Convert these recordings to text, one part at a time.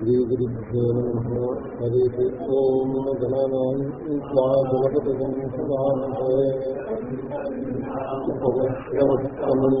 श्रीगुरुभ्यो नमः हरिः ॐ गणानाम् त्वा गणपतिगं सदानसे उपवश्यवस्तमम्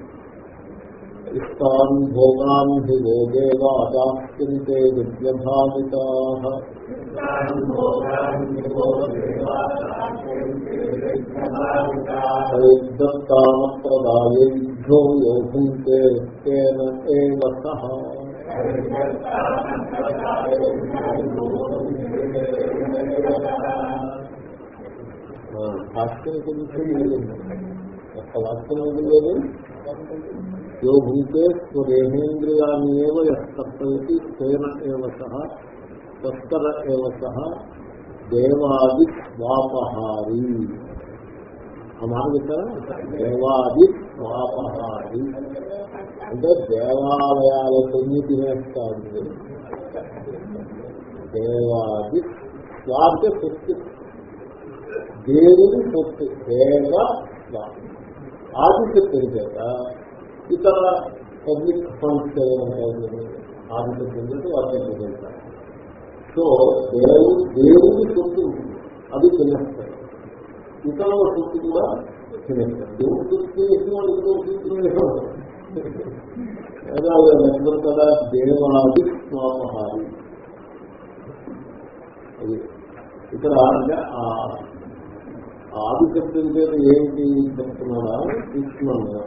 ఇష్టాన్ భోగాన్ భోగే వో విద్యభావిత. విద్యభావితా యోగుంతే తేన సహ భాష్యం గురించి ఒక్క వాక్యం లేదు యో భూతే స్వదేహేంద్రియాన్ని ఏవ యస్తర్పయతి తేన ఏవ సహ తస్కర ఏవ సహ దేవాది స్వాపహారి. ఆ మాట దేవాది స్వాపహారి. అంటే దేవాలయాల కొన్ని తినేస్తాడు దేవాది స్వార్థ శక్తి దేవుని శక్తి దేవ ఆదిత్య చేత? ఇతర పబ్లిక్ ఫండ్స్ ఏమంటాయి ఆర్థిక చేత వాటిని పెడతారు సో దేవుడు దేవుడి సొత్తు అది తినేస్తారు. ఇతరుల సొత్తు కూడా తినేస్తారు. దేవుడి సొత్తు ఎక్కువ ఇతరుల కదా దేవాది స్వామహారి. అది ఇక్కడ అంటే ఆది శబ్దం చేత ఏంటి చెప్తున్నాడా? కృష్ణుడు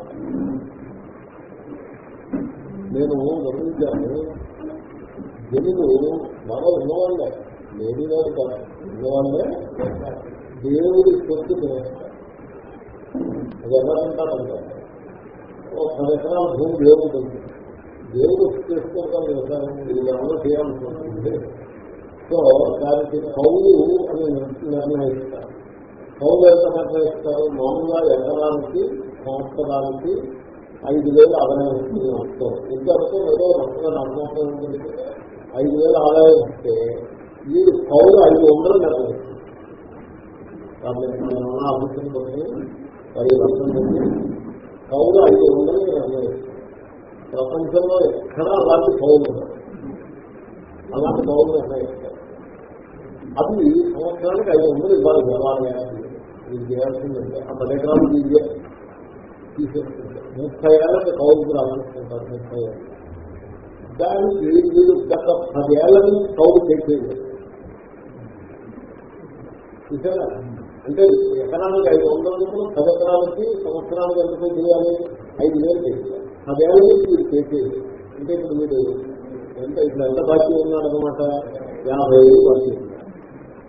నేను గమనించాను. జనులు బాగా ఉన్నవాళ్ళే లేని వారు కదా. ఉన్నవాళ్ళే దేవుడి సొత్తు తినేస్తారు. అది ఎవరంటారంటే ఒక పది ఎకరాల భూమి దేవుడు ఉంటుంది దేవుడు చేసుకుంటాం వ్యవసాయం ఇది ఎవరో చేయాలనుకుంటుంది. సో దానికి కౌలు అని నిర్ణయిస్తారు. కౌలు ఎంత నిర్ణయిస్తారు? మామూలుగా ఎకరానికి సంవత్సరానికి ఐదు వేలు ఆదాయం వస్తుంది వస్తాం ఇంతవరకు ఏదో రకంగా నమ్మకం ఉంటుంది ఐదు వేలు ఆదాయం వస్తే వీడు కౌలు ఐదు వందలు నెరవేరుస్తుంది కాబట్టి అభివృద్ధిని బట్టి కౌలు ఐదు వందలు నెరవేరుస్తుంది ప్రపంచంలో ఎక్కడా అలాంటి కౌలు అలాంటి కౌలు నిర్ణయిస్తారు అది సంవత్సరానికి ఐదు వందలు ఇవ్వాలి దేవాలయానికి. ఇది చేయాల్సిందంటే ఆ పది ఎకరాలు తీసే తీసేసుకుంటారు ముప్పై ఏళ్ళకి కౌలుకు రావాలనుకుంటారు ముప్పై ఏళ్ళు దానికి వీళ్ళు గత పదేళ్ళని కౌలు చేసేది చూసారా? అంటే ఎకరానికి ఐదు వందల రూపాయలు పది ఎకరాలకి సంవత్సరానికి ఎంత చేయాలి? ఐదు వేలు చేయాలి పదేళ్ళకి మీరు చేసేది అంటే ఇప్పుడు మీరు ఎంత ఇప్పుడు ఎంత బాకీ ఉన్నాడనమాట యాభై వేలు బాకీ.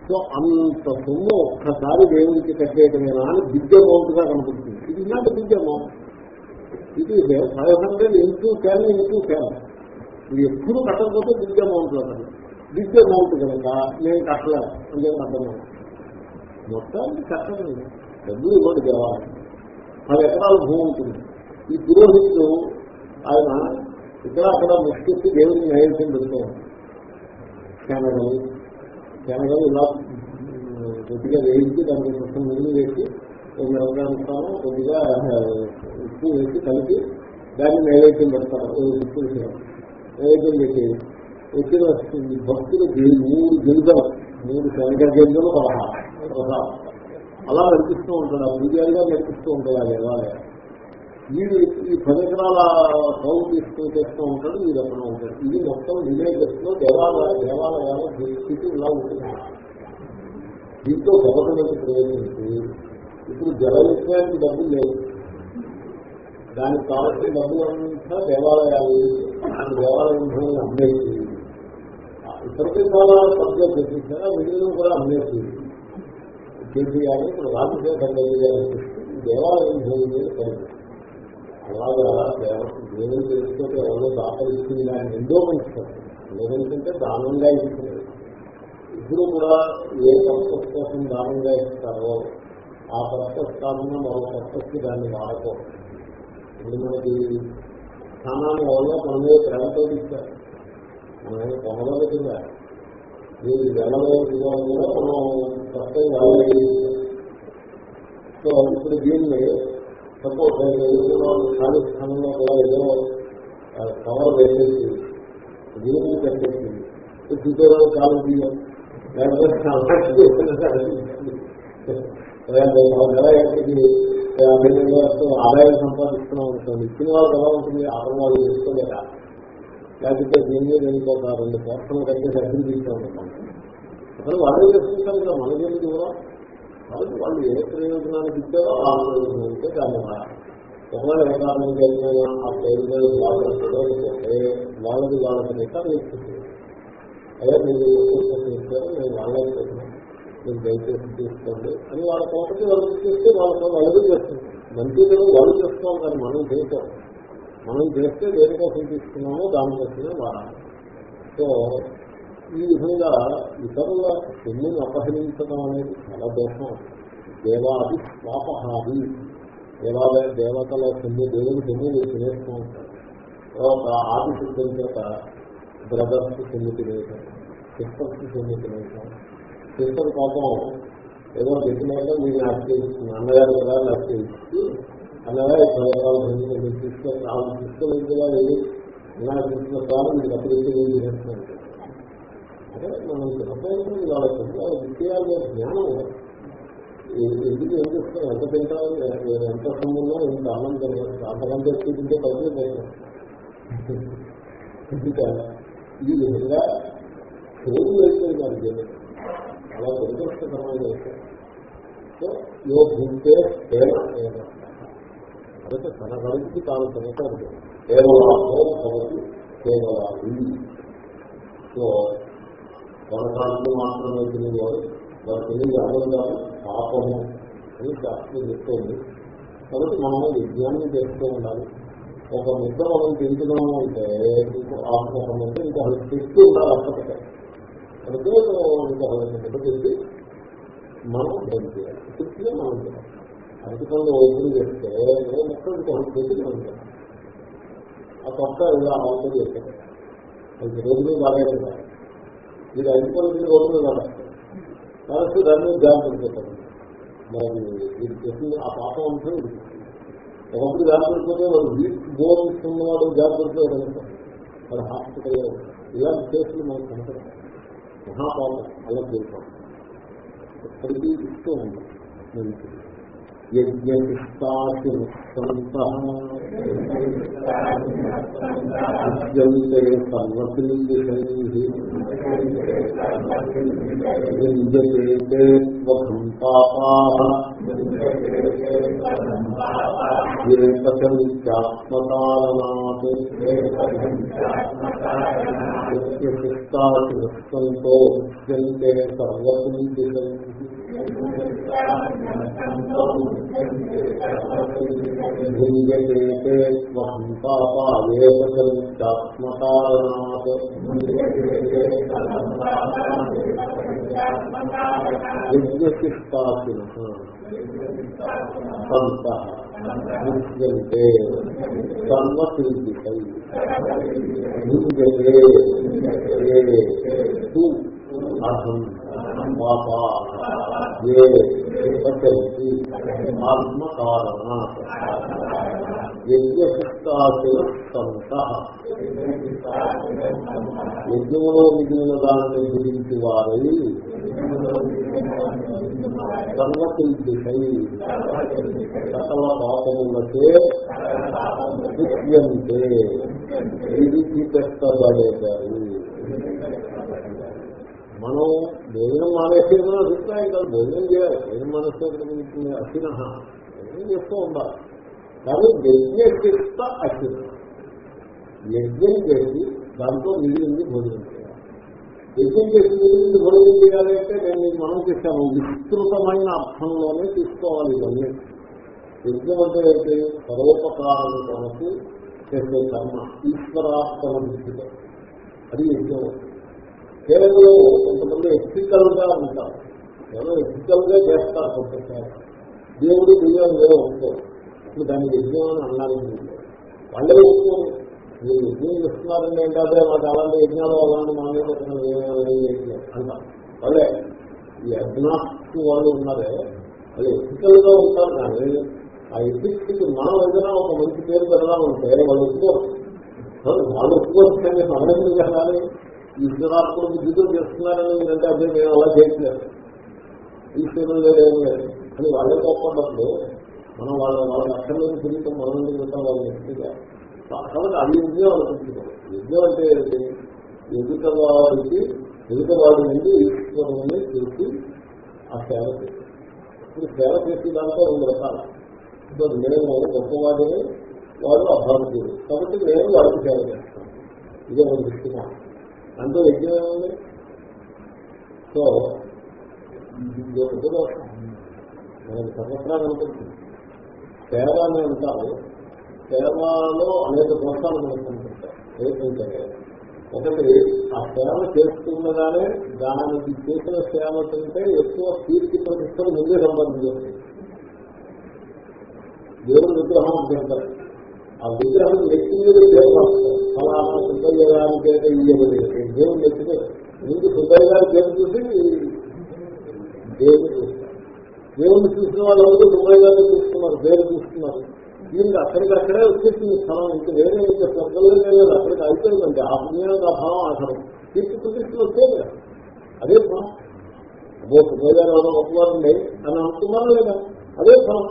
సో అంత సొమ్ము ఒక్కసారి దేవుడికి కట్టేయటమేనా అని బిగ్ అమౌంట్గా కనపడుతుంది. ఇది ఇలాంటి బిగ్ అమౌంట్ ఇది five hundred into ten into ten ఇది ఎప్పుడు కట్టకపోతే బిగ్ అమౌంట్లో బిగ్ అమౌంట్ కనుక నేను కట్టలేదు అంటే అర్థం మొత్తాన్ని కట్టడం డబ్బులు ఇవ్వండి దేవాలి పది ఎకరాల భూమి ఉంటుంది. ఈ పురోహితుడు ఆయన ఇక్కడ అక్కడ ముష్టి దేవుడిని నైవేద్యం పెడుతూ శనగలు. శనగలు ఇలా గట్టిగా వేయించి దానికి మొత్తం ముందు వేసి కొన్ని మిరపకాయలు కొద్దిగా ఉప్పు వేసి కలిపి దాన్ని నైవేద్యం పెడతారు ఉప్పు నైవేద్యం పెట్టి వచ్చిన భక్తులు మూడు గిరిజలు మూడు శనగ గిరిజలు ప్రసాదం అలా నడిపిస్తూ ఉంటాడు ఆ పూజారిగా నడిపిస్తూ ఉంటాడు ఆ దేవాలయం. వీడు ఈ పది ఎకరాల కౌలు తీసుకుని చేస్తూ ఉంటాడు వీడు అక్కడ ఉంటాడు. ఇది మొత్తం విలేజెస్లో దేవాలయ దేవాలయాల స్థితి ఇలా ఉంటుంది. దీంతో గవర్నమెంట్ ప్రయోజనించి ఇప్పుడు జల విషయానికి డబ్బులు లేవు దానికి కావాల్సిన డబ్బులు అంతా దేవాలయాలు దేవాలయం అమ్మేసి ఇతర చాలా కబ్జా చేసేసారా? మిగిలిన కూడా అమ్మేసి కేసీఆర్ ఇప్పుడు రాజశేఖర్ రెడ్డి గారు దేవాలయం భూమి అలాగా దేవుడు తెలుసుకుంటే ఎవరో దాపరిస్తుంది ఆయన ఎంతో మంచిది లేదంటే దానంగా ఇస్తున్నారు ఇప్పుడు కూడా ఏ సంస్థ కోసం దానంగా ఇస్తారో ఆ పర్పస్ కాకుండా మరో పర్పస్కి దాన్ని వాడకూడదు. ఇప్పుడు మనకి స్థానాన్ని వల్ల మనమే ప్రేమతో ఇచ్చారు. మనం కొనగలుగుతుందా మీరు వెళ్ళలేదు కూడా మనం తప్పే వెళ్ళలేదు సో ఇప్పుడు దీన్ని సపోజ్ ఖాళీ స్థానంలో కూడా ఏదో కవర్ వేసేసి దీనికి కట్టేసి దిగులో కాలు తీయం ఆదాయం సంపాదిస్తున్నాం అనుకోండి ఇచ్చిన వాళ్ళు ఎలా ఉంటుంది? ఆటం వాళ్ళు చేసుకోలేదా? లేకపోతే దీన్ని దీనికి ఒక రెండు పోర్షన్లు కంటే అర్థం తీసుకుంటాం అసలు వాళ్ళే చేసుకుంటారు కదా మనకేంటి కూడా కాబట్టి వాళ్ళు ఏ ప్రయోజనానికి ఇచ్చారో ఆ ప్రయోజనం ఉంటే దాన్ని ఒకవేళ ఏ కారణం జరిగినా ఆ ప్రయోజనాలు వాళ్ళు కుదరకపోతే వాళ్ళది వాళ్ళకి రిటర్న్ ఇస్తుంది. అదే మీరు ఇచ్చారు నేను వాళ్ళకి చేస్తున్నాను మీరు దయచేసి తీసుకోండి అని వాళ్ళ కోపటి వాళ్ళు చేస్తే వాళ్ళతో వాళ్ళు చేస్తుంది మంచిగా వాళ్ళు చేసుకోవాలి కానీ మనం చేసాం. మనం చేస్తే దేనికోసం తీసుకున్నామో దానికోసమే వాడాలి. సో ఈ విధంగా ఇతరుల పెళ్ళిని అపహరించడం అనేది చాలా దోషం. దేవాది స్వాపహారి దేవాలయ దేవతల పెళ్ళి దేవుడి పెళ్ళి తినేస్తూ ఉంటారు. తర్వాత ఆది సిద్ధం చేత బ్రదర్స్ పెళ్ళి తినేయటం సిస్టర్స్ పెళ్ళి తినేయటం సిస్టర్ పాపం. ఏదో చెప్పినాక మీరు ఆశ్రయిస్తుంది అన్నగారు కదా ఆశ్రయిస్తుంది అన్నగా పదహారు తీసుకొని ఆమె తీసుకోలేదు లేదు ఇలా తీసుకున్న కాలం మీరు అప్పుడు ఏం చేస్తున్నారు. అంటే మనం చిన్నపోయినప్పుడు వాళ్ళకి విషయాల జ్ఞానం. ఎందుకు ఏం చేస్తాం ఎంత తింటాం ఎంత సొమ్ములో ఎంత ఆనందం? అంతకంటే తింటే తగ్గే ఇంకా ఈ విధంగా పేరు వేసేది దానికి అలా దురదృష్టకరమైన సో యో భూమితే ప్రేమ అంటే తన కలిసి తాను తినకూడదు కేవలాలో భవతి కేవలాలి సో కొనసాగుతూ మాత్రమే తెలియదు వారు తెలియదు ఆనందాలు పాపము అని శాస్త్రం చెప్తోంది. కాబట్టి మనము విజ్ఞానం చేస్తూ ఉండాలి. ఒక ముద్ద మనం తింటున్నాము అంటే ఇంకో ఆత్మకం అంటే ఇంకా తెస్తూ ఉండాలి అప్పటికే. అందుకే ఇంకా ముద్ద తెచ్చి మనం బంద్ చేయాలి. తెచ్చినే మనం చేయాలి. అధికంగా ఓపెన్ చేస్తే మొక్కలు ఇంకొకటి తెచ్చి మనం చేయాలి ఆ కొత్త ఇలా అవసరం చేస్తారు. అది రోజులు బాగా ఉంటాయి మీరు అరటిపండు రోజులు కాదు కాబట్టి దాన్ని జాగ్రత్త పెట్టారు మరి ఇది చేసింది ఆ పాపం అంతా ఇది. ఒకప్పుడు జాగ్రత్తగా వాడు వీక్ బోర్ ఇస్తున్నవాడు జాగ్రత్తగా వాడు హాస్పిటల్ ఇలాంటి కేసులు మనకు కనపడతాయి మహాపాపం అలా చేస్తాం ఇప్పటికీ ఇస్తూ ఉంటాం మంచిది యజ్ఞిష్టాసి ముక్తంతే సర్వసింజతే స్వభం పాపా స్వం సంత ముఖ్యంతే అహం పాపా ఏ పచంతి ఆత్మకారణ యజ్ఞశిష్టాశయ సంత యజ్ఞంలో మిగిలిన దాన్ని గురించి వారై సకల పాపములకే నిత్యంతే విడిచిపెట్టబడేదారు మనం భోజనం మానేసేమో అభిప్రాయం కాదు. భోజనం చేయాలి. భోజనం మానేస్తే అసిన భోజనం చేస్తూ ఉండాలి. కానీ యజ్ఞశిస్త అసిన యజ్ఞం చేసి దాంతో మిగిలింది భోజనం చేయాలి. యజ్ఞం చేసి మిగిలింది భోజనం చేయాలి అంటే నేను మనం చేశాను విస్తృతమైన అర్థంలోనే తీసుకోవాలి ఇవన్నీ. యజ్ఞం అంటే ఏంటి? సర్వోపకారాలు కొనకు చేసే కర్మ ఈశ్వరాత్మ అది యజ్ఞం. కేవలం కొంతమంది ఎథికల్గా ఉంటారు. కేవలం ఎథికల్గా చేస్తారు కొంతసేపు దేవుడు దివ్యం వేరే ఉంటారు ఇప్పుడు దాన్ని యజ్ఞం అని అన్నానికి లేదు. వాళ్ళే ఒప్పుకోరు మీరు యజ్ఞం చేస్తున్నారండి ఏంటంటే మాకు అలాంటి యజ్ఞాలు అలాంటి మామూలు అంటారు. వాళ్ళే ఈ అజ్ఞాస్తి వాళ్ళు ఉన్నారే వాళ్ళు ఎథికల్గా ఉంటారు కానీ ఆ ఎథిక్స్కి మనం ఏదైనా ఒక మంచి పేరు పెడదామంటే వాళ్ళు ఒప్పుకోరు. వాళ్ళు ఒప్పుకోవచ్చు కానీ సమయం చేయాలి ఈశ్వరాత్మకు బుద్ధితో చేస్తున్నారని అంటే అదే మేము అలా చేయట్లేదు. ఈశ్వరం లేదు ఏం లేదు. అని వాళ్ళే కోప్పడినప్పుడు మనం వాళ్ళ వాళ్ళ అక్షరంలోకి తిరిగితే మనం తిరుగుతాం వాళ్ళ వ్యక్తిగా. కాబట్టి అది యజ్ఞం అనుకుంటున్నాం. యజ్ఞం అంటే ఏంటి ఎదుట వాడికి ఎదుట వాడి నుండి ఈశ్వరుని చూసి ఆ సేవ చేసి. ఇప్పుడు సేవ చేసే దాంట్లో రెండు రకాలు. ఇప్పుడు నేను గొప్పవాడిని వాడు అభావితుడు కాబట్టి నేను వాడికి సేవ చేస్తాను. ఇదే మన దృష్టి మాట అంటూ యజ్ఞం ఏముంది? సో ఇది మనకి సర్వత్రా కనిపిస్తుంది సేవ అని అంటారు. సేవలో అనేక దోషాలు మనకు కనిపిస్తాయి ఏంటంటే ఒకటి ఆ సేవ చేస్తుండగానే దానికి చేసిన సేవ కంటే ఎక్కువ కీర్తి ప్రతిష్టలు ముందే సంబంధించింది దేవుడు విగ్రహం పెడతారు. ఆ విగ్రహం వ్యక్తి మీద దేవుడు ఫలానా సుబ్బయ్య గారి పేట ఇయ్యబడి దేవుడు వ్యక్తిగా ముందు. సుబ్బయ్య గారి పేరు చూసి దేవుడు చూస్తారు. దేవుడిని చూసిన వాళ్ళందరూ సుబ్బయ్య గారిని చూస్తున్నారు. పేరు చూస్తున్నారు. దీనికి అక్కడికక్కడే వచ్చేసింది స్థలం. ఇంకా వేరే ఇంకా స్వర్గంలో లేదు. అక్కడికి అయిపోయిందండి. ఆ పుణ్యం ఆ భావం ఆసరం తీర్చి ప్రతిష్టలు వచ్చేది. అదే ఫలం అదే సుబ్బయ్య గారు ఏమైనా గొప్పవారండి అని అనుకున్నారా లేదా? అదే ఫలం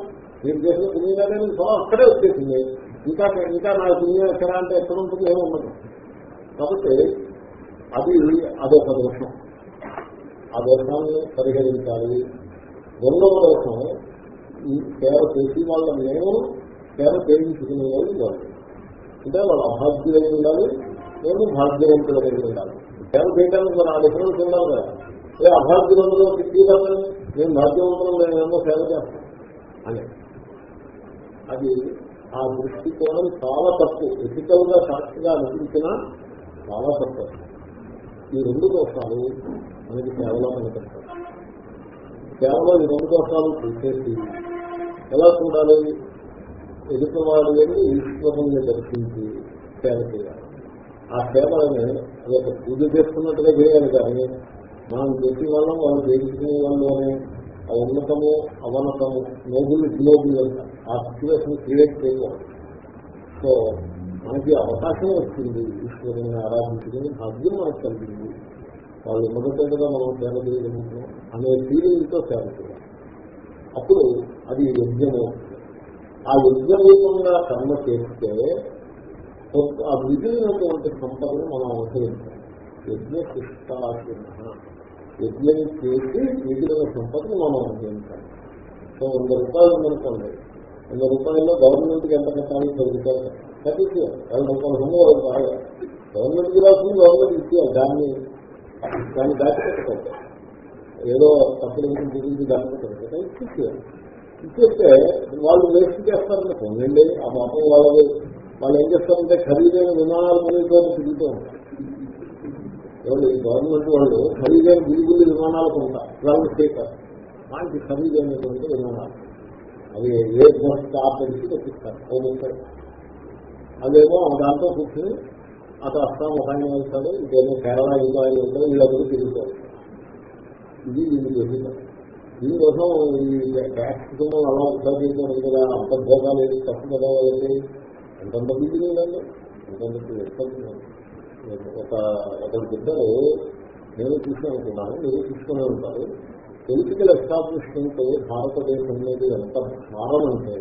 మీరు చేసిన పుణ్యగానే ఫలం అక్కడే వచ్చేసింది. ఇంకా ఇంకా నా పుణ్యం ఎక్కడ అంటే ఎక్కడ ఉంటుంది ఏమి ఉండదు. కాబట్టి అది అదొక దోషం. ఆ దోషాన్ని పరిహరించాలి. రెండవ దోషం ఈ సేవ చేసి వాళ్ళ నేను సేవ చేయించుకునే వాళ్ళు కాదు అంటే వాళ్ళు అభాగ్యులై ఉండాలి నేను భాగ్యవంతులై ఉండాలి. సేవ చేయడానికి మరి ఆ డిఫరెన్స్ ఉండాలి కదా. ఏ అభాగ్యులంలో తీరాలని నేను భాగ్యవంతులు నేనేమో సేవ చేస్తాను. అని అది ఆ దృష్టికోణం చాలా తప్పు. ఎథికల్గా కరెక్ట్గా అనిపించినా చాలా తప్పు. ఈ రెండు దోషాలు మనకి కేవలం కనిపిస్తాయి కేవలం ఈ రెండు దోషాలు చూసేసి ఎలా చూడాలి? ఎదుటివాడు అని ఈశ్వరుని దర్శించి సేవ చేయాలి. ఆ సేవలని అదొక పూజ చేస్తున్నట్టుగా చేయాలి కానీ మనం చేసే వాళ్ళం వాళ్ళు చేయించుకునే వాళ్ళు అనే ఆ ఉన్నతము అవనతము నోబుల్ గ్లోబుల్ అంటారు. ఆ సిచ్యువేషన్ క్రియేట్ చేయకూడదు సో మనకి అవకాశం వచ్చింది. ఈశ్వరుని ఆరాధించుకుని భాగ్యం మనకు కలిగింది. వాళ్ళు ఉన్నదంటే కదా మనం సేవ చేయగలుగుతున్నాం అనే ఫీలింగ్తో సేవ చేయాలి. అప్పుడు అది యజ్ఞము. ఆ యజ్ఞ రూపంగా కర్మ చేస్తే ఆ మిగిలినటువంటి సంపదను మనం అనుసరించాలి యజ్ఞ శిష్టాశిన యజ్ఞం చేసి మిగిలిన సంపదను మనం అనుసరించాలి సో వంద రూపాయలు ఉందనుకోండి. వంద రూపాయల్లో గవర్నమెంట్కి ఎంత కట్టాలి? పది రూపాయలు. కట్టించి. వేల రూపాయల సొమ్ము వాళ్ళకి బాగా గవర్నమెంట్కి రాసింది గవర్నమెంట్ ఇచ్చేయాలి. దాన్ని దాన్ని దాచిపెట్టుకోవాలి ఏదో తప్పుల గురించి దాచిపెట్టుకోవాలి ఇచ్చేయాలి ఇచ్చేస్తే వాళ్ళు వేస్ట్ చేస్తారని పొందండి ఆ పాపం వాళ్ళది వాళ్ళు ఏం చేస్తారంటే ఖరీదైన విమానాలు కొనేతో తిరుగుతూ ఉంటారు. ఎవరు? గవర్నమెంట్ వాళ్ళు ఖరీదైన బిల్లుగుల్లి విమానాలు కొంటారు. ట్రావెల్ చేస్తారు మనకి ఖరీదైనటువంటి విమానాలు. అవి ఏ స్టాప్ నుంచి తెప్పిస్తారు. ఓ ముప్పై. అదేమో దాంతో కూర్చుని అటు అస్సాం ఒక ఆయన వెళ్తాడు ఇదేమో కేరళ ఇంకో ఆయన వెళ్తాడు వీళ్ళందరూ తిరుగుతారు ఇది వీళ్ళు జరుగుతారు దీనికోసం ఈ ట్యాక్స్ కింద అలా ఉత్సాహం చేయడం కదా అంత భోగాలు ఏది తప్పు కదా ఏంటి ఎంతంత బిజీ లేదండి. ఎంతంత ఒక ఒకరి బిడ్డలు నేను చూసి అనుకున్నాను నేను తీసుకునే ఉంటారు పొలిటికల్ ఎస్టాబ్లిష్మెంట్ భారతదేశం మీద ఎంత భారం అంటే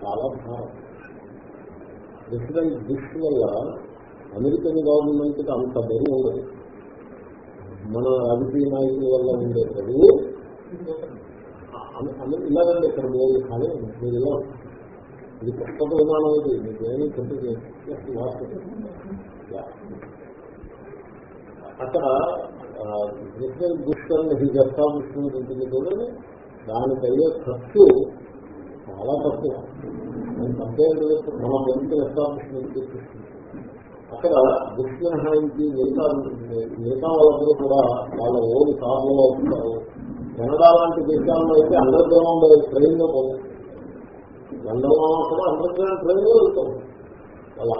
చాలా భారం. ప్రెసిడెంట్ బుష్ వల్ల అమెరికన్ గవర్నమెంట్కి అంత బరువు ఉండదు. మన రాజకీయ నాయకుల వల్ల ఉండే బరువు ఇలాగండి ఇక్కడ మూడు కానీ మీరు ఇలా ఇది పుస్తక విమానం ఇది మీకేమీ ఏమీ కంటే అక్కడ ప్రెసిడెంట్ బుష్ అని హిజ్ ఎస్టాబ్లిష్మెంట్ ఉంటుంది చూడండి. దానికి అయ్యే ఖర్చు చాలా తక్కువ. కంపేర్ మన పొలిటికల్ ఎస్టాబ్లిష్మెంట్ అక్కడ బుష్ మినహాయించి మిగతా మిగతా వాళ్ళందరూ కూడా వాళ్ళ ఓడి కార్లో వస్తారు కెనడా లాంటి దేశాల్లో అయితే అండర్ గ్రౌండ్ ట్రైన్లో పోతుంది లండన్లో కూడా అండర్ గ్రౌండ్ ట్రైన్లో వెళ్తాం వాళ్ళ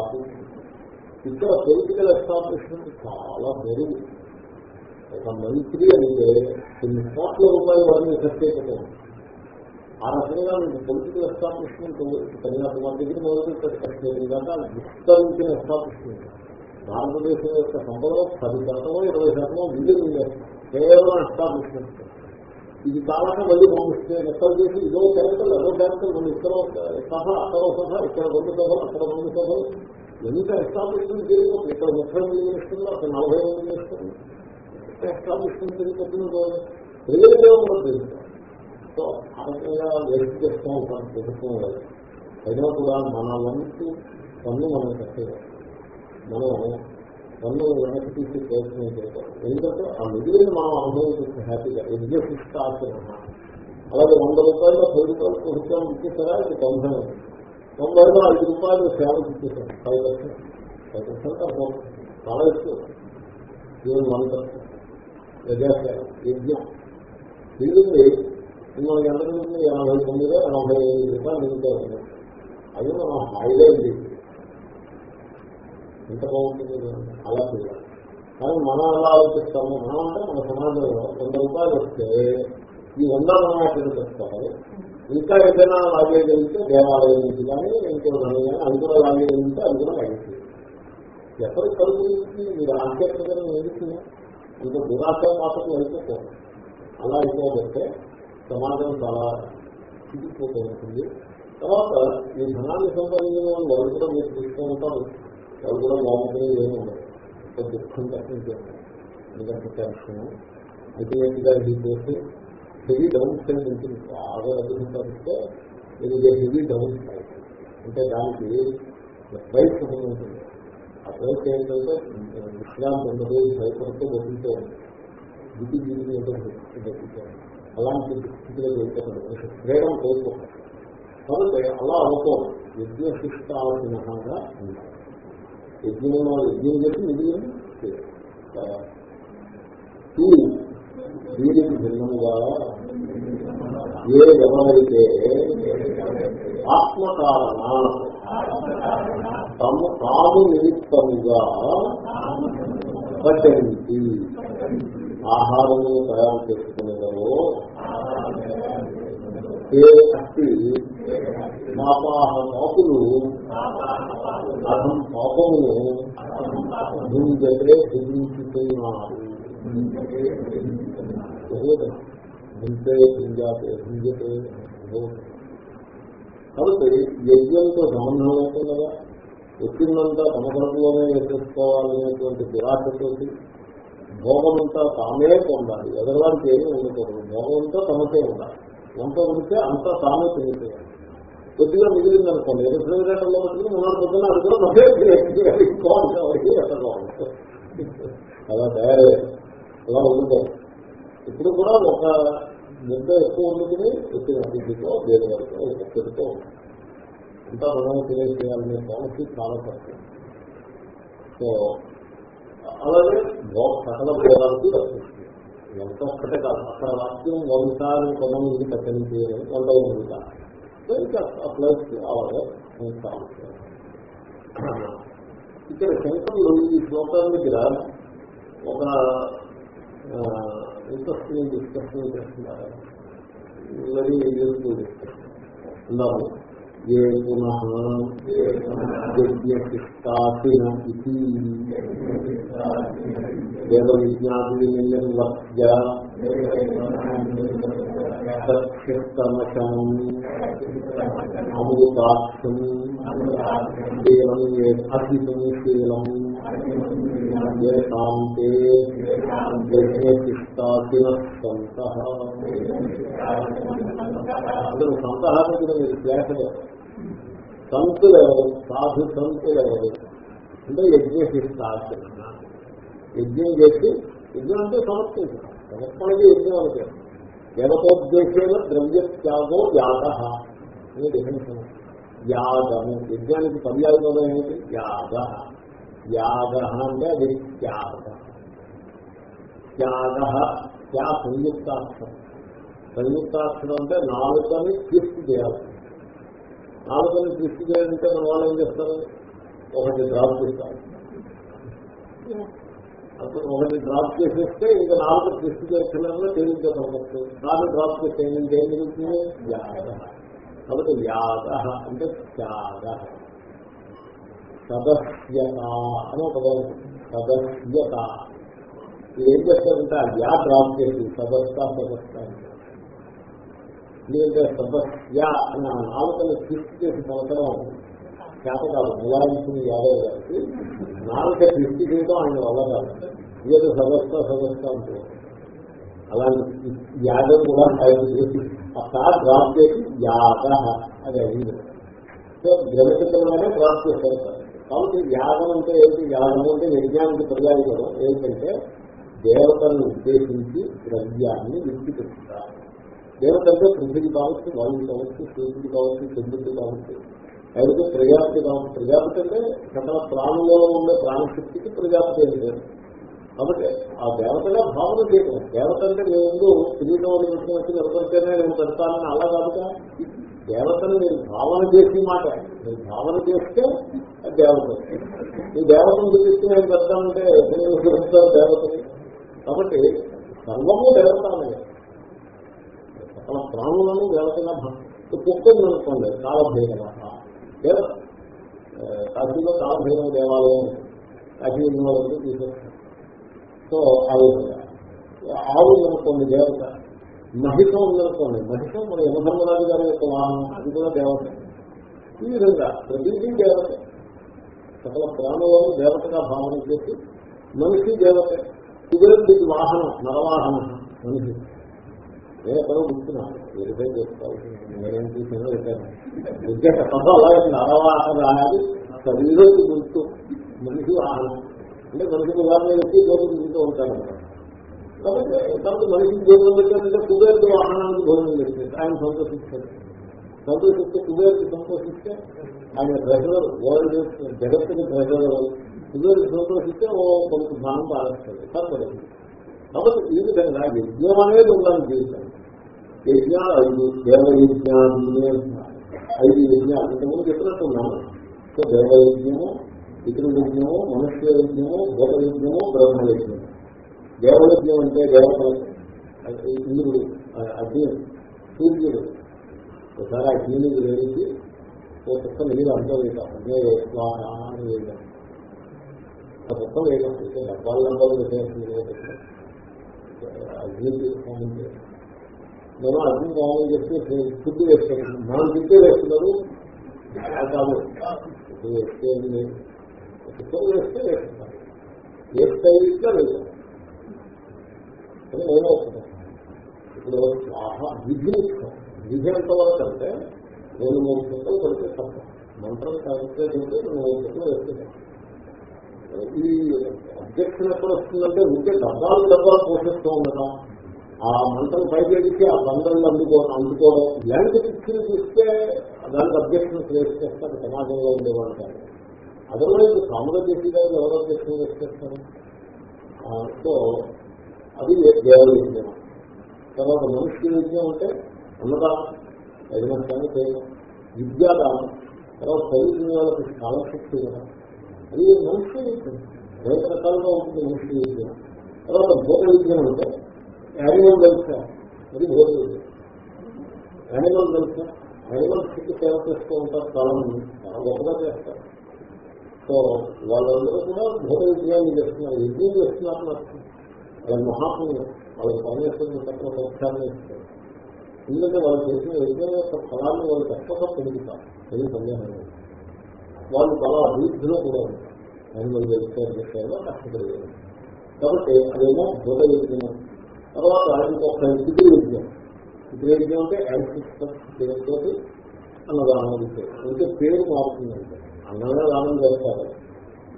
ఇక్కడ పొలిటికల్ ఎస్టాబ్లిష్మెంట్ చాలా పెరుగు ఒక మంత్రి అంటే కొన్ని కోట్ల రూపాయలు వారిని ఖర్చు ఆ రకంగా మీకు పొలిటికల్ ఎస్టాబ్లిష్మెంట్ తగినంత కన్యాకుమారి దగ్గర మొదలుపెట్టారు ఖర్చు కాక విస్తరించిన ఎస్టాబ్లిష్మెంట్ భారతదేశం యొక్క సంపదలో పది శాతమో ఇరవై శాతమో వీళ్ళు కేవలం ఎస్టాబ్లిష్మెంట్ ఇది కావాలంటే మళ్ళీ పంపిస్తే ఎక్కడ చేసి ఇదో క్యాపిటల్ అదో క్యాపిటల్ మనం ఇక్కడ సభ అక్కడ సభ ఇక్కడ రెండు సభలు అక్కడ రెండు సభలు. ఎంత ఎస్టాబ్లిష్మెంట్ చేయడం ఇక్కడ ముప్పై మంది చేస్తున్నారు అక్కడ నలభై మంది చేస్తున్నారు ఎస్టాబ్లిష్మెంట్ చేయకపోతే ప్రజలకే ఉండదు సో ఆ రకంగా వేస్ట్ చేస్తూ ఉంటాను ప్రభుత్వం వాళ్ళు అయినా కూడా మన వంతు పన్ను మనం కట్టేవారు మనం పన్ను వెనక్కి తీసి ప్రయత్నం చేస్తాం ఎందుకంటే ఆ మిగిలిన మనం అనుభవించే హ్యాపీగా ఎగ్జిస్ట్ ఆచరణ అలాగే వంద రూపాయలు పది రూపాయలు ప్రభుత్వం ఇచ్చేసారా ఇది తొంభై తొంభైలో ఐదు రూపాయలు సేవకు ఇచ్చేసారు ఫైవ్ పర్సెంట్ ఫైవ్ పర్సెంట్ చాలా ఎక్కువ. ఈవెన్ వన్ పర్సెంట్ యజ్ఞం మిగిలింది మనకి ఎంత మిగిలింది ఎనభై తొమ్మిదో ఎనభై ఐదు రూపాయలు మిగులుతుంది అది మనం హాయిగా ఉంది ఎంత బాగుంటుంది? అలా చేయాలి. కానీ మనం ఎలా ఆలోచిస్తాము? మనం అంటే మన సమాజంలో వంద రూపాయలు వస్తే ఈ వంద మనం ఎక్కడ తెస్తారు ఇంకా ఏదైనా లాగేయగలిగితే దేవాలయం నుంచి కానీ ఇంకో కానీ అది కూడా లాగేయగలిగితే అది కూడా లాగేసి ఎక్కడ కలుగుతుంది మీరు ఆధ్యాత్మికంగా ఎందుకున్నా ఇంకా దురాశ పాత్రలు అయిపోతుంది. అలా అయిపోతే సమాజం చాలా చిరిగిపోతూ ఉంటుంది. తర్వాత ఈ ధనాన్ని సంపాదించిన వాళ్ళు వాళ్ళు కూడా మీరు చూస్తూ ఉంటారు. వాళ్ళు కూడా బాగుంటుంది ఏమి ఉండదు. దుఃఖం తప్పించారు ఎందుకంటే టెన్షన్ అల్టిమేట్గా ఇది చేసి హెవీ డౌన్ సైడ్ ఉంటుంది బాగా డబ్బులు సంపాదిస్తే ఇది హెవీ డౌన్ సైడ్ అంటే దానికి ప్రైస్ ఉంటుంది. ఆ ప్రైస్ ఏంటంటే విశ్రాంతి ఉండదు భయపడుతూ బతుకుతూ ఉంది. ఇది దీనికి అలాంటి స్థితిలో వెళ్తారు ఫ్రీడమ్ కోరుకోవాలి కాబట్టి అలా అనుకోవాలి యజ్ఞశిష్టాల్సినగా ఉండాలి. యజ్ఞంలో యజ్ఞం చేసి మిగిలిన దీనికి భిన్నముగా ఏ ఎవరైతే ఆత్మకారణ తమ తాము నిమిత్తముగా పచంతి ఆహారము తయారు చేసుకునేదో ఏ అట్టి పాపాహ పాపులు అహం పాపమును భుంజతే భుజించుతున్నారు భుంతే భుంజాతే భుంజతే కాబట్టి యజ్ఞంతో సంబంధం అవుతుంది కదా. వచ్చిందంతా తమ కడుపులోనే వేసేసుకోవాలనేటువంటి దురాశతోటి భోగమంతా తామే పొందాలి. ఎదరవాడికి ఏమీ ఉండకూడదు. భోగమంతా తమకే ఉండాలి. ఎంత ఉంటే అంతా తామే తినేసేయాలి. కొద్దిగా మిగిలింది అనుకోండి రిఫ్రిజిరేటర్లో పెట్టుకుని మొన్న పొద్దున్న అది కూడా మధ్య అలా తయారయ్యారు. అలా ఉండిపోయి ఇప్పుడు కూడా ఒక నిద్ర ఎక్కువ ఉండుకుని ఎక్కువ అభివృద్ధితో వేరే వరకు ఒక్కడితో అంతా రుణం తినేసేయాలనే పాలసీ చాలా తక్కువ. సో అలాగే సకల భోగానికి వర్తిస్తుంది ఎంత ఒక్కటే కాదు అక్కడ వాక్యం వంశాన్ని కొంతమందికి పచ్చని చేయాలి వంద వంద అప్లైస్ అలాగే ఇక్కడ శంకరులు ఈ శ్లోకాల దగ్గర ఒక ఇంట్రెస్టింగ్ డిస్కషన్ చేస్తున్నారు. వెరీ ఏ పునః ఇది. వేద విజ్ఞాతి నిర్వర్త్య సత్యస్తమశం అమృతాక్షం శీలం అధికం శీలం శాంతే యజ్ఞశిష్టాసిన సంత అసలు సంతహానికి మీరు శ్లేష సంతులు ఎవరు సాధు సంతులు ఎవరు అంటే యజ్ఞశిష్టాచరణ యజ్ఞం చేసి యజ్ఞం అంటే సమర్పించడం సమర్పణకి యజ్ఞం అంటే దేవతోద్దేశేన ద్రవ్య త్యాగో యాగ అనే డెఫినేషన్. యాగము. యజ్ఞానికి పర్యాయ పదం ఏమిటి? యాగ. యాగ అంటే అది త్యాగ. త్యాగ త్యా సంయుక్తాక్షరం. సంయుక్తాక్షరం అంటే నాలుకని ట్విస్ట్ చేయాలి. నాలుకని ట్విస్ట్ చేయాలంటే మన వాళ్ళు ఏం చేస్తారు? ఒకటి డ్రాప్ చేస్తారు. అప్పుడు ఒకటి డ్రాప్ చేసేస్తే ఇంకా నాలుగు టెస్ట్ చేస్తున్నా తేలిగ్గా కనపడుతుంది నాలుగు డ్రాప్ చేస్తే ఏం ఏం జరుగుతుంది? వ్యాధ. కాబట్టి యాగ అంటే త్యాగ. సదస్యత అని ఒక పదం సదస్యత ఏం చేస్తారంటే ఆ యా డ్రాప్ చేసి సదస్త సదస్త అంటే ఎందుకంటే సదస్య ఆ నాలుకని ట్విస్ట్ చేసి సంవత్సరం జ్ఞాపకాలు నివారించిన యాదవ్ గారికి నాలుక దృష్టి చేయడం ఆయన వల్ల కాదు ఏదో సదస్త సదస్త అంటే. అలాంటి యాదవ్ కూడా ఆయన చేసి ఆ కార్ డ్రాప్ చేసి యాద అది అయింది. సో గ్రహితంగానే డ్రాప్ చేస్తారు కాబట్టి యాగం అంటే ఏంటి యాగం అంటే యజ్ఞానికి పర్యాయం ఏంటంటే దేవతలను ఉద్దేశించి ద్రవ్యాన్ని విడిచిపెట్టుతారు. దేవత అంటే పృథ్వీ కావచ్చు వాయువు కావచ్చు సూర్యుడు కావచ్చు చంద్రుడు కావచ్చు. అయితే ప్రజాపతి కావచ్చు ప్రజాపతి అంటే సకల ప్రాణంలో ఉండే ప్రాణశక్తికి ప్రజాపతి అని లేదు కాబట్టి ఆ దేవతగా భావన చేయడం దేవత అంటే నేను ముందు తిరిగిన వాళ్ళు వచ్చి నేను పెడతానని అలా కాదుగా దేవతను నేను భావన చేసి మాట. నేను భావన చేస్తే దేవత. ఈ దేవతను చూపిస్తే నేను పెడతానంటే పెడతాను దేవతని? కాబట్టి సర్వము దేవతనే సకల ప్రాణులను దేవతగా కుక్కని అనుకోండి. కాలభైరవ దేవత కాశీలో కాలభైరవ దేవాలయం కాశీ యూనివర్సిటీ తీసుకొస్తాం సో ఆ విధంగా ఆవు అనుకోండి దేవత. మహిషం ఉందనుకోండి మహిషం మన యమధర్మరాజు గారి యొక్క వాహనం అది కూడా దేవత. ఈ విధంగా ప్రతిదీ దేవత. సకల ప్రాణులను దేవతగా భావన చేసి మనిషి దేవత. కుబేరుడికి వాహనం నరవాహనం మనిషి. నేను ఎక్కడో గుర్తున్నాను వెరిఫై చేసుకోవాలి నేనేం చూసినా చెప్పాను. విద్య కథ అలాగే నరవాహన అనేది శరీరం గుర్తు. మనిషి వాహనం అంటే మనిషికి ఉదాహరణ చెప్పి గోధుమ తింటూ ఉంటాను కాబట్టి కాబట్టి మనిషికి భోజనం పెట్టారంటే కుబేరుడు వాహనానికి భోజనం చేస్తుంది ఆయన సంతోషిస్తాడు సంతోషిస్తే కుబేరుకి సంతోషిస్తే ఆయన ట్రెజరర్ వరల్డ్ జగత్తుకి ట్రెజరర్ కుబేరుకి సంతోషిస్తే ఓ కొంత జ్ఞానం పాలిస్తారు సార్ కాబట్టి ఈ విధంగా యజ్ఞం అనేది ఉండాలి జీవితం యజ్ఞాలు ఐదు దేవయజ్ఞాన్ని ఐదు యజ్ఞాలు. ఇంతకుముందు చెప్పినట్టున్నాను. సో దేవయజ్ఞము పితృయజ్ఞము మనుష్య యజ్ఞము భూత బ్రహ్మయజ్ఞము. దేవయజ్ఞం అంటే దేవతలు. ఇంద్రుడు అగ్ని సూర్యుడు. ఒకసారి అగ్నిని వేసి ఓ పుష్ప నీరు అంతా వేసాం అగ్నే అని వేసాం ఆ పుష్పం వేయడం డబ్బాలందరూ వేసేస్తుంది అగ్నికి హోమం చేయాలి నేను అగ్ని హోమం చేస్తే ఫుడ్ వేస్తాను. నాలుగు ఫుడ్డే వేస్తున్నారు కాదు. వేస్తే పుష్పం వేస్తే వేస్తున్నాను ఏ నేను ఇప్పుడు ఆహా విధి విధి ఎంతవరకు అంటే రెండు మూడు గంటలు పడితే తప్ప. మంత్రం కలిస్తే నేను మూడు గంటలు వేస్తున్నాను ఈ అబ్జెక్షన్ ఎక్కడ వస్తుందంటే ఉంటే డబ్బాలు డబ్బాలు పోషిస్తూ ఉండటం. ఆ మంటలు పైకి ఆ బంధంలో అందుకో అందుకోవడం. ఇలాంటి పిక్చర్ చూస్తే దానికి అబ్జెక్షన్ ఫేస్ చేస్తారు సమాజంలో ఉండేవాళ్ళు కాదు. అదర్వైజ్ కాముగా చేసి ఎవరు అబ్జెక్షన్ ఫేస్ చేస్తారు? సో అది దేవయజ్ఞం తర్వాత మనుష్య యజ్ఞం అంటే అన్నదానం యజమాని చేయడం. విద్యాదానం. తర్వాత చదువుకునే వాళ్ళకి స్కాలర్షిప్ చేయడం అది మనిషి? అనేక రకాలుగా ఉంటుంది మనిషి యజ్ఞం తర్వాత భోగ యజ్ఞం అంటే యానిమల్ వెల్ఫేర్ అది భోగ యజ్ఞం యానిమల్ వెల్ఫేర్ యానిమల్స్కి సేవ చేస్తూ ఉంటారు చాలా మంది చాలా గొప్పగా చేస్తారు. సో వాళ్ళందరూ కూడా భోగ విద్యాన్ని చేస్తున్నారు. యజ్ఞం చేస్తున్నారు అర్థం వాళ్ళ మహాత్ములు వాళ్ళకి పనిచేస్తున్న తక్కువ మోక్షాన్ని ఇస్తారు. ఎందుకంటే వాళ్ళు చేసిన యజ్ఞం యొక్క ఫలాన్ని వాళ్ళు తప్పక పొందుతారు అది సందేహం వాళ్ళు చాలా అభివృద్ధిలో కూడా ఉంటారు యానిమల్ వెల్ఫేర్ విషయంలో కష్టపడేది. కాబట్టి అదేమో బుధ యజ్ఞం తర్వాత ఇంకొక స్థితి యజ్ఞం స్థితి యజ్ఞం అంటే యాన్సిస్టర్స్ అన్నదానం విషయం అంటే పేరు మారుతుందంటే. అన్నమే దానం చేస్తారు.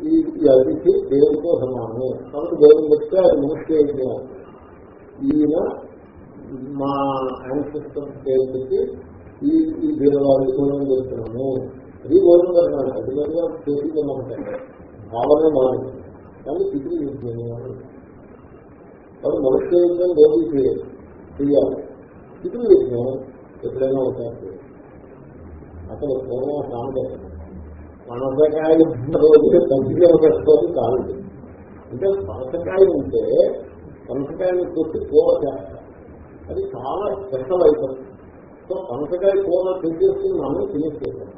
ఈ అతిథి దేవుడితో సమానం కాబట్టి దేవుడు చెప్తే అది మనుష్య యజ్ఞం ఈయన మా యాన్సిస్టర్స్ దేవుడికి ఈ ఈ దీనివారి భోజనం చేస్తున్నాము. అది భోజనం పెట్టాలి అధికంగా చేసి ఉంటాయి భావనే మొదలు కానీ పితృ యజ్ఞం కాబట్టి మనుష్య యజ్ఞం రోజు చేయాలి చేయాలి పితృ యజ్ఞం ఎప్పుడైనా ఒకసారి అసలు పూర్వం సాంతం పనసకాయ రోజు కంటిగా పెట్టుకోవడం కాదు అంటే పనసకాయ ఉంటే పనసకాయని కొట్టి కూర చేస్తారు. అది చాలా స్పెషల్ ఐటమ్ సో పనసకాయ కూర తెచ్చేసుకుని మనం తినేసేస్తాం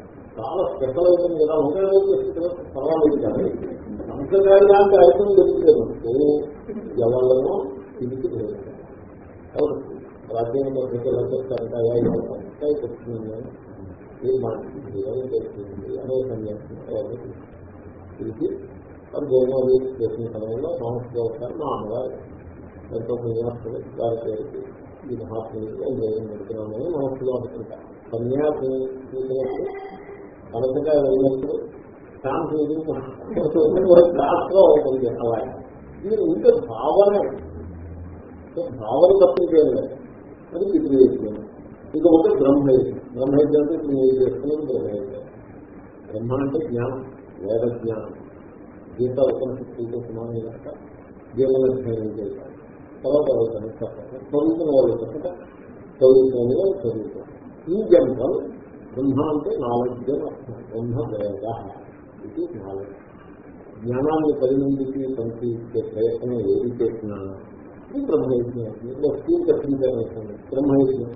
చాలా స్పెషల్ ఐటమ్ కదా ఒకే రోజు పర్వాలేదు కానీ పనసకాయ లాంటి ఐటమ్ దొరికితే ఎవరినో తిరిగి ప్రాచీన పద్ధతిలో చెప్తారంటే పనసకాయ ఏం మాట్లాడుతుంది? ఎవరు చేస్తుంది? అనే సన్యాసం తిరిగి అది చేసిన సమయంలో మామూలుగా ఒకసారి మా అమ్మగారు ఎంతో పుణ్యాస్తులు వారి పేరుకి ఈ భోజనం పెడుతున్నామని సన్యాసం చూసినప్పుడు మనసుగా వెళ్ళినప్పుడు ఛాన్స్ క్లాస్లో ఉంటుంది అలా. ఇది ఉంటే భావనే. భావన తప్పించేయాలి అది పితృయజ్ఞం ఇంకొకటి బ్రహ్మయజ్ఞం బ్రహ్మయజ్ఞం అంటే ఇప్పుడు మీరు చేస్తున్నది బ్రహ్మయజ్ఞం బ్రహ్మ అంటే జ్ఞానం వేద జ్ఞానం. గీత ఉపనిషత్తులతో సమానం కనుక జీవనాధ్యయనం చేశారు. తర్వాత అవుతాను చెప్పండి చదువుతున్న వాళ్ళు కనుక చదువుతున్న వాళ్ళు చదువుతారు. ఈ జన్మలు బ్రహ్మ అంటే నాలెడ్జ్ బ్రహ్మ వేద ఇది నాలెడ్జ్ జ్ఞానాన్ని పది మందికి పంపించే ప్రయత్నం ఏది చేసినా ఇది బ్రహ్మయజ్ఞం ఇంట్లో స్కూల్ కట్టించారనుకోండి బ్రహ్మయజ్ఞం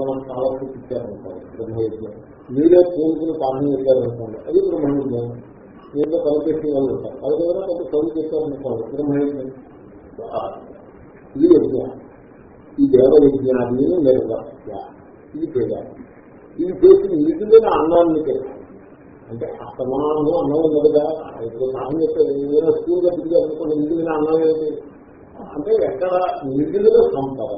మనం స్కాలర్షిప్ ఇచ్చారనుకోండి బ్రహ్మయజ్ఞం మీరే పూర్తిని పాఠం చేశారనుకోండి అది బ్రహ్మయజ్ఞం మీతో కలిపేసి వాళ్ళు ఉంటారు అది కూడా కొంత చదువు చేశారనుకోండి బ్రహ్మయజ్ఞం ఇది యజ్ఞం ఈ దేవయజ్ఞాన్ని నిర్వర్త్య ఇది చేయాలి ఇది చేసి మిగిలిన అన్నాన్ని చేయాలి అంటే అసమానము అన్నం ఉన్నదిగా ఇప్పుడు నాన్న చెప్పే ఏదైనా స్కూల్గా తిరిగి అనుకున్న మిగిలిన అన్నం ఏంటి అంటే ఎక్కడ మిగిలిన సంపద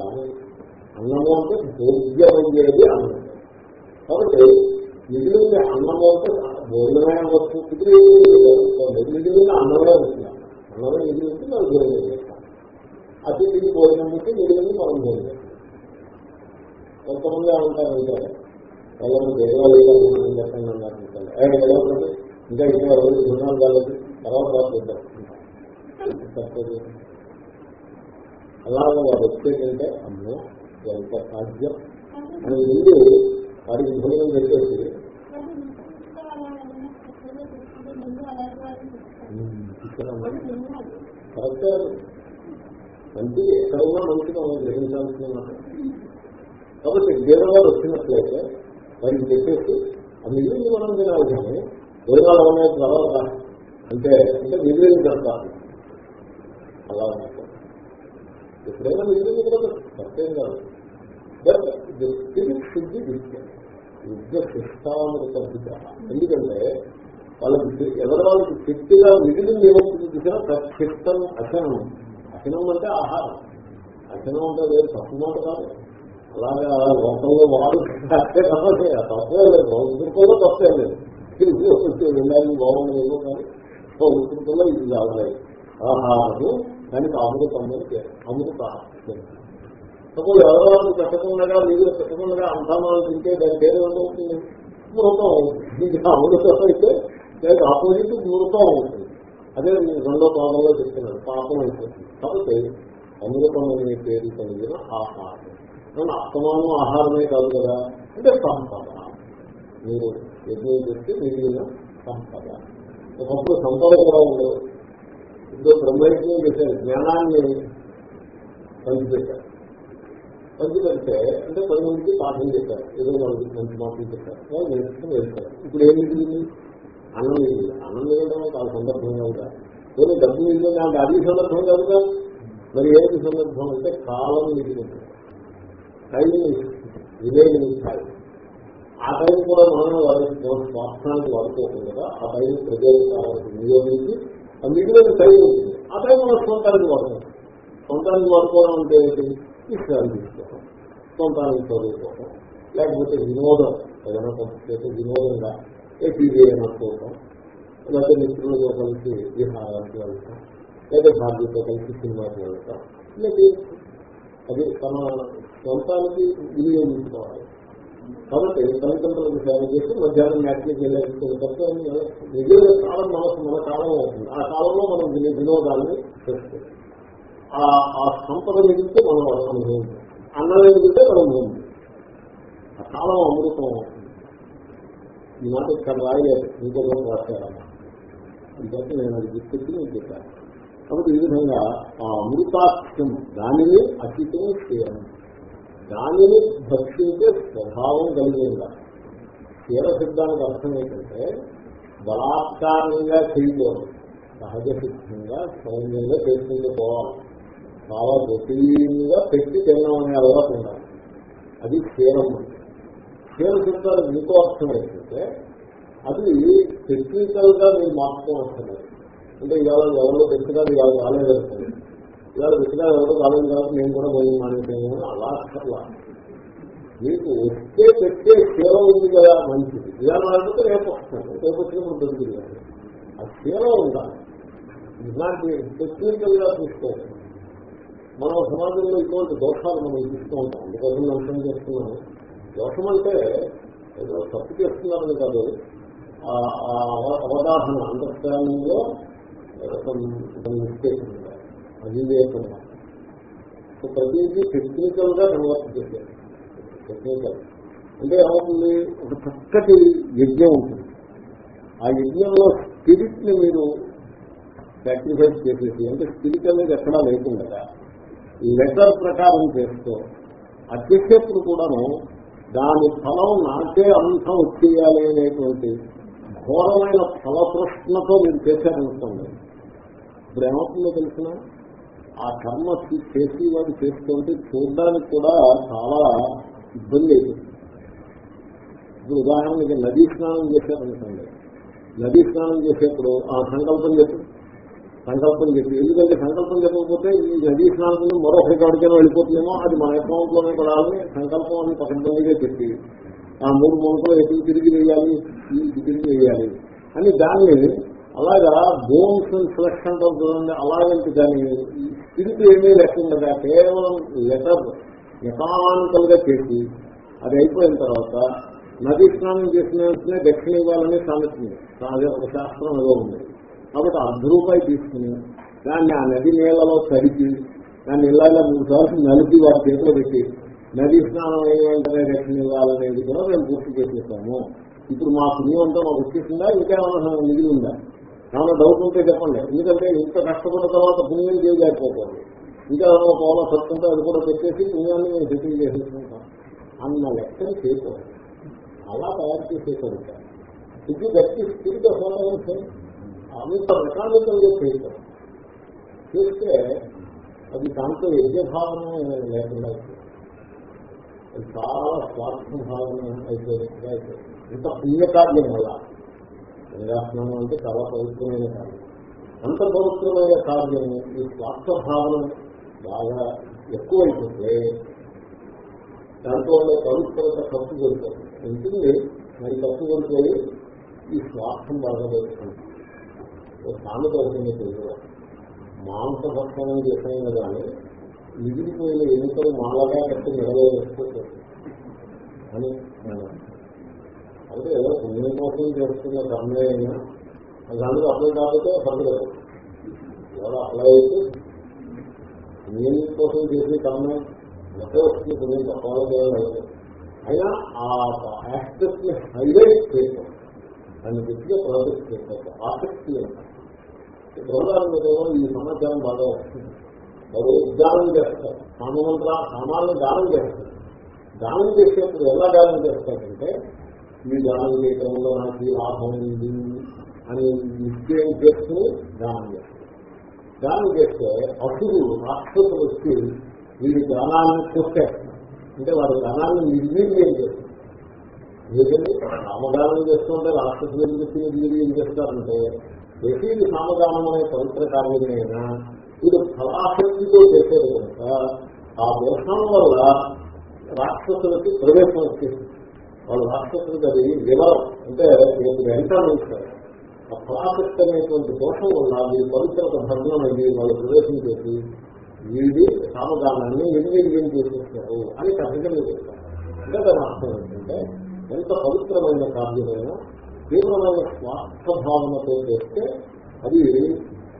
అన్నము అంటే భోగ్యమయ్యేది అన్నం. కాబట్టి మిగిలిన అన్నము అంటే భోజనమైన అవ్వచ్చు. మిగిలిన అన్నమే ఉంటున్నాం అన్నమే మిగిలింది మనం భోజనం చేస్తాం. అతిథికి భోజనం ఉంటే మిగిలింది మనం భోజనం కొంతమంది ఉంటారు అంటే వాళ్ళని దేవాలయాలు చెప్పండి అన్నారు ఇంకా ఇంకా రోజు గుణాలు కాలేదు తర్వాత తర్వాత అలాగే వారు వచ్చేటంటే అమ్మో ఎంత సాధ్యం. అని ముందు వారికి భోజనం పెట్టేసి కరెక్ట్. మంచి ఎక్కడ ఉన్నా మంచిగా మనం గ్రహించాల్సిన మాట. కాబట్టి దేవవారు వచ్చినట్లయితే వారికి చెప్పేసి ఆ మిగిలింది మనం తినాలి కానీ భోజనాలు అనే తర్వాత అంటే అంటే మిగిలింది కడతారు అలా ఎప్పుడైనా మిగిలింది కూడా సత్యం కాదు. బట్ శుద్ధి విద్య విద్య శిష్టామృత విద్య ఎందుకంటే వాళ్ళకి ఎవరి వాళ్ళకి శక్తిగా మిగిలింది ఏమవుతుంది చూసినా తత్శిష్టం అచనం అచనం అంటే ఆహారం. అచనం అంటే వేరు తప్పు మాట కాదు. అలాగా లోకంలో వాడు తప్పే లేదు. సంస్కృతంలో తప్పే లేదు. వెళ్ళాలి బాగుంది ఏమో కానీ. సంస్కృతంలో ఇది కావాలి. ఆహారము దానికి అమృతం అని అమృత సపోజ్ ఎవరు పెట్టకుండా మీరు పెట్టకుండా అంతమాలు తింటే దాని పేరు ఏమవుతుంది మృతం ఇది అమృతం అయితే దానికి ఆపోజిట్ మృతం అవుతుంది. అదే నేను రెండో పాదంలో చెప్తున్నాను పాపం అయిపోతుంది. కాబట్టి అమృతం అనే పేరు కలిగిన ఆహారం. అస్తమానం ఆహారమే కాదు కదా? అంటే సంపద. మీరు యజ్ఞం చేస్తే మిగిలిన సంపద. ఒకప్పుడు సంపద కూడా ఉండదు. ఇంకో బ్రహ్మయజ్ఞం చేశారు. జ్ఞానాన్ని పంచిపెట్టారు. పంచిపెడితే అంటే పది మందికి పాఠం చేశారు ఏదో వాళ్ళకి మంచి మాటలు చెప్పారు. నేర్చుకుని వెళ్తారు ఇప్పుడు ఏం మిగిలింది అన్నం మిగిలింది అన్నం మిగలడం చాలా సందర్భంగా ఉందా? ఏదో డబ్బు మిగిలింది అంటే అది సందర్భం కాదుగా మరి ఏది సందర్భం? అంటే కాలం మిగిలింది టైం విలేజ్ టైం ఆ టైం కూడా మనం మన స్వాస్థానికి వాడుకోకుండా ఆ టైం ప్రజలు కావాల్సి వినియోగించి ఆ మిగిలిన టైం ఉంటుంది. ఆ టైం మనం సొంతానికి వాడుకోవాలి సొంతానికి వాడుకోవడం అంటే ఏంటి? విషయాలు తీసుకోవడం. సొంతానికి చదువుకోవడం. లేకపోతే వినోదం ఏదైనా కొంతసేపు వినోదంగా ఏ టీవీ అయినా చూడటం లేకపోతే మిత్రులతో కలిసి విహారానికి వెళ్తాం. లేదా భార్యతో కలిసి సినిమాకి వెళ్తాం. లేకపోతే అది తన సొంతానికి వినియోగించుకోవాలి. కాబట్టి తల్లిదండ్రులకు సేవ చేసి మధ్యాహ్నం మ్యాచ్కి వెళ్ళేటువంటి తప్ప నిజంగా కాలం మనసు మన కాలం అవుతుంది. ఆ కాలంలో మనం విని- వినోదాన్ని చేస్తాం ఆ సంపద ఎదిగితే మనం అనుభవం అన్నం ఎదిగితే మనం భూమి ఆ కాలం అమృతం అవుతుంది. ఈ మాట ఇక్కడ రాయలేదు. ఇంకో రోజు రాశారన్న అందుకే నేను అది గుర్తెచ్చి నేను చెప్పాను. కాబట్టి ఈ విధంగా ఆ అమృతాఖ్యం దానిని అతితో చేయడం దానిని భక్షించే స్వభావం కలిగి ఉండాలి క్షీర సిద్ధానికి అర్థం ఏంటంటే బలాత్కారంగా చేయకూడదు. సహజ సిద్ధంగా సౌమ్యంగా చేసుకుంటూ పోవాలి. చాలా రొటీన్గా పెట్టి తిన్నామనే అలవాటు ఉండాలి. అది క్షీరం క్షీర సిద్ధానికి ఇంకో అర్థం ఏంటంటే అది టెక్నికల్గా మీరు మార్చుకోవచ్చు అంటే ఇవాళ ఎవరో పెట్టుకున్నారు ఇవాళ రాలేదనుకోండి ఇవాళ పెట్టుకున్నారు ఎవరో రాలేదు కాబట్టి నేను కూడా పోయి మానేసాను అలా అక్కర్లా మీకు వస్తే పెట్టే సేవ ఉంది కదా మంచిది. ఇలా మాట్లాడితే రేపు వస్తాను. రేపు వచ్చినప్పుడు దొరికింది కదా. ఆ సేవ ఉండాలి ఇలాంటి టెక్నికల్గా చూసుకోవాలి. మనం సమాజంలో ఇటువంటి దోషాలు మనం చూస్తూ ఉంటాం. అందుకోసం అంశం చేస్తున్నాను. దోషం అంటే ఏదో తప్పు చేస్తున్నారని కాదు. ఆ అవ- అవగాహన అండర్స్టాండింగ్ లో మిస్టేక్ అవివేకంగా సో ప్రతిదీ టెక్నికల్గా కన్వర్ట్ చేశారు. టెక్నికల్ అంటే ఏమవుతుంది? ఒక చక్కటి యజ్ఞం ఉంటుంది. ఆ యజ్ఞంలో స్పిరిట్ని మీరు సాక్రిఫైస్ చేసేసి అంటే స్పిరిట్ అనేది ఎక్కడా లేకుండా లెటర్ ప్రకారం చేస్తూ అది కూడాను దాని ఫలం నాకే అంశం వచ్చేయాలి అనేటువంటి ఘోరమైన ఫలతృష్ణతో మీరు చేశారనుకోండి ఇప్పుడు ఏమవుతుందో తెలిసిన? ఆ కర్మ చేసి వాడు చేస్తుంటే చూడడానికి కూడా చాలా ఇబ్బంది ఇప్పుడు ఉదాహరణకి నదీ స్నానం చేశారనుకోండి నదీ స్నానం చేసేప్పుడు ఆ సంకల్పం చెప్పి. సంకల్పం చెప్పి. ఎందుకంటే సంకల్పం చెప్పకపోతే ఈ నదీ స్నానం మరొక ఎక్కడికైనా వెళ్ళిపోతుందేమో అది మన అకౌంట్లోనే పడాలని సంకల్పం అని పకడ్బందీగా చెప్పి ఆ మూడు మూలకలు ఎటు తిరిగి వేయాలి తిరిగి వేయాలి అని దాన్ని అలాగా బోన్స్ అండ్ ఫ్లెక్స్ అలాగంటే దాని స్పిరిట్ ఏమీ లేకుండా కేవలం లెటర్ మెకానికల్గా చేసి అది అయిపోయిన తర్వాత నదీ స్నానం చేసిన వెంటనే దక్షిణ ఇవ్వాలని సామెతుంది అదే ఒక శాస్త్రం ఏదో ఉంది. కాబట్టి అర్ధ రూపాయి తీసుకుని దాన్ని ఆ నది నీళ్ళలో తడిపి దాన్ని ఇళ్ళలో మూడు సార్లు నలిపి వారి చేతిలో పెట్టి నది స్నానం అయిన వెంటనే దక్షిణ ఇవ్వాలనేది కూడా మేము పూర్తి చేసేసాము. ఇప్పుడు మా పుణ్యం అంతా మాకు వచ్చేసిందా? ఇంకేమైనా మిగిలి ఉందా? ఏమైనా డౌట్ ఉంటే చెప్పండి. ఎందుకంటే ఇంత కష్టపడిన తర్వాత పుణ్యం చేయలేకపోతుంది. ఇంకా ఏమైనా పోల సత్తుంటే అది కూడా పెట్టేసి పుణ్యాన్ని మేము సెటిల్ చేసేసుకుంటాం. అన్న లెక్కలు చేయకూడదు అలా తయారు చేసేసారు ఇది గట్టి స్పిరిట్ ఆఫ్ అంత మెకానికల్గా చేయటం చేస్తే అది దాంట్లో యజ్ఞ భావన లేకుండా అది చాలా స్వార్థ భావన అయిపోయిందిగా అయిపోయింది ఇంత పుణ్యకార్యం వల్ల. గంగాస్నానం అంటే చాలా పవిత్రమైన కార్యం. అంత పవిత్రమైన కార్యము ఈ స్వార్థ భావన బాగా ఎక్కువైపోతే దాంట్లో పవిత్రత ఖర్చు కొడుతుంది ఉంటుంది మరి ఖర్చు కొడిపోయి ఈ స్వార్థం బాగా పెరుగుతుంది సామెత అవుతుంది మాంస భక్షణం చేసిన కానీ మిగిలిపోయిన ఎన్నికలు మాలగా కట్టి నిలవేసుకోవచ్చు అని అంటే ఏదో పుణ్యం కోసం చేస్తున్న కర్మే అయినా దాంట్లో అప్లై కాకపోతే పర్లేదు ఎవరో అప్లై అయితే పుణ్యం కోసం చేసే కర్మే ఎక్కడ వస్తుంది పుణ్యం తప్పలేదు అయినా ఆ యాక్సెస్ని హైలైట్ చేయటం దాన్ని గట్టిగా ప్రాజెక్ట్ చేయటం ఆసక్తి అంటారు బృహదారం ఈ సమాచారం బాగా వస్తుంది. వారు దానం చేస్తారు. సామంత్ర సామాన్లు దానం చేస్తారు. దానం చేసేప్పుడు ఎలా దానం చేస్తారంటే ఈ దానం చేయటం నాకు లాభం ఉంది అని నిశ్చయం చేస్తూ దానం చేస్తారు దానం చేస్తే అసులు రాక్షసులు వచ్చి వీరి దానాన్ని చూస్తారు అంటే వారి దానాన్ని నిర్వీర్యం చేస్తారు. ఎందుకంటే నామగానం చేస్తుంటే రాక్షసులు ఎందుకు వచ్చి నిర్వీర్యం చేస్తారంటే ప్రతిది నామగానం అనే పవిత్ర కార్యమైనా వీరు ఫలాశక్తితో చేసేది కనుక ఆ దోషం వల్ల రాక్షసులకి ప్రవేశం వచ్చేసింది వాళ్ళు రాక్షసులకి అది వివరం. అంటే మీకు వెంటనే ఉంటారు ఆ ఫలాశక్తి అనేటువంటి దోషం వల్ల మీ పవిత్రత భగ్నమైంది వాళ్ళు ప్రవేశం చేసి వీడి సామధానాన్ని నిర్వీర్యం చేసేస్తారు అని కథగా చెప్తారు. అంటే దాని అర్థం ఏంటంటే ఎంత పవిత్రమైన కార్యమైనా తీవ్రమైన స్వార్థ భావనతో చేస్తే అది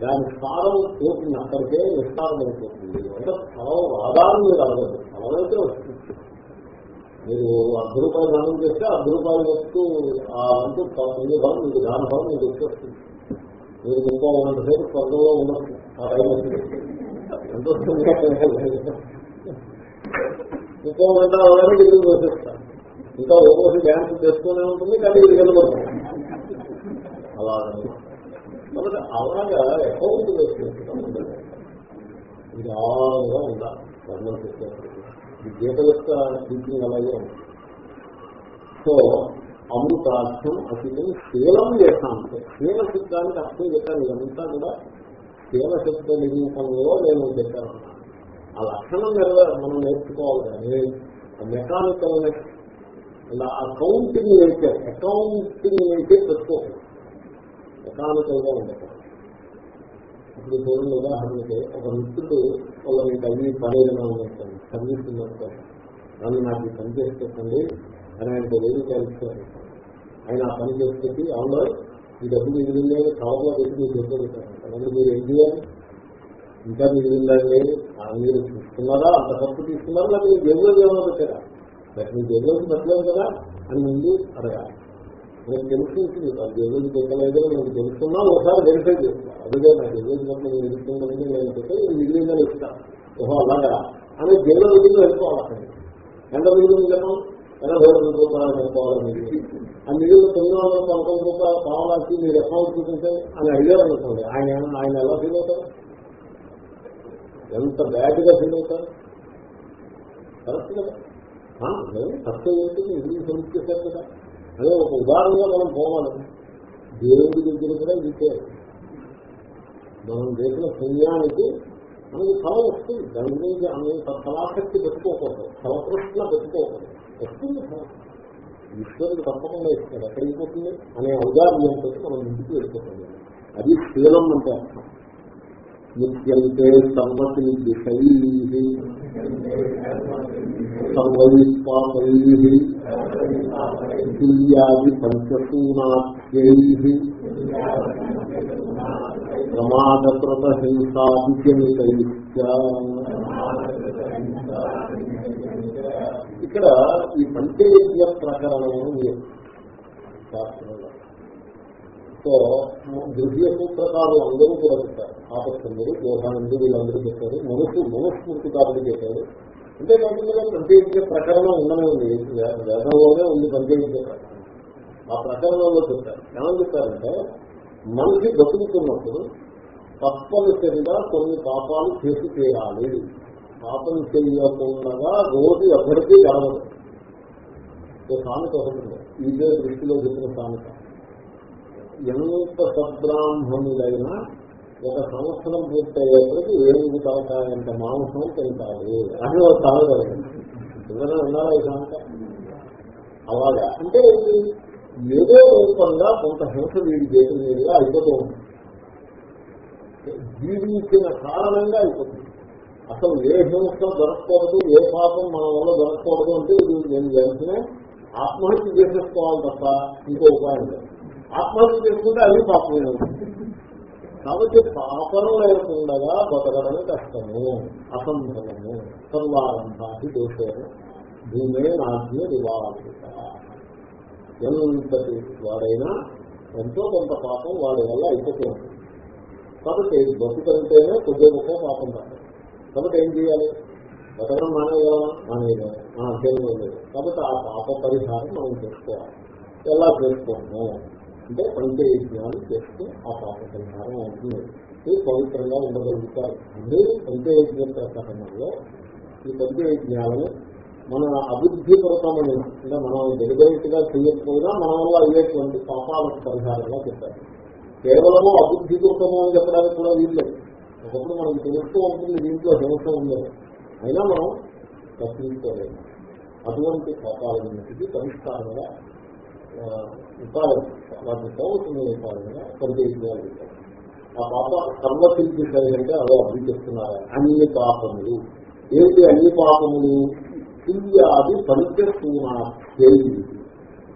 దాని స్థానం పోతుంది అక్కడికే నిస్తారమైపోతుంది అంటే స్థలం ఆధారం మీరు అడగదు ఫలమైతే వస్తుంది. మీరు అర్ధ రూపాయలు దానం చేస్తే అర్ధ రూపాయలు వస్తూ ఆ వంతు పుణ్య మీకు దాన భావం మీకు వచ్చేస్తుంది. మీరు ఇంకో ఉన్నంతసేపు స్వర్గంలో ఉండొచ్చు. ఆ టైం వస్తుంది. ఎంత ఇంకో గంట అవగానే డిగ్రీ వచ్చేస్తారు ఇంకా ఒక్కోసి డ్యాన్స్ చేస్తూనే ఉంటుంది కానీ ఇది వెళ్ళబడుతుంది అలాగే. కాబట్టి అలాగా అకౌంట్ వేసుకుంటున్నాం ఇది ఆగా ఉండాలి. కర్మలు చేసేటప్పుడు. ఈ గీత యొక్క టీచింగ్ అలాగే ఉంది. సో అమృతార్థం అతిథి శీలం చేస్తాను శీల శబ్దానికి అర్థం చెప్పాను ఇదంతా కూడా శీల శబ్ద నిరూపణలో నేను చెప్పాను. ఆ లక్షణం నెరవేర మనం నేర్చుకోవాలి కానీ మెకానికల్ ఆ కౌంటింగ్ నేచర్ అకౌంటింగ్ నేచర్ పెట్టుకోవాలి మెకానికల్గా ఉండదు ఇప్పుడు చూడండి ఉదాహరణకి ఒక మిత్రుడు వాళ్ళ మీకు అన్ని పనేదైనా ఉన్నాను సర్వీస్ ఉన్నాను నన్ను నాకు పని చేసేటండి అని ఆయన ఏది కలిసారు ఆయన ఆ పని చేసుకొచ్చి అవును ఈ డబ్బు మిగిలిందని కావాలో పెట్టి మీరు చెప్పగలుగుతారు అలాగే మీరు ఏం చేయాలి? ఇంకా మిగిలిందండి మీరు తీసుకున్నారా? అంత తప్పు తీసుకున్నారా? మీరు మీ జేబులో ఏమైనా పెట్టారా? లేకపోతే మీ జేబులోకి పెట్టలేదు కదా అని ముందు అడగాలి. నేను తెలుసుకుంటుంది ఆ జేబులోకి పెట్టలేదు నేను తెలుసుకున్నా ఒకసారి వెరిఫై చేస్తాను అదిగే నా జేబులోకి పెట్టిన నేను తెలుసుకుందని నేను చెప్తే మిగిలిందని ఇస్తాను ఓహో అలాగా అని జేబులో విధులు వెళ్ళిపోవాలి ఎంత మిగిలిన జనం ఎనభై రెండు రూపాయలు వెళ్ళిపోవాలి మిగిలి ఆ మిగిలిన తొమ్మిది వందల పంతొమ్మిది రూపాయలు కావాల్సి మీరు అకౌంట్ చూపించండి అని ఐడియా అనుకోండి ఆయన ఆయన ఎలా ఫీల్ అవుతారు? ఎంత బ్యాడ్గా ఫీల్ అవుతారు? కరెక్ట్ కదా? తక్కువ ఏంటి ఇంగ్లీష్ సమస్య చేశారు కదా? అదే ఒక ఉదాహరణగా మనం పోవాలి. దేవుడి దగ్గర కూడా ఇదే. మనం చేసిన పుణ్యానికి మనకి ఫలం వస్తుంది. దాని గురించి అన్ని ఫలాసక్తి పెట్టుకోకూడదు. ఫలప్రశ్న పెట్టుకోకూడదు. వస్తుంది ఫలం ఈశ్వరుడు తప్పకుండా ఇస్తాడు. ఎక్కడికి పోతుంది? అనే ఔదార్యంతో మనం ఇంటికి వెళ్ళిపోతుంది అది శీలం అంటే అర్థం. నిత్యంతే సర్వతి దిశై సర్వైపాపై తుల్యాది పంచసూనాఖ్యై ప్రమాదకృత హింసాభిజనితై ఇక్కడ ఈ పంచయజ్ఞ ప్రకరణము శాస్త్రం సో ద్వితీయ సూత్రకాలు అందరూ కూడా చెప్పారు. ఆపత్తున్నారు దేహానందు వీళ్ళందరూ చెప్పారు. మనసు మనస్ఫూర్తికారులు చెప్పారు. అంటే కాకుండా పంచయజ్ఞ ప్రకరణం ఉండనే ఉంది. వేదంలోనే ఉంది పంచయజ్ఞ ప్రకరణం. ఆ ప్రకరణంలో చెప్పారు. ఏమని చెప్పారంటే మనిషి బతుకుతున్నప్పుడు తప్పనిసరిగా కొన్ని పాపాలు చేసి తీరాలి. పాపం చేయకుండా రోజు ఎవరికీ గడవదు సామెత ఒకటి ఇదే దృష్టిలో చెప్పిన సామెత. ఎంత సద్బ్రాహ్మణులైనా ఒక సంవత్సరం పూర్తయ్యేప్పటికి ఏనుగు తలకాయంత మాంసం తింటారు? అని ఒక సామెత ఎవరైనా ఉన్నారా ఈ అలాగా. అంటే ఏదో రూపంగా కొంత హింస వీడి చేసిన మీదుగా అయిపోతూ ఉంటుంది జీవించిన కారణంగా అయిపోతుంది. అసలు ఏ హింస దొరకకూడదు ఏ పాపం మన వల్ల దొరకకూడదు అంటే ఇది నేను వెంటనే ఆత్మహత్య చేసేసుకోవాలి తప్ప ఇంకో ఉపాయం లేదు. ఆత్మహత్య చేసుకుంటే అవి పాపమే కాబట్టి పాపం లేకుండా బతకడమే కష్టము. అసంభవము. సర్వారంభాది దోషము భూమే నాజ్ఞ నివారిత. ఎంతటి వాడైనా ఎంతో కొంత పాపం వాడి వల్ల అయిపోతూ కాబట్టి బతుకంటేనే కొద్దిగా గొప్ప పాపం తప్పదు కాబట్టి ఏం చేయాలి? బతకడం మానేయగలమా మానేయగలం మన లేదు. కాబట్టి ఆ పాప పరిహారం మనం చేసుకోవాలి. ఎలా చేసుకోము? అంటే పంచయజ్ఞాలు చేస్తే ఆ పాప పరిహారం అవుతుంది పవిత్రంగా ఉండగలుగుతారు. అన్ని పంచయజ్ఞ ప్రకటనలో ఈ పంచయజ్ఞాలను మన అబుద్ధిపూర్వకమైన అంటే మనం డెలిబరేట్గా చేయకపోయినా మన వల్ల అయ్యేటువంటి పాపాలకు పరిహారంగా చెప్పారు. కేవలము అబుద్ధిపూర్వకము అని చెప్పడానికి కూడా వీల్లేదు ఒకప్పుడు మనకు తెలుస్తూ ఉంటుంది దీంట్లో హింస ఉండదు. అయినా మనం తప్పించుకోలేదు అటువంటి పాపాలన్నిటికీ పరిష్కారంగా ఉపాయం వాటిని పోగొట్టుకునే ఉపాయంగా పరిచయించాలి ఆ పాప సర్వశిల్పిస్తాయి అంటే అదో అభివృద్ధి చేస్తున్నారు అన్ని పాపములు ఏంటి అన్ని పాపములు తుల్యాది పంచస్థూనా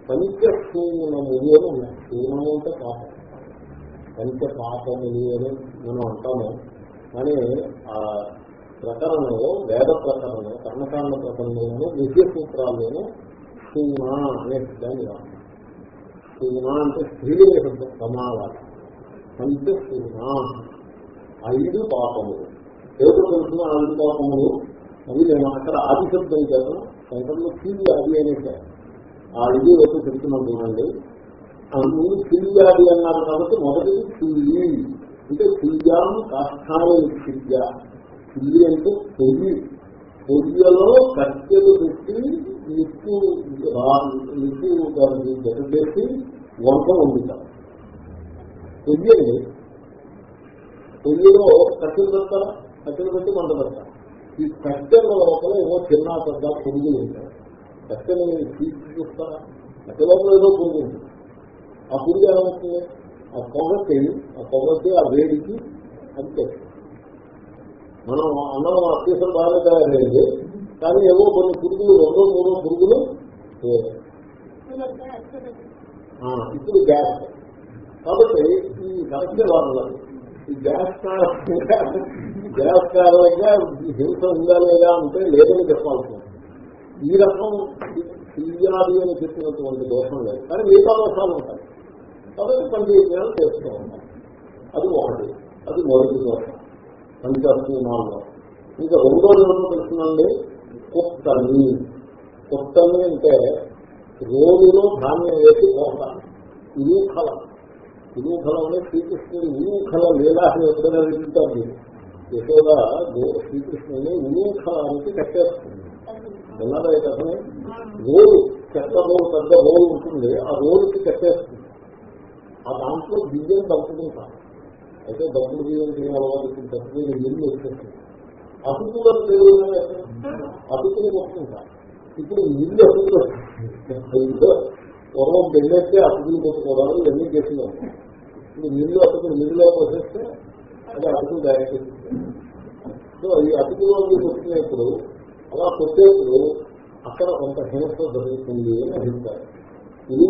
పంచస్థూనములు అని ఉన్నాయి. స్థూనము అంటే పాపం. పంచ పాపములు అని మనం అంటాము. కానీ ఆ ప్రకరణలో వేద ప్రకరణలో కర్మకాండ ప్రకరణలోనూ విద్య సూత్రాల్లోనూ స్థూన అనే దాన్ని రాదు స్థూన అంటే స్త్రీల శబ్దం సమావాలి పంచస్థూన ఐదు పాపములు ఎవరు తెలుసిన ఐదు పాపములు అవి నేను అక్కడ ఆది శబ్దం చేత శంకర్లో ఫీల్ అది అనేసారు ఆ ఐదు వైపు చెప్తున్నాం చూడండి ఆ ముందు ఫిల్యాది అన్నారు కాబట్టి మొదటిది ఫిల్లి అంటే ఫిల్యాం కాష్టాన్ని ఫిల్య ఫిల్లి అంటే పొయ్యి పొయ్యలో కట్టెలు పెట్టి నిప్పు నిప్పు జత చేసి వంట వండుతారు పొయ్యి పొయ్యిలో కట్టెలు పెడతారా? కట్టెలు పెట్టి వంట పెడతారు? ఈ కట్టెల లోపల ఏమో చిన్న పెద్ద పురుగులు ఉంటాయి. కట్టెలు తీసి చూస్తారా? కట్టె లోపల ఏదో పురుగు ఉంటుంది. ఆ పురుగు ఏమవుతుంది ఆ పొగకి ఆ పొగకి ఆ వేడికి అంతే. మనం అన్నం అత్యవసరం బాగా తయారైంది. కానీ ఏవో కొన్ని పురుగులు రెండో మూడో పురుగులు ఇప్పుడు గ్యాస్. కాబట్టి ఈ కరెక్టే వాళ్ళు ఈ గ్యాస్ గ్యాస్ కారణంగా హింస ఉందా లేదా అంటే లేదని చెప్పాల్సి ఈ రకం ఫిర్యాది అని చెప్పినటువంటి దోషం లేదు. కానీ మిగతా దోషాలు ఉంటాయి. కాబట్టి పని చేయాలని చేస్తూ ఉంటాం అది ఒకటి. అది మొదటి దోషం. పంచాత్మీనాల్లో ఇంకా రెండోది ఏమో తెలుసునండి కొత్తని కొత్తని అంటే రోజులో ధాన్యం వేసి కోట ఇరుఖల ఇరుఖల అంటే శ్రీకృష్ణుడు ఇరుఖల లీలా అని ఎప్పుడైనా వింటారు యశోద శ్రీకృష్ణుని ఇరుఖలానికి కట్టేస్తుంది. విన్నారా ఈ కథని? రోలు చెత్త రోలు పెద్ద రోలు ఉంటుంది. ఆ రోలుకి కట్టేస్తుంది. ఆ దాంట్లో బియ్యం దంపుకుంటాం అయితే డబ్బులు బియ్యం చేయడం అలవాటు డబ్బు ఇల్లు వచ్చేస్తుంది అతుకుల అతుకులు కొట్టుకుంటారు ఇప్పుడు ఇల్లు అతుకులు పూర్వం పెళ్ళేస్తే అతుకులు కొట్టుకోవడం ఇవన్నీ చేసినాం. ఇప్పుడు మిల్లు అతుకులు మిల్లులో వచ్చేస్తే అది అతుకులు డైరెక్ట్ సో ఈ అతుకులో వచ్చినప్పుడు అలా కొట్టేప్పుడు అక్కడ కొంత హింస జరుగుతుంది అని అభిప్రాయం. ఇది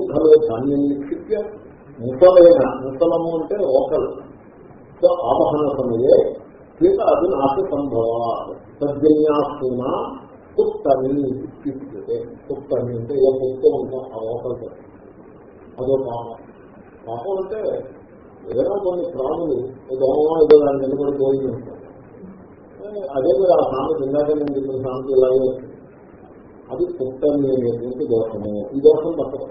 ధాన్యం నిక్షిప్య ముసలైన ముసలము అంటే ఓకలు. సో ఆవహన సమయే సీత అది నాకు సంభవ కుప్తని కుత్తని కుప్తని అంటే ఏ కుత్త ఉంటాం ఆ లోపల అదో పాపం. పాపం అంటే ఏదైనా కొన్ని ప్రాణులు దోమ ఏదో దాన్ని నిలబడి పోయి ఉంటాయి అదే మీరు ఆ సామెత ఇందాక నేను చెప్పిన సామెత ఇలాగే అది కుప్తని అనేటువంటి దోషము. ఈ దోషం తప్పదు.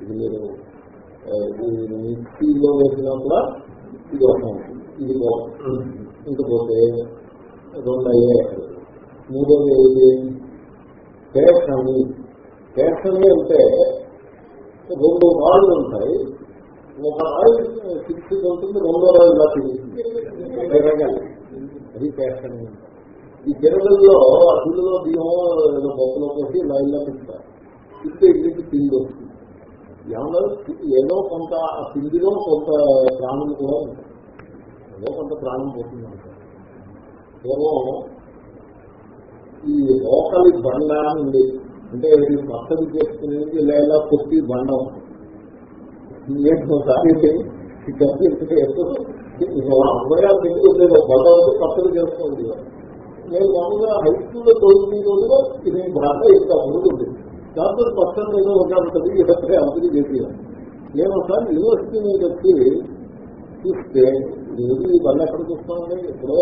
ఇది మీరు మిక్సీలో వేసినా కూడా ఇది దోషం ఇది ఇంకపోతే రెండు అయ్యే మూడోది ఏది? పేషని పేషని అంటే రెండు రాళ్ళు ఉంటాయి. ఒక రాయి సిక్స్ ఉంటుంది రెండో రాయి ఇలా తిరిగి అది పేషని ఈ గిరగల్లో అసలులో బియ్యం బొమ్మలో బొక్కలో పోసి లైన్లో తింటారు. తింటే ఇంటికి తిండి వస్తుంది. ఏమన్నా ఏదో కొంత పిండిలో కొంత ప్రాణం కూడా ఉంటుంది. ఏదో కొంత ప్రాణం పోతుంది పూర్వం ఈ లోకలి బండ ఉంది. అంటే ఇది పచ్చడి చేసుకునేది లేదా ఇలా కొట్టి బండ. అమ్మగారు తిండి ఉండేది బండ ఉంది పచ్చడి చేసుకోండి. నేను మామూలుగా హై స్కూల్లో తొమ్మిది రోజులో ఇది భాష ఇంకా ఉంటుంది దాంతో పచ్చడి ఏదో ఉంటుంది ఇదే అభివృద్ధి చేసేయాలి. నేను ఒకసారి యూనివర్సిటీ నుంచి వచ్చి చూస్తే రోజు ఈ బండ ఎక్కడ చూస్తామండి ఎప్పుడో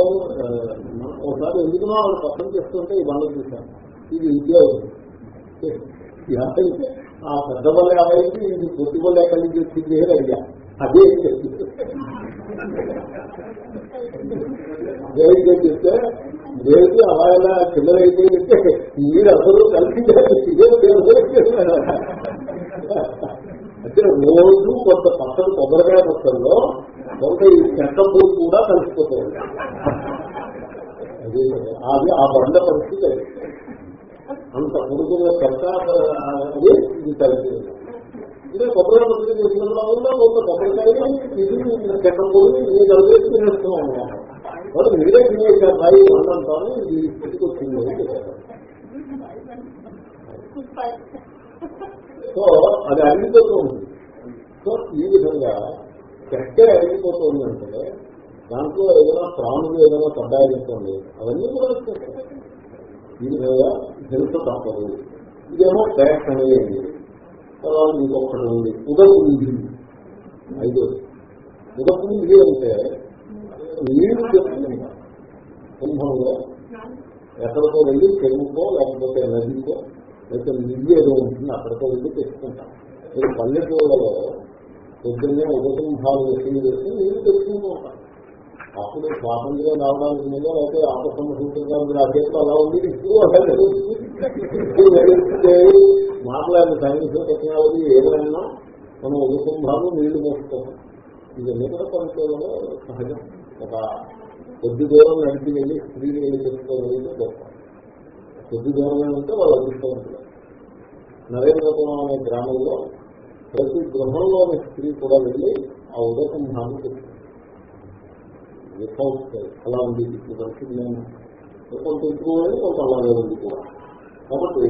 ఒకసారి ఎందుకునో వాళ్ళు పక్కన చేస్తుంటే ఈ బండ చూశాను ఇది ఉద్యోగం. ఆ పెద్ద బల్ల ఎవరికి ఇది పొట్టి బల్ల ఎక్కడి నుంచి వచ్చింది అడిగా. అదే చెప్తే దేవుడికి అలా ఇలా చిన్నదైపోయిందంటే మీరు అసలు కలిసి అంటే రోజు కొంత పక్కన కొబ్బరికాయ పక్కల్లో కొంత ఈ చెత్త కూడా కలిసిపోతుంది. అది అది ఆ బండ పరిస్థితి అది. అంత కొడుకున్న చెత్త అది ఇది కలిసి అంటే కొబ్బరికాయ పక్కన కొంత కొబ్బరికాయ ఇది సెకండ్ మీరు కలిపేసి తినేస్తున్నాం. అన్నమాట మీరే తినేసారు రాయి అన్నంతా మీరు పెట్టుకొచ్చింది. సో అది అరిగిపోతూ ఉంది. సో ఈ విధంగా ఎక్కడ అరిగిపోతుంది అంటే దాంట్లో ఏదైనా ప్రాణులు ఏదైనా పడ్డాయనుకోండి అవన్నీ కూడా ఈ విధంగా హెల్త్ తప్పదు. ఇదేమో ట్యాక్స్ అనేది తర్వాత ఇంకొకటి ఉంది. ఉదకుంది ఐదు. ఉదకుంది అంటే నీళ్ళు చెప్తుంది కుంభంలో ఎక్కడికో వెళ్ళి చెరువుకో లేకపోతే నదికో లేకపోతే నిధి ఏదో ఉంటుంది అక్కడికో వెళ్ళి తెచ్చుకుంటాం. మీరు పల్లెటూళ్ళలో పొద్దున్నే ఉపకుంభాలు వేసి చేసి నీళ్ళు తెచ్చుకుంటూ ఉంటాం. అప్పుడు స్వాతంత్ర్యం రావడానికి ముందు లేకపోతే ఆపసమ సూత్రం అధ్యక్షులు అలా ఉంది. ఇప్పుడు ఇప్పుడు మాట్లాడిన సైన్స్ టెక్నాలజీ ఏమైనా మనం ఉపకుంభాలు నీళ్ళు మోసుకోవాలి ఇది కూడా పల్లెటూళ్ళలో సహజం. ఒక కొద్ది దూరం నడిచి వెళ్ళి స్త్రీలు వెళ్ళి తెలుసుకోగలిగితే గొప్ప. కొద్ది దూరమే ఉంటే వాళ్ళు అదృష్టవంతులు నరేంద్రపురం అనే గ్రామంలో ప్రతి గృహంలోని స్త్రీ కూడా వెళ్ళి ఆ ఉదకుంభాన్ని తెచ్చుకుంటారు వితౌట్ అలా ఉంది ఇప్పుడు పరిస్థితి నేను కొంత ఎక్కువ కొంత అలాగే ఉంది కూడా. కాబట్టి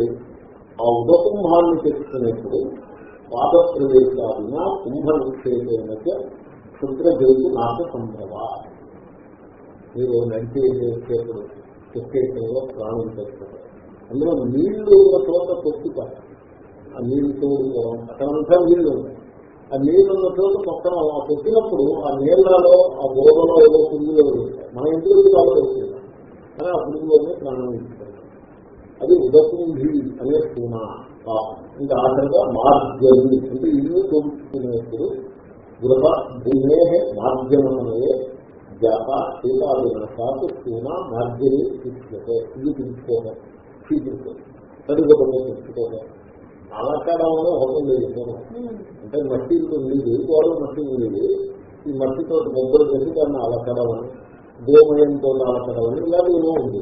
ఆ ఉదసింహాన్ని తెచ్చుకునేప్పుడు పాద ప్రవేశాదిన కుంభ నిక్షేపే మధ్య క్షుద్ర జోగి నాట సంభవ. మీరు నడిచి చేసేటప్పుడు చెక్కేటంలో ప్రాణం చేస్తారు అందులో నీళ్ళు ఉన్న చోట తొక్కుతారు. ఆ నీళ్ళు తోడుకోవడం అక్కడంతా నీళ్ళు ఆ నీళ్ళు ఉన్న చోట మొత్తం ఆ తొక్కినప్పుడు ఆ నీళ్ళలో ఆ బోధలో ఏదో పురుగులు మన ఇంటికి కాబట్టి కానీ ఆ పురుగులోనే ప్రాణం ఇస్తారు అది ఉదకుంభి అనే సూన పాపం. ఇంకా ఆఖరిగా మార్గం అంటే ఇల్లు తోడుకునేప్పుడు గృహ భూమే మార్గం మార్గమనే జాత సీతాదినసాత్ పూన మార్గమి తీసుకోతే ఇల్లు తీసుకోవడం తీసుకోవడం తడిగొడవ తీసుకోవడం అలకడం హోటల్ ఒకటి లేదు అంటే మట్టి ఉండేది గోడలు మట్టి ఉండేది. ఈ మట్టితో బొబ్బలు చేసి దాన్ని అలకడం అని గోమయంతో అలకడం అని ఇలాంటివో ఉంది.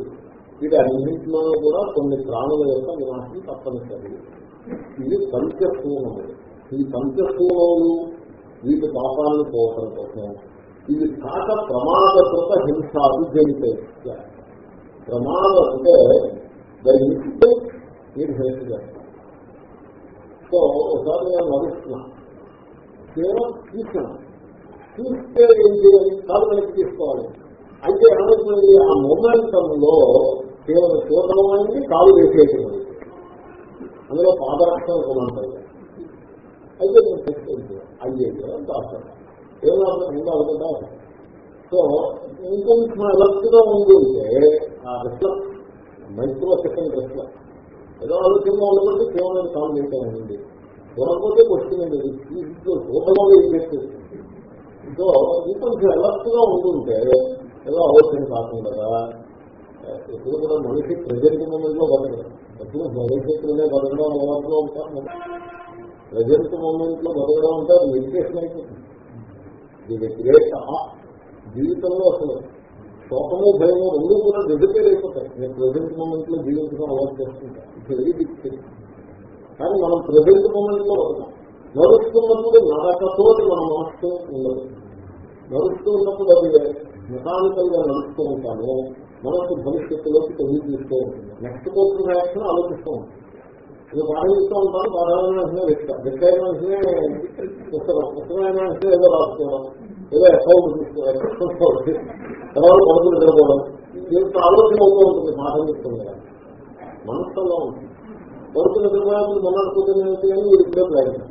వీటి అన్నింటిలో కూడా కొన్ని ప్రాణుల యొక్క వినాశం తప్పనిసరి. ఇది పంచస్థూలములు ఈ పంచస్థూలములు వీటి పాపాలను పోవటం కోసం ఇది కాక ప్రమాదకృత హింసాలు జరిగితే ప్రమాదం అంటే దాని మిస్టేక్ మీరు హెల్ప్ చేస్తారు. సో ఒకసారి నేను నడుస్తున్నా కేవలం చూసాను తీస్తే ఏం చేయాలి? కాదు వెనక్కి తీసుకోవాలి. అయితే ఏమవుతుంది? ఆ మొమెంటంలో కేవలం చూడమైంది కాలు వేసేసింది అందులో పాదరక్షణ కొనంటారు అయితే నేను తెచ్చుకుంది అయ్యేది దాస్తాను ఏమన్నా ముందు అనుకుంటా సో ఇంకొంచెం ఎలక్ట్గా ఉంది అంటే ఆ రిఫ్లెక్ట్ మైక్రో సెకండ్ రిఫ్లెక్ట్ ఏదో ఆలోచన ఉండబట్టి కేవలం కాలు వేయటం ఉంది. చూడకపోతే క్వశ్చన్ లేదు. చూడమో చేసేస్తుంది సో ఇంకొంచెం ఎలక్ట్గా ఉంటుంటే ఏదో ఆలోచన కాకుండా ఎప్పుడు కూడా మనిషి ప్రజెంట్ మూమెంట్లో బతకడం ఎప్పుడు భవిష్యత్తులోనే బతకడం అలవాటులో ఉంటారు. ప్రజెంట్ మూమెంట్లో బతకడం అంటే మెడిటేషన్ అయిపోతుంది. ఇది గ్రేట్ జీవితంలో అసలు శోకము భయము రెండు కూడా డిజిటల్ అయిపోతాయి. నేను ప్రజెంట్ మూమెంట్లో జీవించడం అలవాటు చేసుకుంటా ఇది వెరీ డిఫికల్ట్ కానీ మనం ప్రజెంట్ మూమెంట్లో బతకం. నడుస్తున్నప్పుడు నరకతోటి మన మనస్సు ఉండదు నడుస్తూ ఉన్నప్పుడు అది మెకానికల్గా నడుస్తూ ఉంటాము. మనసు భవిష్యత్తులోకి తొమ్మిది తీస్తూ ఉంటుంది. నెక్స్ట్ కోర్సు రియాక్షన్ ఆలోచిస్తూ ఉంటుంది ఇది పాటిస్తూ ఉంటాను సాధారణ వెంటనే వ్యక్త వ్యక్తైన వెంటనే పుస్తకం పుస్తకమైన వెంటనే ఏదో రాసుకోవడం ఏదో అకౌంట్ తీసుకోవాలి తర్వాత పడుతుంది నిద్రపోవడం ఇంత ఆలోచన అవుతూ ఉంటుంది పాఠం చెప్తుంది కదా. మనస్సులో ఉంటుంది. పడుకుని నిద్రపోయాలని మొన్నటిపోతుంది అని ఇప్పుడే ప్రయత్నం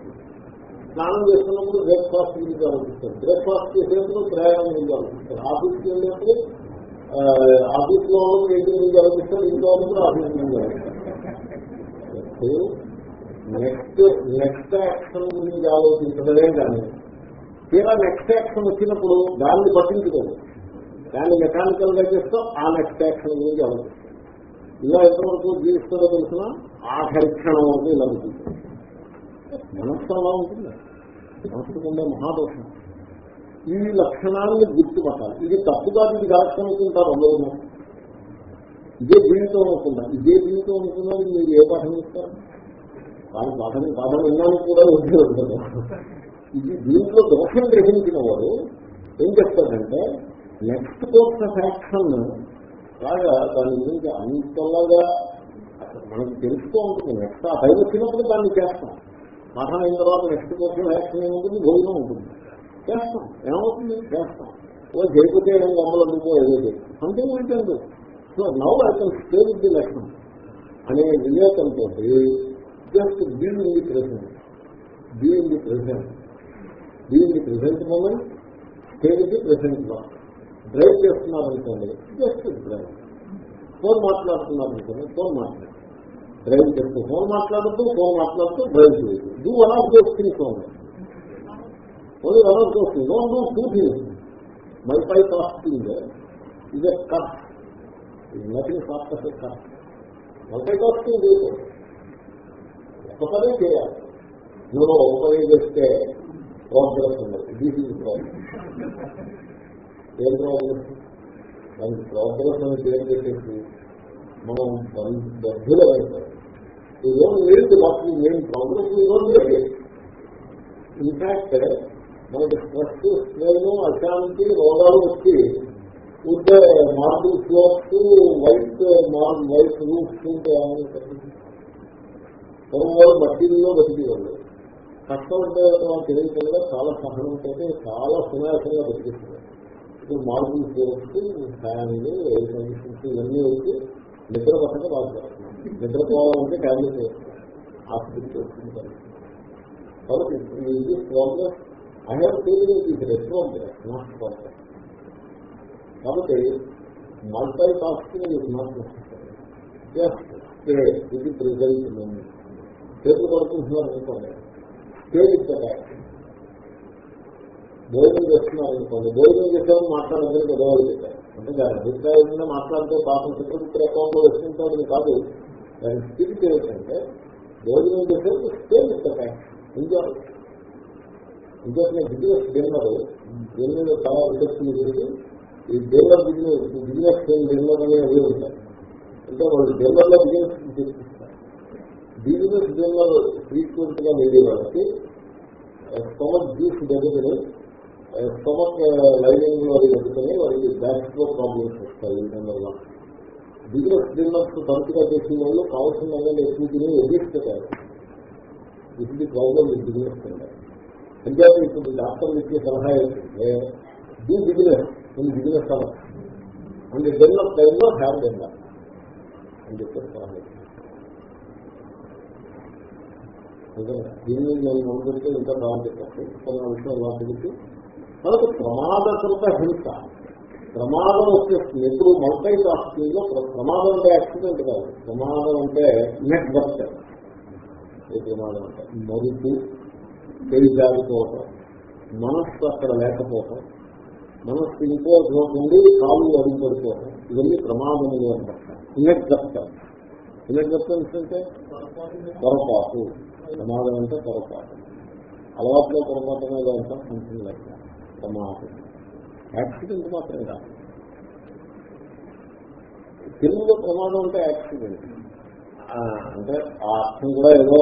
స్నానం చేస్తున్నప్పుడు బ్రేక్ఫాస్ట్ గురించి ఆలోచిస్తారు బ్రేక్ఫాస్ట్ చేసేటప్పుడు ప్రయాణం గురించి ఆలోచిస్తారు ఆఫీస్కి వెళ్ళినప్పుడు ఆఫీస్లో ఉన్నప్పుడు ఇంటి గురించి ఆలోచిస్తారు ఇంట్లో ఉన్నప్పుడు ఆఫీస్ గురించి కాబట్టి నెక్స్ట్ నెక్స్ట్ యాక్షన్ గురించి ఆలోచించడమే కానీ తీరా నెక్స్ట్ యాక్షన్ వచ్చినప్పుడు దాన్ని పట్టించుకోదు దాన్ని మెకానికల్గా చేస్తాం ఆ నెక్స్ట్ యాక్షన్ గురించి ఆలోచిస్తాం. ఇలా ఎంతవరకు జీవిస్తుందో తెలిసిన? ఆఖరి క్షణం వరకు ఇలా ఉంటుంది. మనస్సు అలా ఉంటుంది? మనస్సుకు ఉండే మహాదోషం. ఈ లక్షణాన్ని గుర్తుపట్టాలి. ఇది తప్పుగా ఇది కరెక్ట్ అనుకుంటారు అందరూ ఇదే జీవితం అనుకున్నా ఇదే జీవితం అనుకున్నది మీరు ఏ పాఠం ఇస్తారు కానీ పాఠం పాఠం విన్నాను కూడా వద్దు ఉంటుంది ఇది దీంట్లో దోషం గ్రహించిన వాడు ఏం చెప్తారంటే నెక్స్ట్ కోర్స్ ఆఫ్ యాక్షన్ లాగా దాని గురించి అంతలాగా మనకి తెలుస్తూ ఉంటుంది. నెక్స్ట్ ఆ టైం వచ్చినప్పుడు దాన్ని చేస్తాం. పాఠం అయిన తర్వాత నెక్స్ట్ కోర్స్ ఆఫ్ యాక్షన్ ఏముంటుంది? భోజనం ఉంటుంది. చేస్తాం. ఏమవుతుంది? చేస్తాం. ఓ చేయకపోతే ఏం గమ్మలు అందుకో ఏదో చేస్తాం. సంథింగ్ ఏంటంటే so now I can stay with the లక్షణం అనే వివేకంతో just being the present being the present being the present moment stay with the ప్రెసెంట్లో drive చేస్తున్నారనుకోండి జస్ట్ డ్రైవ్ ఫోన్ మాట్లాడుతున్నారనుకోండి ఫోన్ మాట్లాడు. డ్రైవ్ చేస్తూ ఫోన్ మాట్లాడుతూ ఫోన్ మాట్లాడుతూ డ్రైవ్ చేయదు do one of those things only only one of those things don't do two things my multi casting a cut nothing fast cut multi చేయకూడదు ఒక పనే చేయాలి. నువ్వు ఒక పని చేస్తే ప్రోగ్రెస్ ఉండదు. దీస్ ఈజ్ ప్రోగ్రెస్ ఏం ప్రోగ్రెస్ దానికి ప్రోగ్రెస్ అని పేరు పెట్టేసి మనం బద్దులు అవుతాం ఈ రోజు లేదు మాకు నేను ప్రోగ్రెస్ ఈ రోజు లేదు ఇన్ఫాక్ట్ మనకి స్ట్రెస్ స్ట్రెయిన్ అశాంతి రోగాలు వచ్చి ఉంటే marble floors white non white roofs ఉంటే పూర్వం మట్టిలో బతికేవాళ్ళు. కష్టం అంటే తెలియకుండా చాలా సహనంతో చాలా సునాయాసంగా బతికిస్తున్నారు ఇప్పుడు మార్బుల్ ఫ్లోర్స్ ఫ్యాన్లు ఎయిర్ కండిషన్స్ ఇవన్నీ వచ్చి నిద్ర పక్కన బాధపడుతున్నాం నిద్రపోవాలంటే ట్యాబ్లెట్ హాస్పిటల్ చేసుకుంటారు కాబట్టి ఇది ప్రాబ్లమ్ ఐ హ్యావ్ ఫీలింగ్ ఇది రెస్పాన్స్ నాట్ ప్రోగ్రెస్. కాబట్టి మల్టీ టాస్కింగ్ ఇది నాట్ ఇది ప్రిజల్ట్ చేతులు పడుకుంటున్నారు అనుకోండి స్టేజ్ భోజనం చేస్తున్నారు అనుకోండి భోజనం చేసేవారు మాట్లాడదని గొడవలు చెప్పారు అంటే దాని అభిప్రాయం మాట్లాడితే పాపం చిత్రపుత్ర అకౌంట్లో వేసుకుంటామని కాదు దాని స్థితి ఏంటంటే భోజనం చేసేందుకు స్టేజ్ ఇస్తారు ఎంజాయ్ ఇంకొక బిజినెస్ డిన్నర్ దీని మీద చాలా రిసెర్చ్ చేసి ఈ డిన్నర్ బిజినెస్ బిజినెస్ డిన్నర్ అనేవి ఉంటాయి. అంటే వాళ్ళు డిన్నర్ బిజినెస్ బిజినెస్ డిన్నర్ ఫ్రీక్వెంట్గా లేదు కాబట్టి స్టమక్ జ్యూస్ దగ్గరని స్టమక్ లైనింగ్లో దగ్గరని వాళ్ళకి బ్యాక్లో ప్రాబ్లమ్స్ వస్తాయి డిన్నర్ బిజినెస్ డిన్నర్స్ తరచుగా చేసిన వాళ్ళు కావాల్సిన వాళ్ళు ఎక్కువ తిని ఎదిరిస్తారు ఇది ప్రాబ్లం బిజినెస్ అంటే ఇప్పుడు డాక్టర్ ఇచ్చే సలహా ఏంటంటే డూ బిజినెస్ నేను బిజినెస్ అలా అంటే డెవలప్ టైంలో హ్యావ్ డెవలప్ అని చెప్పే దీన్ని నేను అనుకుంటే ఇంకా బాగా చెప్పచ్చు కొన్ని విషయం ఎలా తెలిసి మనకు ప్రమాదకృత హింస. ప్రమాదం వచ్చేస్తుంది ఎప్పుడు మల్టీ టాస్కింగ్లో ప్రమాదం అంటే యాక్సిడెంట్ కాదు. ప్రమాదం అంటే నెట్వర్క్ ఏ ప్రమాదం అంటే? మరుపు తెలిసారిపోవటం మనస్సు అక్కడ లేకపోవటం. మనస్సు ఇంకో నుండి కాలు అడుగుపడిపోవటం ఇవన్నీ ప్రమాదములు అంటారు. ఇనర్గప్తం ఇనర్గప్టన్స్ అంటే పొరపాటు. ప్రమాదం అంటే పొరపాటు. అలవాట్లో పొరపాటు మీద అంటాం సంథింగ్ లైక్ ప్రమాదం. యాక్సిడెంట్ మాత్రమే కాదు. తెలుగులో ప్రమాదం అంటే యాక్సిడెంట్. అంటే ఆ అర్థం కూడా ఏదో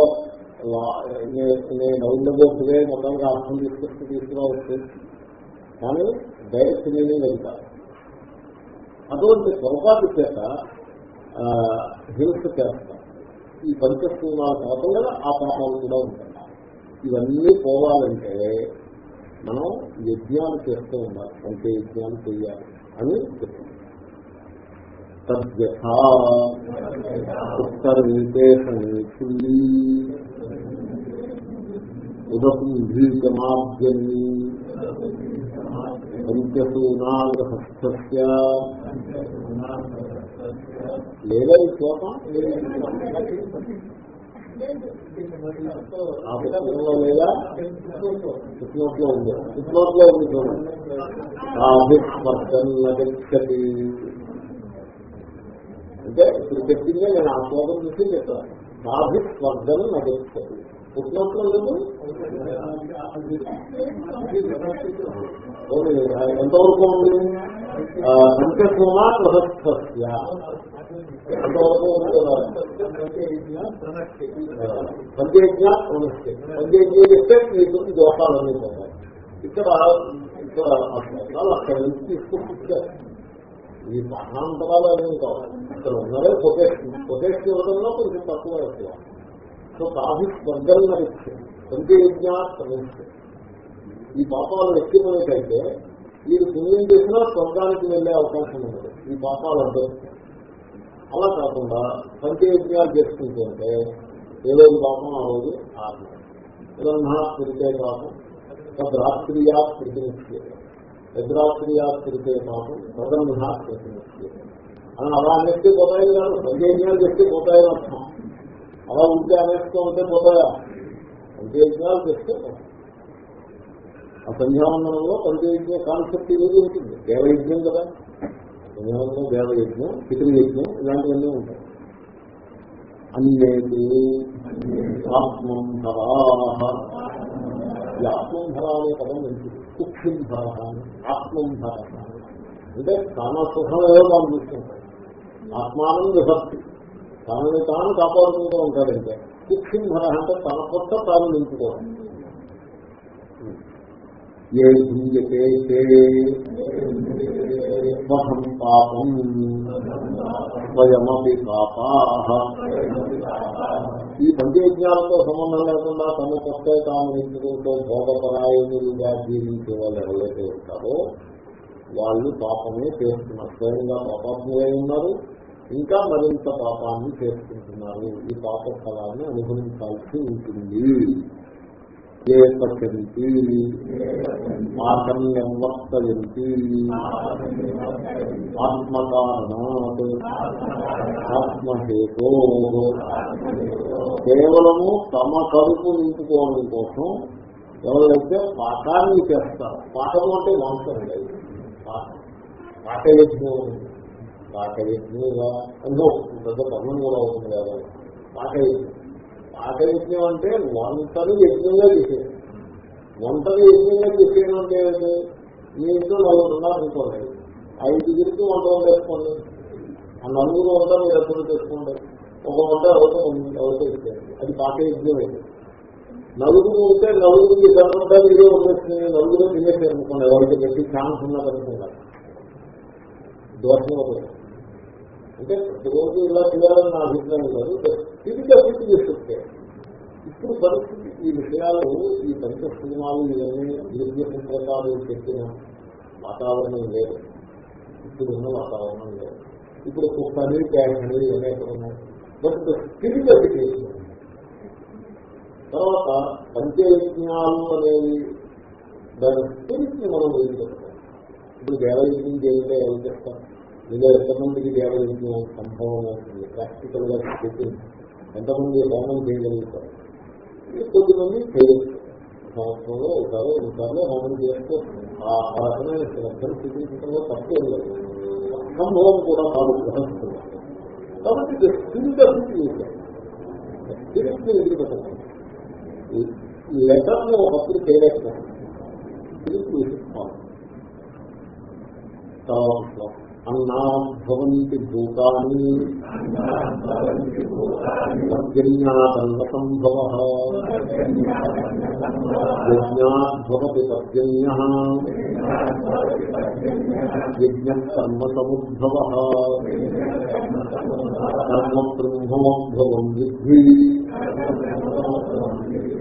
నేను ఉండబోతులే మొత్తానికి అర్థం తీసుకొచ్చి తీసుకురావచ్చు. కానీ డైరెక్ట్ మీనింగ్ అది అటువంటి పొరపాటు చేత హింస చేస్తాం. ఈ పంచస్థూనాలు కదా ఆ పాపాలు కూడా ఉంటాయి. ఇవన్నీ పోవాలంటే మనం యజ్ఞాలు చేస్తూ ఉండాలి. అంటే యజ్ఞాలు చేయాలి అని చెప్తాం. తద్యథా ఉత్తరవిశేషణి ఉదకుంభీకమాభ్యన్ని లేదా ఈ శ్లోకం? ఆ పుస్తకంలో లేదా? పుట్టినోట్లో ఉంది. పుట్టినోట్లో ఉంది చూడండి. ఆభిస్పర్శన్నగచ్చతి అంటే ఇప్పుడు చెప్పిందే నేను ఆ శ్లోకం చూసి చెప్తాను ఆభిస్పర్శన నగచ్చతి పుట్టినోట్లో లేదు ఎంతవరకు ఉంది? పంచసోమ గృహస్థస్య అంతవరకు ఉంది కదా? మీకు పోతాయి. ఇక్కడ ఇక్కడ అక్కడ నుంచి తీసుకొచ్చి ఈ మహాంతరాలు అనేవి కావాలి ఇక్కడ ఉన్నదే పొటేషన్ పొటేషన్ ఇవ్వడంలో కొంచెం తక్కువ ఎక్కువ. సో కాఫీ స్వర్గం నడిస్తే పంచయజ్ఞ ఈ పాపాలు ఎక్కిపోయేటైతే వీరు పుణ్యం చేసినా స్వర్గానికి వెళ్ళే అవకాశం ఉండదు. ఈ పాపాలు అంటే అలా కాకుండా సంతయజ్ఞాలు చేసుకుంటుంటే ఏ రోజు పాపం ఆ రోజు ఆత్మ బ్రహ్మ పాపం తద్రాత్రియా స్మృతినిచ్చే తద్రాత్రియా స్మృతే పాపం తదన్హ స్మృతినిచ్చే అని అలా అనేస్తే పోతాయి కాదు సంతయజ్ఞాలు చేస్తే పోతాయని అర్థం అలా ఉంటే అనేస్తూ ఉంటే పోతాయా? పంచయజ్ఞాలు చేస్తే ఆ సంధ్యావందనంలో పంచయజ్ఞ కాన్సెప్ట్ ఇది ఉంటుంది. దేవయజ్ఞం కదా. సంధ్యావందనం దేవయజ్ఞం పితృయజ్ఞం ఇలాంటివన్నీ ఉంటాయి. అన్నేది ఆత్మంధరా ఈ ఆత్మంధర అనే పదం మంచిది. కుక్షింధర అని ఆత్మంధర అంటే తాన సుఖం ఏదో తాను చూసుకుంటాడు ఆత్మానం విభక్తి తనని తాను కాపాడుకుంటూ ఉంటాడంటే కుక్షింధర అంటే తన కొత్త తాను నింపుకోవడం ఏ భుంజతే స్వహం పాపం స్వయమపి పాపా. ఈ పంచయజ్ఞాలతో సంబంధం లేకుండా తమ కొత్త తాను నింపుకుంటూ భోగపరాయణులుగా జీవించే వాళ్ళు ఎవరైతే ఉంటారో వాళ్ళు పాపమే చేస్తున్నారు. స్వయంగా పాపాత్ములై ఉన్నారు. ఇంకా మరింత పాపాన్ని చేసుకుంటున్నారు ఈ పాప ఫలాన్ని అనుభవించాల్సి ఉంటుంది. ఏ పచ్చంతి ఆకర్ణ్యం వర్తయంతి. ఆత్మకారణాత్. ఆత్మహేతో. కేవలము తమ కడుపు నింపుకోవడం కోసం ఎవరైతే పాఠాన్ని చేస్తారు పాఠము అంటే మాంసం లేదు పాఠ పాఠయజ్ఞం. పాకయజ్ఞంగా అంటే పెద్ద పర్ణం కూడా అవుతుంది కదా. పాకయజ్ఞం పాకయజ్ఞం అంటే వంటలు యజ్ఞంగా చేసేది. వంటలు యజ్ఞంగా చేసేయడం అంటే ఏంటి? మీ ఇంట్లో నలుగురు ఉన్నారనుకోండి ఐదుగురికి వంట వండేసుకోండి ఆ నలుగురు వంట మీరు ఎప్పుడు చేసుకోండి? ఒక వంట ఎవరితో ఎవరితో ఇచ్చేయండి అది పాకయజ్ఞం అయితే నలుగురు ఉంటే నలుగురికి జరుగుతా మీరే వండేసుకుని నలుగురు తినేసారు అనుకోండి. ఎవరికి పెట్టి ఛాన్స్ ఉన్నదనుకున్నారు దోషం ఒకటి. అంటే ప్రతిరోజు ఇలా చేయాలని నా అభిప్రాయం కాదు తిరిగి ఫిట్ చేస్తుంటే ఇప్పుడు పరిస్థితి ఈ విషయాలు ఈ పంచ సినిమాలు ఇవన్నీ దివ్య పుస్తకాలు చెప్పిన వాతావరణం లేదు ఇప్పుడు ఉన్న వాతావరణం లేదు ఇప్పుడు కుక్కని ప్యాషని ఇవన్నీ ఎక్కడ ఉన్నాయి? బట్ తిరిగి అప్లికేషన్ తర్వాత పంచయజ్ఞాలు అనేవి దాని స్పిరిట్ని మనం వదిలిపెడతాం ఇప్పుడు దేవయజ్ఞం చేయాలంటే ఎవరు చేస్తాం మీలో ఎంతమందికి దేవయజ్ఞం సంభవం అవుతుంది ప్రాక్టికల్గా చెప్పింది ఎంతమంది హోమం చేయగలుగుతారు? కొద్దిమంది చేయొచ్చు సంవత్సరంలో ఒకసారి ఒకసారి హోమం చేస్తూ ఆ రకమైన శ్రద్ధను చూపించడంలో తప్పేం లేదు. సంభవం కూడా వాళ్ళు గ్రహిస్తుంది కాబట్టి స్పిరిట్ అభివృద్ధి స్పిరిట్ని ఎదురుపెట్టండి లెటర్ని ఒకప్పుడు చేయలేకపోతుంది స్పిరిట్ విసిస్తాం తర్వాత అన్నా భవంతి భూతాన్ని సంభవ యజ్ఞాద్భవతి పర్జన్య యజ్ఞం కర్మ సముద్భవ కర్మ బ్రహ్మోద్భవం విద్ధి.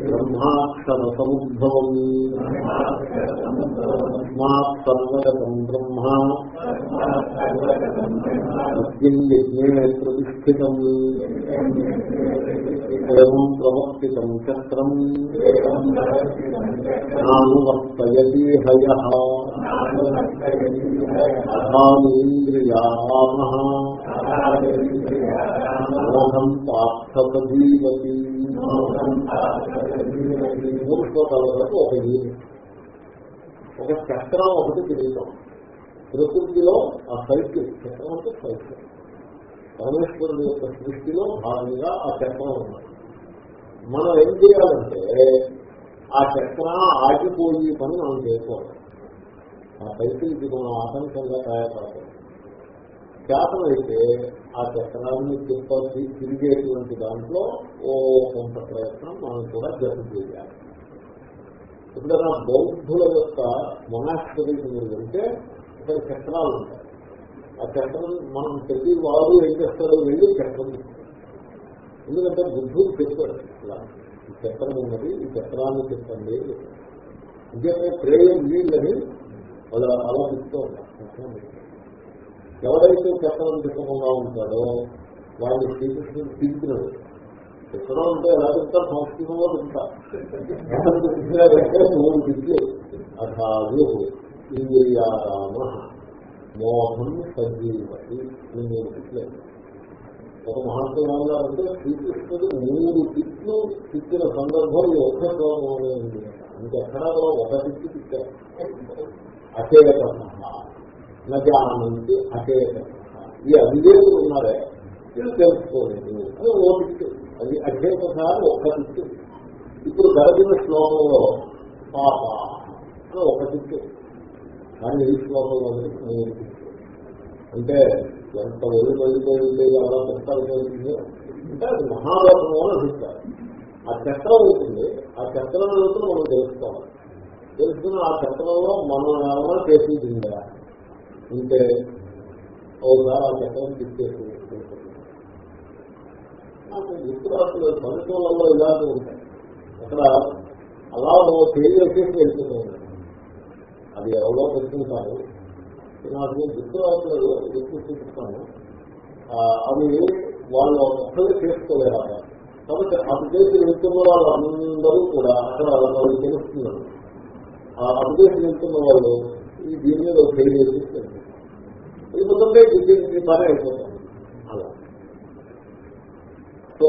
బ్రహ్మాక్షర సముద్భవం తస్మాత్ సర్వగతం బ్రహ్మ. సత్యం యజ్ఞే ప్రతిష్ఠితం ఏం ప్రవర్తితం చక్రం నానువర్తయతి హయ అథానీంద్రియామ మోహం పార్థపదీవతి మూడు ఒక ఒక చక్రం ఒకటి తిరుగుతాం. ప్రకృతిలో ఆ సైకిల్ చక్రం అంటే సైకిల్. పరమేశ్వరుడు యొక్క సృష్టిలో భాగంగా ఆ చక్రం ఉన్నది. మనం ఏం చేయాలంటే ఆ చక్ర ఆగిపోయి పని మనం చేసుకోవాలి. ఆ సైకిల్కి మనం ఆటంకంగా తయారపడతాం శాతం ఆ చక్రాన్ని తిప్పి తిరిగేటువంటి దాంట్లో ఓ కొంత ప్రయత్నం మనం కూడా జత చేయాలి. ఎప్పుడైనా బౌద్ధుల యొక్క మొనాస్టరీకి మీరు వెళ్తే ఇక్కడ చక్రాలు ఉంటాయి. ఆ చక్రం మనం ప్రతి వారు ఏం చేస్తాడో వెళ్ళి చక్రం ఎందుకంటే బుద్ధుడు చెప్పాడు ఇలా ఈ చక్రం ఉన్నది ఈ చక్రాన్ని చెప్పండి. ఇంకేమైనా ప్రేయం వీళ్ళని వాళ్ళు అలా చెప్తూ ఉంటారు ఎవరైతే చక్రం చెప్పకుండా ఉంటాడో వాళ్ళు శ్రీకృష్ణుడు తీర్చినాడు చక్రం అంటే ఎలా చెప్తారు? సంస్కృతంలో చెప్తారు. మూడు దిక్కులు అథాదు ఇంద్రియారామ మోహం సజీవతి మూడు దిక్కులు ఒక మహాత్మ అంటే శ్రీకృష్ణుడు మూడు తిట్లు తిట్టిన సందర్భం ఈ ఒక్క శ్లోకంలోనే ఉంది. ఇంకెక్కడా ఒక తిట్టి తిట్టారు. అచేత నజానంతి అచేత ఈ అవివేకులు ఉన్నారే ఇది తెలుసుకోలేదు. అది ఓ తిట్టు. అది అచేత అని ఒక్క తిట్టు. ఇప్పుడు గడిపిన శ్లోకంలో పాప ఒక తిట్టు. కానీ ఎయిట్ శ్లోకంలో అంటే ఎంత ఒళ్ళు వెళ్ళిపోయింది అలా ప్రస్తావించింది అంటే అది మహాలోకము అని అభిప్రాయం. ఆ చక్రం అవుతుంది ఆ చక్రం వెళ్తున్న మనం తెలుసుకోవాలి. తెలుసుకున్న ఆ చక్రంలో మనం ఏమైనా చేసిందా ఉంటే ఒకసారి ఆ చక్రం తిప్పేసి నాకు గుర్తురాట్లు ఫలితాలలో ఇలాంటివి ఉంటాయి. అక్కడ అలా తెలియజేసేసి వెళ్తున్నాను అది ఎవరో పెట్టుకుంటారు నాకు గుర్తు రావట్లేదు గుర్తు చూపిస్తాను. అవి వాళ్ళు ఒక్కరు చేసుకోలేరు కాబట్టి అభిదేశం వెళ్తున్న వాళ్ళు అందరూ కూడా అక్కడ వాళ్ళు తెలుస్తున్నారు. ఆ అభిదేశం వెళ్తున్న వాళ్ళు ఈ దీని మీద ఫెయిల్ చేసి ఎందుకంటే ఇది పని అయిపోతుంది. అలా. సో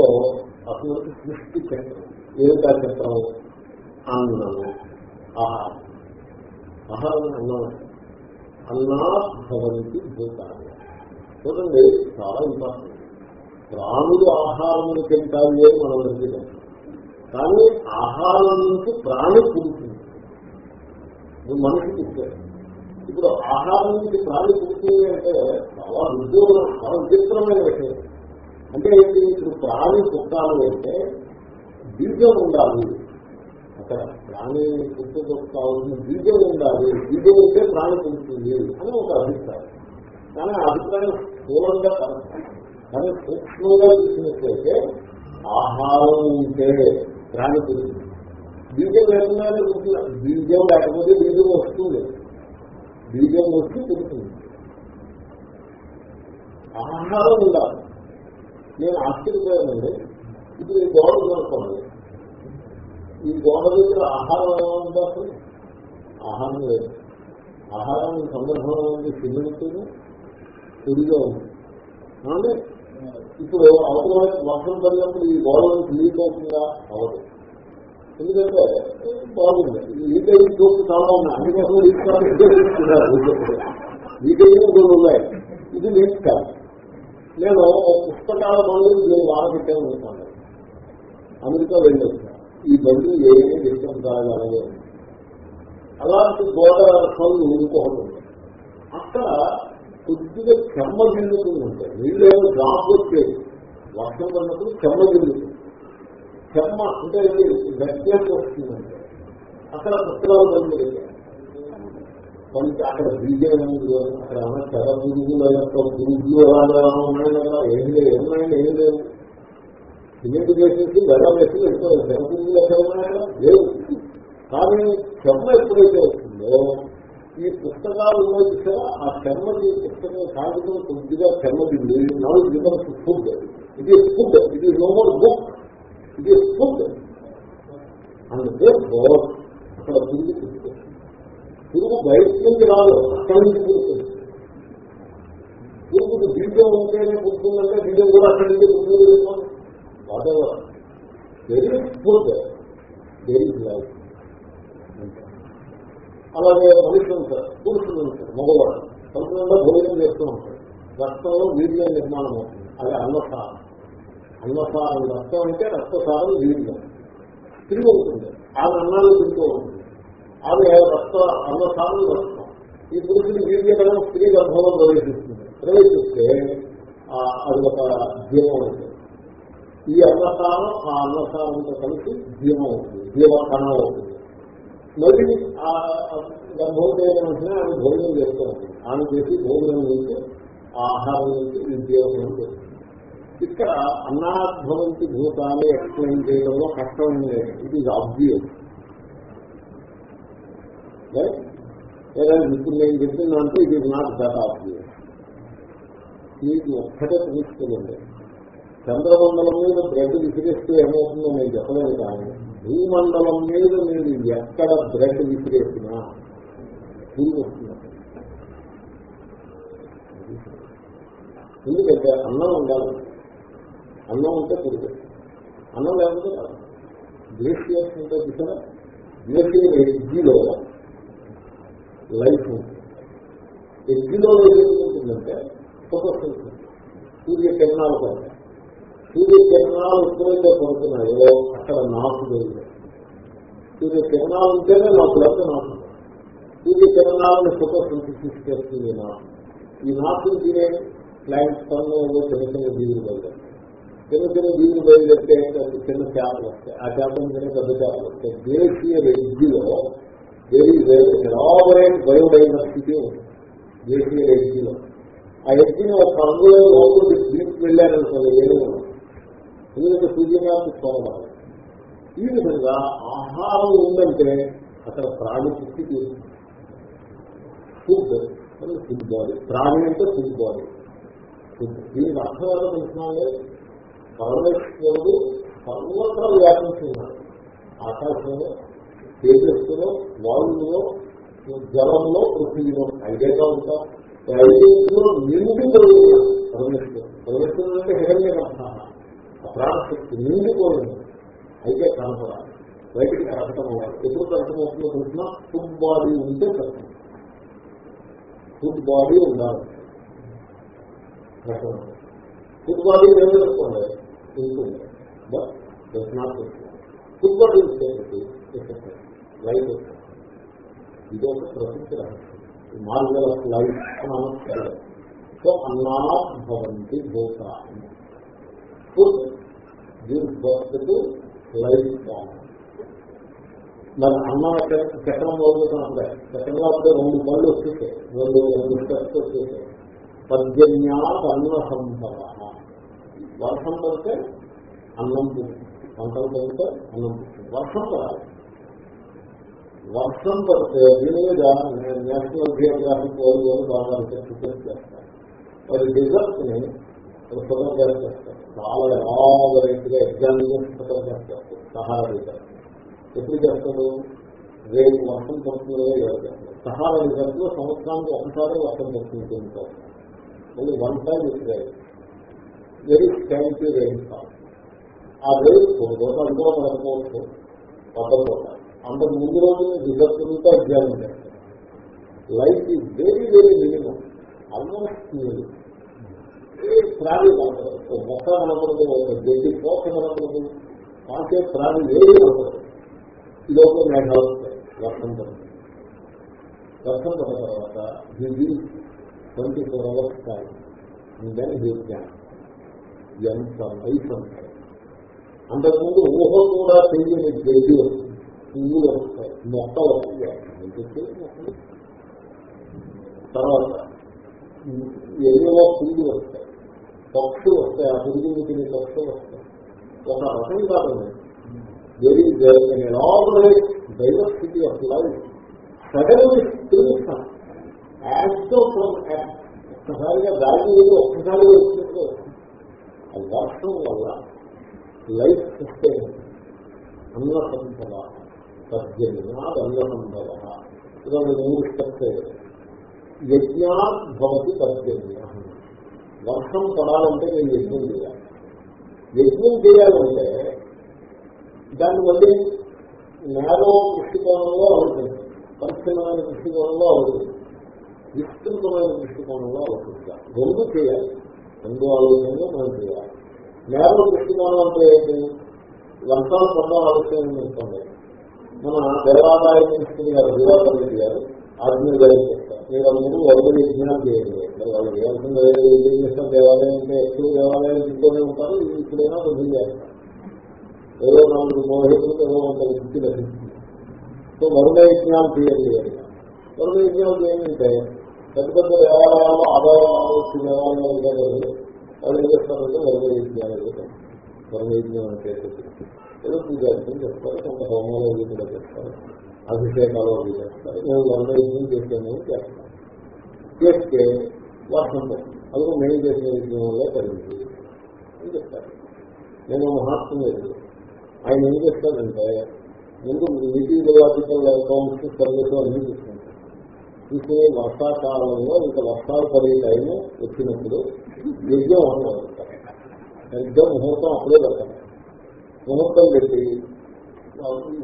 అసలు సృష్టి చక్రం ఏమిటా చక్రం అన్నము. ఆహారం ఆహారం అన్నం అన్నా భవంతి చూడండి చాలా ఇంపార్టెంట్ ప్రాణులు ఆహారములు తింటాయి అని మనం అడిగినాం కానీ ఆహారం నుంచి ప్రాణి పుడుతుంది. మనిషికి ఇచ్చారు ఇప్పుడు ఆహారం నుంచి ప్రాణి పుడుతుంది అంటే చాలా ఉద్యోగం చాలా విచిత్రమైన విషయం. అంటే ఇప్పుడు ప్రాణి పుట్టాలి అంటే బీజం ఉండాలి. అక్కడ ప్రాణి పుట్టుకు కావాల్సిన బీజం ఉండాలి బీజం ఉంటే ప్రాణి పుడుతుంది అని ఒక అభిప్రాయం. కానీ అభిప్రాయం స్థూలంగా కానీ సూక్ష్మంగా చూసినట్లయితే ఆహారం ఉంటే ప్రాణి పుడుతుంది. బీజం లేకుండానే పుడుతుంది బీజం లేకపోతే బీజం వస్తుంది. బీజం వచ్చి పుడుతుంది. ఆహారం ఉండాలి. నేను ఆశ్చర్యపోయానండి. ఇప్పుడు ఈ గోడ అనుకోండి ఈ గోడ దగ్గర ఆహారం ఎలా ఉందా అసలు? ఆహారం లేదు. ఆహారం సందర్భంలో ఉంది. సిమెంట్ని పొడిగా ఉంది. ఇప్పుడు అవసరమైన వర్షం పడినప్పుడు ఈ గోడలు లీక్ అవుతుందా అవదు ఎందుకంటే బాగుంది. లీక్ అయిన చోట్లు చాలా ఉన్నాయి. అన్ని కోసం లీక్ లీక్ అయిన కొన్ని ఉన్నాయి. ఇది లీక్ కాదు నేను పుస్తకాల బండ్లు నేను వాడబెట్టాను అనుకోండి. అమెరికా వెళ్ళొచ్చాను ఈ బండి ఏమీ విషయం కాదు అలాంటి గోడ పనులు ఇంకొకటి అక్కడ కొద్దిగా చెమ్మ గిల్లుతుంది ఉంటాయి నీళ్ళు ఏమో డ్రాప్ వచ్చేది. వర్షం పడినప్పుడు చెమ్మ గిల్లుతుంది చెమ్మ అంటే వెట్నెస్ వస్తుందంటే. అక్కడ పుస్తకాలు బండ్లు పెట్టారు కొంత అక్కడ బీజం అక్కడ ఏమైనా చెర పురుగులు పురుగులు ఉన్నాయి కదా. ఏం లేదు ఏమైనా ఏం లేదు. సిమెంట్ చేసేసి వెడ వేసి వెళ్ళిపోయింది తెర ఎక్కడ ఉన్నాయా లేవు. కానీ చెమ్మ ఎప్పుడైతే వస్తుందో ఈ పుస్తకాలు ఉన్నాయి చూసారా ఆ చెమ్మది పుస్తకం కాగితం కొద్దిగా చెమ్మదింది నాలుగు దిగవచ్చు ఫుడ్ ఇది ఫుడ్ ఇది నోమల్ బుక్ ఇది ఫుడ్ అందుకే అక్కడ తిరిగి పుట్టుకొస్తుంది పురుగు బయట నుంచి రాదు. అక్కడి నుంచి పుడుతుంది పురుగుకు బీజం ఉంటేనే పుట్టిందంటే బీజం కూడా అక్కడి నుంచి పుడుతుంది వాతావరణం వెరీ ఫుడ్ వెరీ లైఫ్ అలాగే మనుషులు ఉంటారు పురుషులు ఉంటారు మగవాడు సంపూర్ణంగా భోజనం చేస్తూ ఉంటారు. రక్తంలో వీర్య నిర్మాణం అవుతుంది. అది అన్నసారం. అన్నసారం రక్తం అంటే రక్తసారం వీర్యం తిరిగి ఉంటుంది ఆమె అన్నాలు తింటూ ఉంటుంది. ఆమె రక్త అన్నసారం రక్తం. ఈ పురుషుడు వీర్యకణం స్త్రీ గర్భంలో ప్రవేశిస్తుంది. ప్రవేశిస్తే అది ఒక జీవం అవుతుంది ఈ అన్నస్థానం ఆ అన్నస్థానంతో కలిసి జీవం అవుతుంది జీవకణం అవుతుంది. మరి ఆ గర్భోదయం వెంటనే ఆమె భోజనం చేస్తూ ఉంటుంది. ఆమె చేసి భోజనం నుంచి ఆ ఆహారం నుంచి ఈ జీవనం చేస్తుంది ఇక్కడ అన్నాభవంతి భూతాన్ని ఎక్స్ప్లెయిన్ చేయడంలో కష్టం లేదు. ఇట్ ఈజ్ ఆబ్వియస్ లేదా ఇప్పుడు నేను చెప్పిన దాంట్లో it is not that obvious మీకు ఒక్కటే తెలుసుకోండి చంద్రమండలం మీద బ్రెడ్ విసిరేస్తే ఏమవుతుందో నేను చెప్పలేదు కానీ భూమండలం మీద మీరు ఎక్కడ బ్రెడ్ విసిరేసినా తిరిగి ఎందుకంటే అన్నం ఉండాలి. అన్నం ఉంటే తిరిగి. అన్నం లేకపోతే గ్లేషియర్స్ ఉంటే చూసారా గ్లేషియర్ ఎగ్జిలో లైఫ్ ఉంటుంది. ఎగ్జిలో ఫోకస్ ఉంటుంది. సూర్య కిరణాలు కూడా సూర్య కిరణాలు ఎప్పుడైతే పడుతున్నాయో అక్కడ నాకు లేదు సూర్య కిరణాలు ఉంటేనే నాకు లేకపోతే నాకు సూర్య కిరణాలను ఫోటోసింథసిస్ చేస్తుంది నాకు ఈ నాకు తినే ప్లాంట్ పనులు చిన్న చిన్న జీవులు బయలుదేరు చిన్న చిన్న జీవులు బయలుదేరితే ఏంటంటే చిన్న చేపలు వస్తాయి. ఆ చేపలు తినే పెద్ద చేపలు వస్తాయి. దేశీయ ఎగ్జిలో వెరీ ఎలాబరేట్ బయోడైవర్సిటీ ఉంది. దేశీయ ఎగ్జిలో ఆ ఎగ్జిని ఒక అందులో లోపలికి తీసుకు వెళ్ళారనుకోండి ఏమీ ఉండదు. ఎందుకంటే సూర్యకాంతి చూడవాలి ఈ విధంగా ఆహారం ఉందంటే అక్కడ ప్రాణి పుష్టి తీరుతుంది. ఫుడ్ అంటే ఫుడ్ బాడీ. ప్రాణి అంటే ఫుడ్ బాడీ. ఫుడ్. దీనికి అర్థం ఎలా తెలుసుకున్నాను పరమేశ్వరుడు సర్వత్రా వ్యాపించున్నాడు ఆకాశంలో తేజస్సులో వాయువులో జలంలో పృథ్వీలో. ఐదేగా ఉంటా. ఐదేలో నిండి పరమేశ్వరుడు. పరమేశ్వరుడు అంటే హిరణ్య గర్భ ప్రాణశక్తి నిండిపోయింది అయితే కనపడాలి బయటికి కనపడటం అవ్వాలి ఎప్పుడు కనపడమవుతుందో తెలిసిన ఫుడ్ బాడీ ఉంటే కష్టం ఫుడ్ బాడీ ఉండాలి. ఫుడ్ బాడీ ఏమి అనుకోండి ఉంటుంది but does not food body ఉంటే లైఫ్ ఇది ఒక ప్రసిద్ధి రహస్యం. మార్గల్ లైఫ్ అని సో అన్నా భవంతి భూత food gives birth to life form మరి అన్నం చక్రం మొదలుతుంటే చక్రంలో అప్పుడే రెండు పళ్ళు వచ్చేసాయి. రెండు రెండు స్టెప్స్ వచ్చేసాయి. పద్యన్యాత్ అన్న సంభవ వర్షం పడితే అన్నం పుట్టింది పంటలు పడితే అన్నం వర్షం పడాలి. వర్షం పడితే దీని మీద నేషనల్ జియోగ్రాఫిక్ వాళ్ళు బాగా రీసెర్చ్ చేస్తారు. వారి రిజల్ట్స్ని ఫోటోగ్రాఫ్ చేస్తారు. చాలా ఎలాబరేట్గా ఎగ్జామినేషన్ ఫోటోగ్రాఫ్ చేస్తారు. సహారా ఎప్పుడు చేస్తారు? రేపు వర్షం పడుతుందో ఎవరు చేస్తారు. సహారా రిజల్ట్లో సంవత్సరానికి ఒకసారి వర్షం పడుతుంది మళ్ళీ వన్ టైం ఇస్తే వెరీ స్కాంటీ రెయిన్ ఫాల్ ఆ రేపు కొన్ని అందులో పడకపోవచ్చు పడకపోతారు అంతకు ముందు రోజు రిజల్ట్ అంతా ఎగ్జామిన్ చేస్తారు. Life is very very minimum almost ప్రాణి కనపడదు మొక్క కనపడదు ఒక గడ్డి పోక కనపడదు కాసే ప్రాణి ఏది కనపడదు ఈ మేఘాలు వస్తాయి. వర్షం పడుతుంది వర్షం పడిన తర్వాత ఇది twenty four hours time then his ఎంత లైఫ్ అంటారు అంతకుముందు ఊహ కూడా తెలియని గడ్డి వస్తుంది. పువ్వులు వస్తాయి. మొక్క వస్తుంది. తర్వాత ఎన్నో పువ్వులు వస్తాయి. పక్షులు వస్తాయి. ఆ పురుగులు తినే పక్షులు వస్తాయి. ఒక రకం కాదండి. Very elaborate diversity of life suddenly springs యాక్టో from ఒక్కసారిగా దాని మీద ఒక్కసారిగా వచ్చినట్టు ఆ వర్షం వల్ల లైఫ్ సిస్టమ్ అన్న సంపద పద్యమినాద్ అన్న సంపద ఇలా మూడు స్టెప్స్ యజ్ఞాత్ భవతి పద్యజ్ఞ వర్షం కొనాలంటే నేను యజ్ఞం చేయాలి. యజ్ఞం చేయాలంటే దాన్ని మళ్ళీ నేరో దృష్టికోణంలో అవుతుంది పరిచ్ఛిన్నమైన దృష్టికోణంలో అవుతుంది విస్తృతమైన దృష్టికోణంలో అవుతుంది రెండు చేయాలి. రెండు ఆలోచనలు మనం చేయాలి. నేరో దృష్టికోణం అంటే ఏంటి? వర్షాలు పడడం ఆలోచన అనుకోండి. మన దేవాదాయ మినిస్టర్ గారు దేవాదాయ గారు ఆజ్ఞ గారు చెప్తారు మీరు అందరూ యజ్ఞాలు చేయండి వాళ్ళు చేయాల్సింది ఏం చేస్తారు దేవాలయం అంటే ఎక్కువ దేవాలయాలు ఇంట్లోనే ఉంటారు ఇప్పుడైనా కొంచెం చేస్తారు? ఏదో నాలుగు మోహితులకు ఏదో అంత వృత్తి లభిస్తుంది సో వరుణ యజ్ఞాలు చేయండి అని. వరుణ యజ్ఞాలు చేయంటే పెద్ద పెద్ద దేవాలయాలు ఆదాయాలు దేవాలయాలు కాదు వాళ్ళు ఏం చేస్తారంటే వరుణ యజ్ఞాలు చేస్తారు. వరుణ యజ్ఞం అంటే ఏదో పూజ చేస్తారు కొంత హోమాలు చేస్తారు. అభిషేకాలు అవి చేస్తారు. మేము వరుణ యజ్ఞం చేసాము చేస్తాం చేస్తే వర్షం పడుతుంది. అది మేము చేసిన యజ్ఞంలో పడింది అని చెప్తారు. నేను మహాత్మ ఆయన ఏం చేస్తాడంటే ముందు మెటీరియలాజికల్ అకౌంట్స్ సర్వీస్ అన్ని తీసుకుంటారు తీసుకుని వర్షాకాలంలో ఇంకా వర్షాలు పడే టైం వచ్చినప్పుడు యజ్ఞం అన్నారు యజ్ఞం ముహూర్తం అప్పుడే పెడతారు ముహూర్తం పెట్టి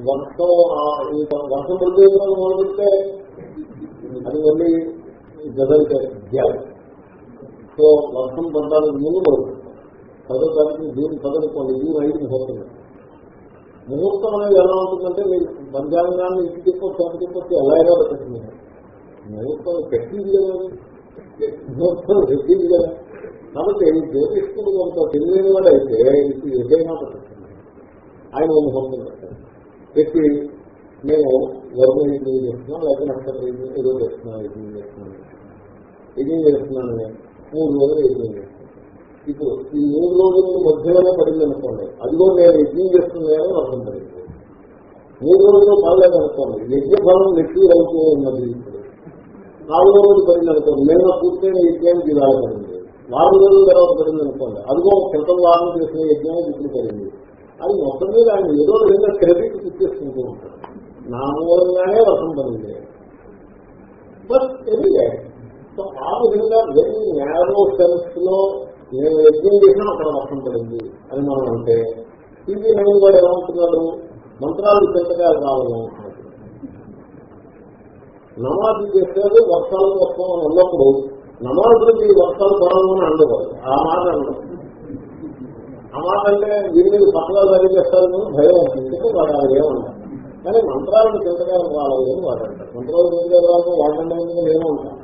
వర్షం ఆ- ఇంకా వర్షం పడితే మొదలు అది మళ్ళీ గదలితే సో వర్షం పడడానికి ముందు మొదలు పెడతారు. పదో తారీఖు జూన్ పదనుకోండి జూన్ ఐదు ముహూర్తం ముహూర్తం అనేది ఎలా ఉంటుందంటే మీరు పంచాంగాన్ని ఇంటి చెప్పొచ్చు అంత చెప్పొచ్చు ఎలా ఎలాగో పెట్టండి ముహూర్తం పెట్టింది కదా. ముహూర్తం పెట్టింది కదా. కాబట్టి జ్యోతిష్కుడు కొంత తెలియని వాడు అయితే ఇది ఏదైనా పెట్టచ్చు ఆయన ఓ ముహూర్తం పెట్టారు? పెట్టి నేను వర్మ యజ్ఞం లేకపోతే నక్షత్ర ఏదో చేస్తున్నాం యజ్ఞం చేస్తున్నాను యజ్ఞం చేస్తున్నాను మూడు రోజులు యజ్ఞం చేస్తున్నాను ఇప్పుడు ఈ మూడు రోజుల మధ్యలోనే పడింది అనుకోండి అదిగో నేను యజ్ఞం చేస్తున్నాను అర్థం పడింది. మూడు రోజుల్లో పడలేదు అనుకోండి యజ్ఞ ఫలం ఎక్కువ అవుతూ ఉన్నది. నాలుగు రోజులు పడింది అనుకోండి నేను పూర్తయిన యజ్ఞానికి ఇలా పడింది. నాలుగు రోజుల తర్వాత పడింది అనుకోండి అదిగో క్రితం వారం చేసిన యజ్ఞానికి ఇప్పుడు పడింది. అది మొత్తం మీద ఆయన ఏదో విధంగా క్రెడిట్ ఇచ్చేసుకుంటూ ఉంటారు నా మూలంగానే వర్షం పడింది బట్ ఎనీవే సో ఆ విధంగా వెరీ నేరో సెన్స్లో నేను యజ్ఞం చేసినా అక్కడ వర్షం పడింది అని మనం అంటే ఇది నేను కూడా ఏమంటున్నాడు మంత్రాలు చెంతగా కావాలనుకుంటున్నాడు నమాజు చేసేది వర్షాలు వస్తామని అని ఉన్నప్పుడు నమాజులకి వర్షాలు పడాలని ఉండకూడదు ఆ మాట ఉండదు ఆ అంటే వీళ్ళు పక్కన జరిగేస్తారని భయం ఉంటుంది వాడు అది ఏమన్నా కానీ మంత్రాలను చింతకాలం రావాలి అని వాడు అంటారు మంత్రాలు చెంతగా రావాలి వాడంటే నేను ఉంటాను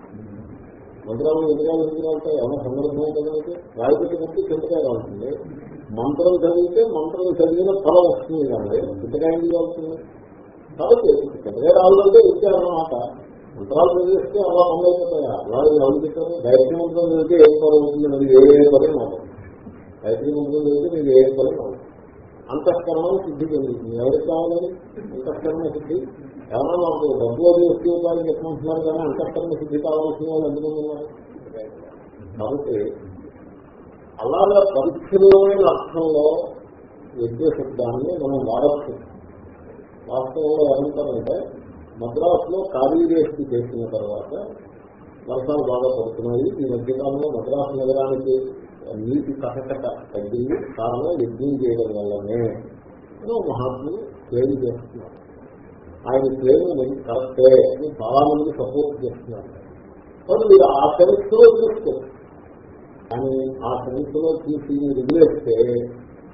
మంత్రాలు ఎందుగా ఎందుకు ఏమైనా సందర్భం ఉంటుంది రాయితీ బట్టి చింతకాయలు ఉంటుంది మంత్రం చదివితే మంత్రం చదివిన ఫలం వస్తుంది కానీ చింతకాయ అవుతుంది కాబట్టి చింతకాయ రావాలంటే ఇచ్చారన్నమాట. మంత్రాలు చదివిస్తే అలా పనులు అయిపోతాయా? అలాగే ఎవరు చెప్పారు? గాయత్రి మంత్రం చదివితే ఏం పని అవుతుంది అది ఏ పని మాట్లాడుతుంది గాయత్రి మంత్రం చదివితే మీరు ఏ పని అంతఃకరణం సిద్ధి చెందుతుంది. ఎవరికి కావాలని అంతఃకరణ సిద్ధి. ఎవరన్నా మాకు డబ్బు అది వచ్చి ఉండాలని చెప్పమంటున్నారు కానీ అంతఃకరణ సిద్ధి కావాల్సిన వాళ్ళు ఎందుకు ఉన్నారు? కాబట్టి అలాగే పరిచ్ఛిన్నమైన అర్థంలో యజ్ఞ శబ్దాన్ని మనం వాడచ్చు. వాస్తవంలో ఏమంటారంటే మద్రాసులో కార్యవేష్టి చేసిన తర్వాత వర్షాలు బాగా పడుతున్నాయి. ఈ మధ్యకాలంలో మద్రాసు నగరానికి నీటి కటకట తగ్గింది. కారణం యజ్ఞం చేయడం వల్లనే మహాత్ములు క్లెయిమ్ చేస్తున్నారు. ఆయన క్లెయిమ్ కరెక్టే అని చాలా మంది సపోర్ట్ చేస్తున్నారు. కానీ మీరు ఆ సెన్స్ చూస్తారు కానీ ఆ సెన్స్ చూసి మీరు వదిలేస్తే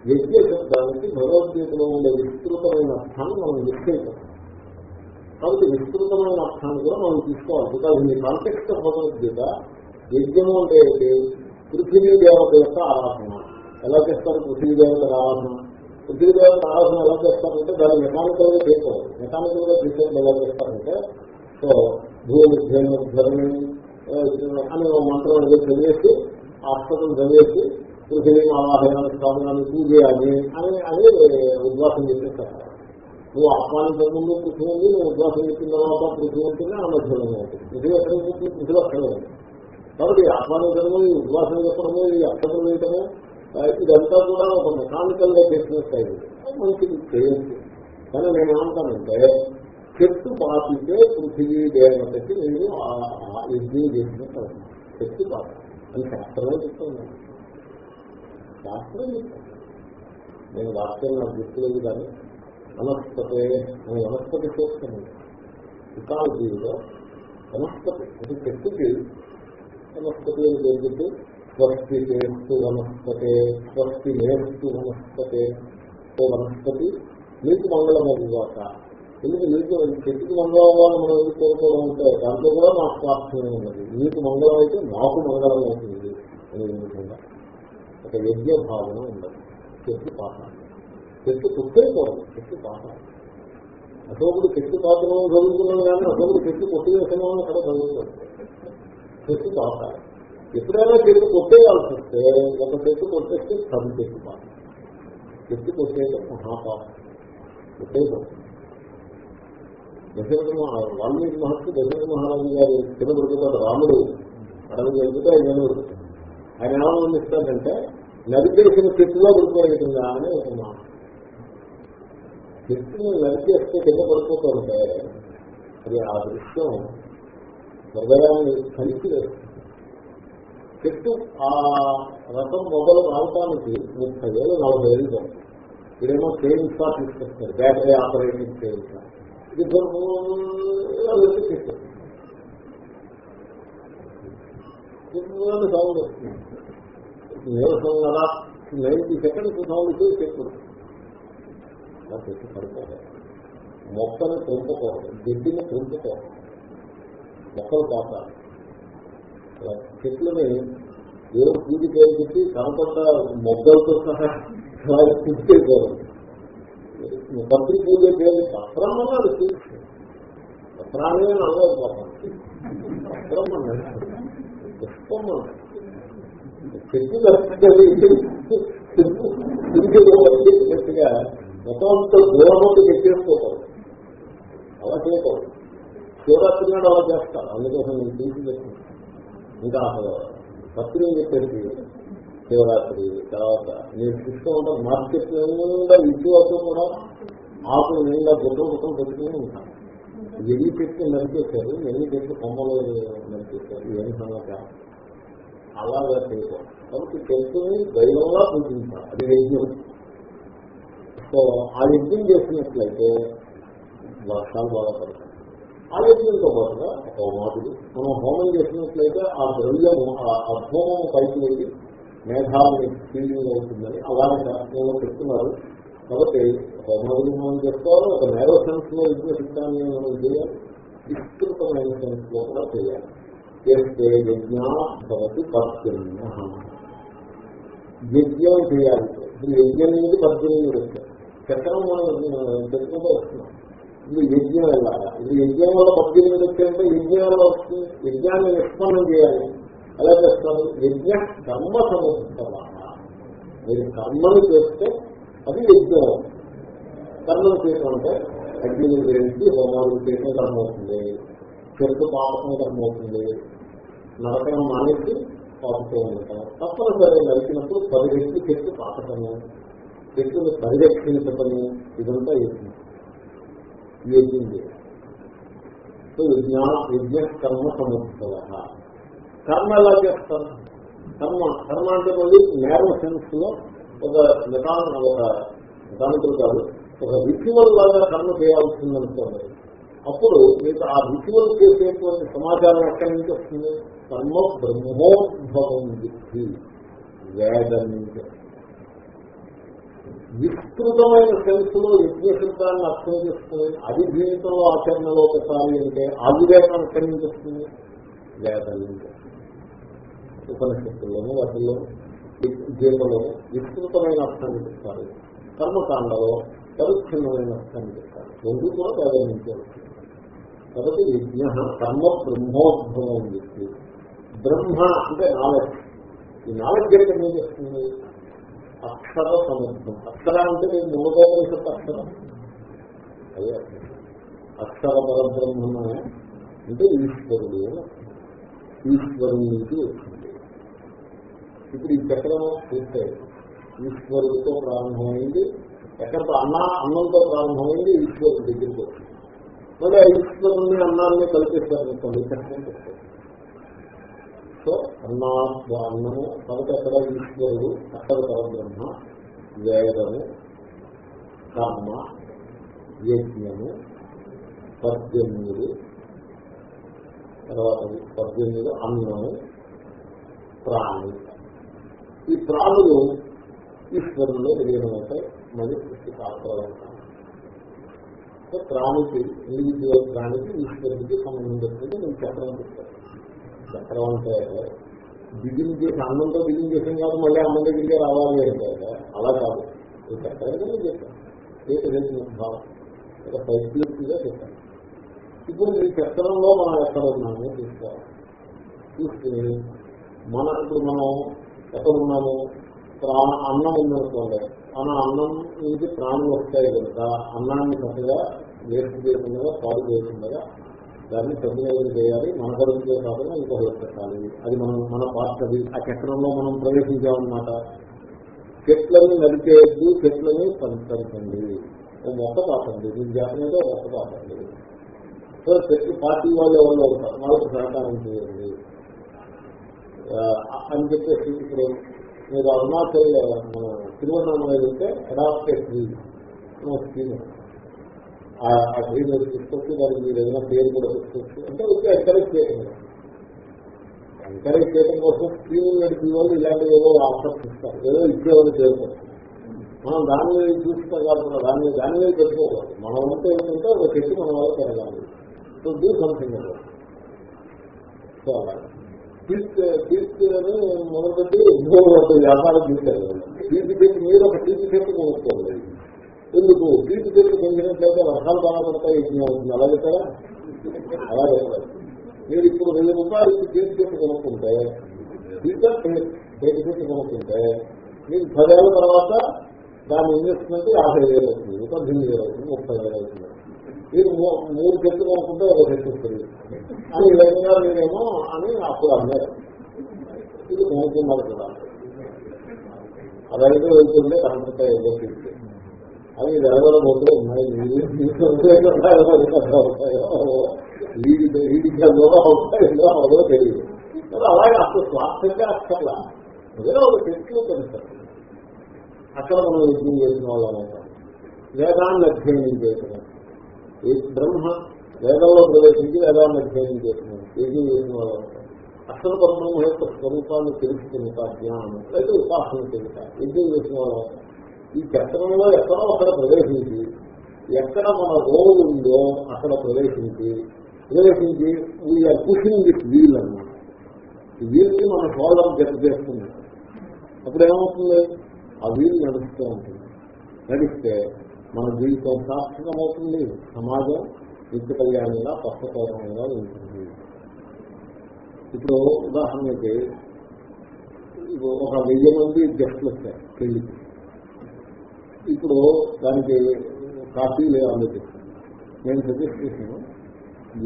యజ్ఞ శబ్దానికి భగవద్గీతలో ఉండే విస్తృతమైన స్థానం మనం నిశ్చయిస్తాం కాబట్టి విస్తృతమైన అర్థాన్ని కూడా మనం తీసుకోవాలి. బికాజ్ మీ కాంటెక్స్ట్ భగవద్గీత యజ్ఞము అంటే ఏంటి పృథ్వీ దేవత యొక్క ఆరాధన. ఎలా చేస్తారు పృథ్వీ దేవత ఆరాధన? పృథ్వీ దేవత ఆరాధన ఎలా చేస్తారంటే దాన్ని మెకానికల్గా చేసుకోవాలి మెకానికల్గా చేసేది ఎలా చేస్తారంటే సో భూమి ధర్మి అని మంత్రం ఏదో చదివేసి అక్షతం చదివేసి పృథ్వీ ఆవాహనాన్ని స్థాపనాన్ని పూజ అని అని అని ఉద్వాసం చేసేస్తారు. నువ్వు ఆహ్వానించక ముందు పృథ్వీ ఉంది నువ్వు ఉద్వాసం చెప్పిన తర్వాత పృథ్వీ ఉంటుంది ఆ మధ్యలో ఉంటుంది పృథ్వీ ఎక్కడ ఉంటుంది పృథ్వీ అక్కడే ఉంది. కాబట్టి ఆహ్వానించడము ఈ ఉద్వాసం చెప్పడము ఈ అక్షరం వేయటము ఇదంతా కూడా ఒక మెకానికల్గా చేసిన అయింది మంచిది చేయొచ్చు. కానీ నేను ఏమంటానంటే చెట్టు పాతితే పృథ్వీ దేవతకి నేను యజ్ఞం చేసినట్టు అవుతుంది చెట్టు పాత. అని శాస్త్రమే చెప్తున్నాను శాస్త్రం చెప్తాను నేను వాక్యం నాకు గుర్తులేదు కానీ వనస్పతే నేను వనస్పతి చూస్తాను ఇకాలజీలో వనస్పతి అది చెట్టుకి వనస్పతి అని జరిగింది స్వస్తి చేస్తూ వనస్పతే స్వస్తి నేస్తూ వనస్పతే. ఓ వనస్పతి నీకు మంగళమగుగాక ఎందుకు నీకు చెట్టుకి మంగళం అవ్వాలని మనం ఎందుకు కోరుకోవడం అంటే దాంట్లో కూడా నాకు స్వాస్థ్యమే ఉన్నది. నీకు మంగళం అయితే నాకు మంగళం అవుతుంది. అనే విధంగా ఒక యజ్ఞ భావన ఉండదు. చెట్టు పాఠం చెట్టు కుట్టేయకూడదు చెట్టు పాత్ర అశోకుడు చెట్టు పాత్రలో చదువుకున్నాను కానీ అశోకుడు చెట్టు కొట్టేస్తున్నాను అక్కడ చదువుతున్నాడు. చెట్టు పాత్ర ఎప్పుడైనా చెట్టు కొట్టేయాల్సి వస్తే ఒక చెట్టు కొట్టేస్తే పది చెట్టు పాత్ర చెట్టు కొట్టేయడం మహాపాత్ర కొట్టేయకూడదు దశరథ మహారాజు వాల్మీకి మహర్షి దశరథ మహారాజు గారు చిన్న పడుతున్నారు రాముడు అడవి వెళ్తే ఆయన ఆయన ఏమని అందిస్తాడంటే నరికేసిన చెట్టులో పడిపోయేటుందా అని ఒక మాట. చెట్టుని నరికేస్తే కింద పడిపోతూ పడిపోతుంటే అది ఆ దృశ్యం హృదయాన్ని కలిసి వేస్తుంది. చెట్టు ఆ రథం మొదలు రావటానికి ముప్పై వేలు నలభై వేలు పడుతుంది ఇదేమో ట్రైన్ స్టార్ తీసుకొస్తారు. బ్యాటరీ ఆపరేటింగ్ ట్రైన్ స్టార్ ఇది దొరుకుతుంది సౌండ్ వస్తుంది. నీరసం కదా నైన్టీ సెకండ్స్ సౌండ్ చెట్టు అలా పెట్టి పడిపోతాయి మొక్కను పెంపుకోవాలి గడ్డిని పెంపుకోవాలి మొక్కలు కాపాలి చెట్లని ఏదో పూజ పేరు చెప్పి కనపడ్డ మొగ్గలతో సహా పూజేయకూడదు భక్తి పూజ పేరు పత్రం అన్నాడు పత్రాన్ని అనలేదు పాపం పత్రం అన్నాడు పుష్పం అన్నాడు చెట్టు చెట్టు గట్టిగా మొత్తం దూరముందు పెట్టేసుకోకూడదు అలా చేయకూడదు. శివరాత్రి నాడు అలా చేస్తారు. అందుకోసం నేను తీసి చెప్తున్నాను ఇంకా అసలు పత్రి చెప్పేసి శివరాత్రి తర్వాత నేను చూస్తూ ఉంటాను. మార్కెట్ నిండా ఇటు కూడా ఆకులు నిండా గుడ్డం గుడ్డం పెట్టుకుని ఉంటాను. ఎన్ని పెట్టి నరికేశారు? ఎన్ని పెట్టి కొమ్మలు నరికేశారు? ఏం సమాచారం అలాగా చేయకూడదు. కాబట్టి తెలుసుని దైవంగా పూజించాలి. అది యజ్ఞం సో ఆ యజ్ఞం చేసినట్లయితే వర్షాలు బాగా పడతాయి. ఆ యజ్ఞంతో పాటుగా హోమాదులు మనం హోమం చేసినట్లయితే ఆ ద్రవ్యం ఆ హోమం పైకి వెళ్ళి మేఘాలని ఫీలింగ్ అవుతుందని అలాగే శాస్త్రంలో చెప్తున్నారు. కాబట్టి హోమాదులు మనం చేసుకోవాలి ఒక నేరో సెన్స్లో యజ్ఞ సిద్ధాన్ని మనం చేయాలి విస్తృతమైన సెన్స్లో కూడా చేయాలి. చేస్తే యజ్ఞ భవతి పద్యమ్య యజ్ఞం చేయాలి. ఇప్పుడు యజ్ఞం నుంచి పద్దెనిమిది వచ్చాయి చక్రం మనం చెప్పుకుంటూ వస్తున్నాం. ఇది యజ్ఞం వెళ్ళాలి ఇది యజ్ఞం వల్ల పద్దెనిమిది వచ్చాయంటే యజ్ఞం వల్ల వస్తుంది యజ్ఞాన్ని నిష్పన్నం చేయాలి. ఎలా చేస్తారు? యజ్ఞ కర్మ సముద్రమా మీరు కర్మను చేస్తే అది యజ్ఞం. కర్మను చేయడం అగ్ని గురించి హోమాలు చేయడం కర్మ అవుతుంది. చెరుకు పాపకం కర్మ అవుతుంది. నరకం మానేసి పాపుతూ ఉంటాం తప్పనిసరి నరికినప్పుడు పది రెట్లు చెట్టు పాకటము చెట్టును పరిరక్షించటము ఇదంతా యజ్ఞం యజ్ఞం సో యజ్ఞ యజ్ఞ కర్మ సముద్ర కర్మ ఎలా చేస్తారు? కర్మ కర్మ అంటే మళ్ళీ నేర సెన్స్లో ఒక నిదానం ఒక నిదానికులు కాదు ఒక రిచువల్ లాగా కర్మ చేయాల్సిందనుకోండి. అప్పుడు మీకు ఆ రిచువల్ చేసేటువంటి సమాచారం ఎక్కడి నుంచి వస్తుంది? కర్మ బ్రహ్మోద్భవం వేదం నుంచి వస్తుంది. విస్తృతమైన సెన్స్లో యజ్ఞ అర్థం చేసుకుని అది జీవితంలో ఆచరణలో ఒకసారి అంటే ఆ వివేకం ఎక్కడి నుంచి వస్తుంది వేదం నుంచి ఉపనిషత్తుల్లోనూ వాటిల్లో జీవనంలో విస్తృతమైన అర్థాన్ని చెప్తారు కర్మకాండలో పరిచ్ఛిన్నమైన అర్థాన్ని చెప్తారు రెండు కూడా వేదం నుంచి వస్తుంది కాబట్టి యజ్ఞ కర్మ బ్రహ్మోద్భవం చెప్పి బ్రహ్మ అంటే నాలెడ్జ్. ఈ నాలెడ్జ్ అంటే ఏం చేస్తుంది? అక్షర సముద్రం. అక్షర అంటే నేను మూలకోపనిషత్తు అక్షరం. అదే అక్షర పరబ్రహ్మమే అంటే ఈశ్వరుడు ఈశ్వరుడి నుంచి వచ్చింది. ఇప్పుడు ఈ చక్రం చూస్తే ఈశ్వరుడితో ప్రారంభమైంది ఎక్కడ అన్న అన్నంతో ప్రారంభమైంది ఈశ్వరుడి దగ్గరికి వచ్చింది. మళ్ళీ ఈశ్వరుని అన్నాన్ని కలిపిస్తారు చక్రం చెప్తారు సో అన్నా అన్నము కాబట్టి అక్కడ ఈశ్వరుడు అక్కడ పరబ్రహ్మ వేదము కర్మ యజ్ఞము పద్దెనిమిది తర్వాత పద్దెనిమిది అన్నము ప్రాణి. ఈ ప్రాణులు ఈశ్వరుల్లో విలీనమవుతాయి మరి సృష్టి పాత్రలు ప్రాణికి ఇండివిజువల్ ప్రాణికి ఈశ్వరుడికి సంబంధం పెట్టుకుంటే నేను చెప్పడం చెప్తాను. చక్రం అంటే బిగిన్ చేసి అన్నంతో బిగిన్ చేసాం కాదు మళ్ళీ అన్నం దగ్గరికి రావాలి అంటే అలా కాదు. ఈ చక్రం కింద చెప్పాను భావం ఒక సైక్లిక్గా చెప్పాను ఇప్పుడు ఈ చక్రంలో మనం ఎక్కడ ఉన్నామో? చూసుకోవాలి చూసుకుని మన ఇప్పుడు మనం ఎక్కడ ఉన్నాము ప్రాణ అన్నం ఉందనుకోండి. మన అన్నం నుంచి ప్రాణం వస్తాయి కనుక అన్నాన్ని చక్కగా వేస్ట్ చేయకుండా పాలు చేయకుండా దాన్ని సద్వినియోగం చేయాలి. మన గురించే కాకుండా ఇంకొకరు పెట్టాలి. అది మనం మన పార్ట్ అది. ఆ చక్రంలో మనం ప్రవేశించామన్నమాట. చెట్లని నడిచేయద్దు చెట్లని సంతరించండి ఓ మొక్క పాపండి. దీని జాతీయంగా మొక్క పాపండి. సో చెట్లు పార్టీ వాళ్ళు ఎవరు అవుతారు వాళ్ళకి సహకారం చేయండి. అని చెప్పేసి ఇప్పుడు మీరు అరుణాచల్ మన తిరువన్నామలై వెళ్తే అడాప్టెడ్ ట్రీ స్కీమ్ ఆ గ్రీన్ మీరు తీసుకొచ్చి దానికి మీరు ఏదైనా పేరు కూడా తీసుకొచ్చి అంటే వచ్చి ఎంకరేజ్ చేయడం ఎంకరేజ్ చేయడం కోసం స్కీమ్ నడిపే వాళ్ళు ఇలాంటి ఏదో ఆఫర్స్ ఇస్తారు. ఏదో ఇచ్చేవాళ్ళు చేస్తారు. మనం దాని మీద చూస్తాం కాకుండా దాన్ని దాని మీద పెట్టుకోకూడదు. మనం ఉంటే ఏంటంటే ఒక చెట్టు మన వల్ల పెరగాలి. సో డూ సంథింగ్ సో తీసుకుని మొదలుపెట్టి ఇంకొక వ్యాపారం చేశారు. తీసి పెట్టి మీరు ఒక తీసి చెట్టు కొనుక్కోవాలి ఎందుకు? తీపి చెట్టు పెంచినట్లయితే వర్షాలు బాగా పడతాయి యజ్ఞం అవుతుంది. అలా చెప్పారా? అలా చెప్పారు. మీరు ఇప్పుడు వెయ్యి రూపాయలు తీపి చెట్టు కొనుక్కుంటే టీచర్ చెట్టు కొనుక్కుంటే మీకు పదేళ్ళ తర్వాత దాని ఇన్వెస్ట్మెంట్ యాభై వేలు అవుతుంది పద్దెనిమిది వేలు అవుతుంది ముప్పై వేలు అవుతుంది. మీరు మూడు చెట్లు కొనుక్కుంటే ఒక చెట్టు వస్తుంది అని ఈ విధంగా మీరేమో అని అప్పుడు అన్నారు. ఇది కొనుక్కున్నారు కూడా. అదైతే వెళ్తుంటే కనపడతాయి ఏదో చెట్టు అవి వెలగల బొద్దులు ఉన్నాయి. వీడి వీడికి అవుతాయో అదో తెలియదు. అలాగే అసలు స్వార్థంగా అక్కర్లా ఏదో ఒక చెట్లు తెలుస్తారు అక్కడ మనం యజ్ఞం చేసిన వాళ్ళం వేదాన్ని అధ్యయనం చేసిన. బ్రహ్మ వేదంలో ప్రవేశించి వేదాన్ని అధ్యయనం చేసిన. యజ్ఞం చేసిన వాళ్ళం అసలు బ్రహ్మం యొక్క స్వరూపాన్ని తెలుసుకునేట జ్ఞానం లేదా ఉపాసన తెలుసా యజ్ఞం చేసిన వాళ్ళం ఈ చక్రంలో ఎక్కడో అక్కడ ప్రవేశించి ఎక్కడ మన రోల్ ఉందో అక్కడ ప్రవేశించి ప్రవేశించి వీఆర్ పుషింగ్ దిస్ వీల్ అన్నమాట ఈ వీల్కి మన షోల్డర్ జత చేస్తుంది అప్పుడు ఏమవుతుంది ఆ వీలు నడుస్తూ ఉంటుంది. నడిస్తే మన జీవితం సార్థకం అవుతుంది సమాజం నిత్య కళ్యాణంగా పచ్చకౌరంగా ఉంటుంది. ఇప్పుడు ఉదాహరణకి ఇప్పుడు ఒక వెయ్యి మంది గెస్ట్లు వస్తాయి పెళ్ళికి. ఇప్పుడు దానికి కాఫీ ఆలోచిస్తాను నేను సజెస్ట్ చేశాను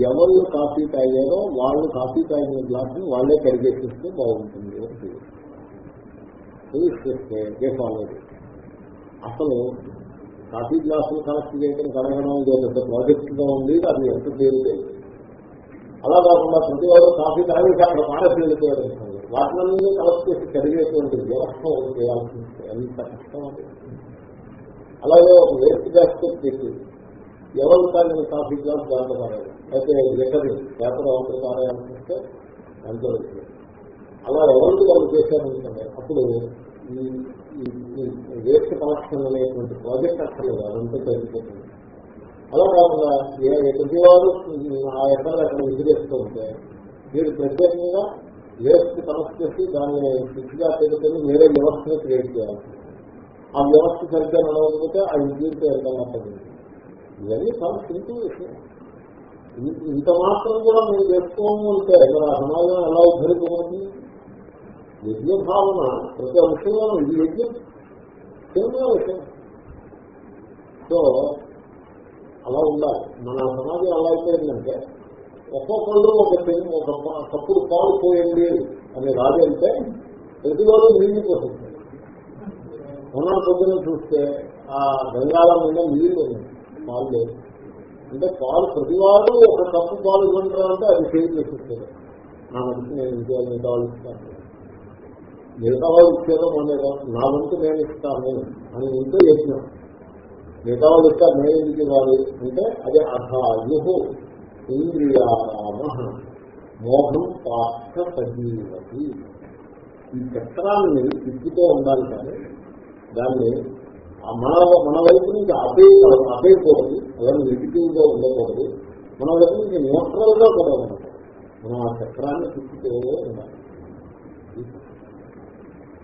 ఎవరు కాఫీ తాగారో వాళ్ళు కాఫీ తాగిన గ్లాసుని వాళ్ళే కరిగేసిస్తే బాగుంటుంది అని చేస్తే అసలు కాఫీ గ్లాసులు కనెక్ట్ చేయడం కడగడం పెద్ద ప్రాజెక్ట్గా ఉంది అది ఎంత తేలిలేదు అలా కాకుండా ప్రతి వాడు కాఫీ తాగి అక్కడ మానసి వెళ్ళిపోయాడు వాటిని కలెక్ట్ చేసి కడిగేటువంటి వ్యవస్థ ఒకటి చేయాల్సి ఎంత కష్టం అది. అలాగే ఒక వేస్ట్ బాస్కెట్ పెట్టి. ఎవరు తాగిన కాఫీ గ్లాస్ దాంట్లో పారాడు అయితే లెటర్ పేపర్ అవతల పారాయాలనిపిస్తే దాంట్లో అలా ఎవరికి వాళ్ళు చేశారనుకుంటే అప్పుడు వేస్ట్ కలెక్షన్ అనేటువంటి ప్రాజెక్ట్ అక్కర్లేదు అదంతా జరిగిపోతుంది. అలా కాకుండా ప్రతివారు ఆ ఎక్కడ అక్కడ విసిరేస్తూ ఉంటే మీరు ప్రత్యేకంగా వేస్ట్ కనెక్ట్ చేసి దాన్ని శిక్షగా పెరుగుతుంది వేరే వ్యవస్థను క్రియేట్ చేయాలి. ఆ వ్యవస్థ సరిగ్గా నడవకపోతే ఆ విద్యుత్ వెళ్తాం ఇవన్నీ చాలా సింపుల్ విషయం. ఇంత మాత్రం కూడా మీరు చేసుకోము అంటే మన సమాజం ఎలా ఉద్ధరించబడుతుంది? యజ్ఞ భావన ప్రతి అంశంలో ఇది యజ్ఞం. చిన్న విషయం. సో అలా ఉండాలి. మన సమాజం ఎలా అయిపోయిందంటే ఒక్కొక్కళ్ళు ఒక ఒక తప్పుడు పాలు పోయండి అని రాజంటే అంటే ప్రతి వాళ్ళు నీళ్ళు పోతుంది ఉన్న పొద్దున చూస్తే ఆ గంగాల మీద నీళ్ళు పాలు లేదు అంటే పాలు ప్రతి ప్రతివారు ఒక కప్పు పాలు కొంటారంటే అది సేవ్ చేసేస్తారు. నా మనసు నేను ఇంట్లో మిగతా వాళ్ళు ఇస్తాను మిగతా వాళ్ళు ఇచ్చేదో మన నా వంతు నేను ఇస్తాను అని ఇంట్లో యజ్ఞం. మిగతా వాళ్ళు ఇస్తారు నేను ఎందుకు ఇవ్వాలి అంటే అదే అథాయు ఇంద్రియారామ మోహం పాత్ర సజీవతి. ఈ చక్రాన్ని తిప్పుతూ ఉండాలి కానీ దాన్ని మన మన వైపు నుంచి అదే అపేయకూడదు అలాగే నెగిటివ్గా ఉండకూడదు. మన వైపు నుంచి న్యూట్రల్గా కూడా ఉండాలి మనం ఆ చక్రాన్ని తిప్పుతూ ఉండాలి.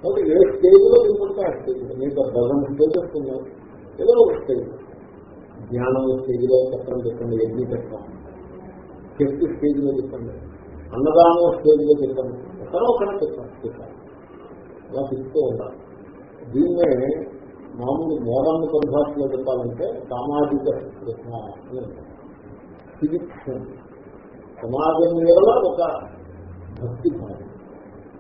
కాబట్టి ఏ స్టేజ్లో తీసుకుంటే ఆ స్టేజ్ మీకు డజన్ స్టేజెస్ ఉన్నాయి ఏదో ఒక స్టేజ్. జ్ఞానం స్టేజ్లో చక్రం చెప్పండి యజ్ఞ చక్రం. శక్తి స్టేజ్లో చెప్పండి. అన్నదానం స్టేజ్లో చెప్పండి. ఎక్కడో ఒకటే చెప్పండి. చెప్పాలి అలా తిప్పుతూ ఉండాలి. దీన్నే మామూలు మోడర్న్ పరిభాషలో చెప్పాలంటే సామాజిక ప్రశ్న అని సమాజం మీద ఒక భక్తి భావం.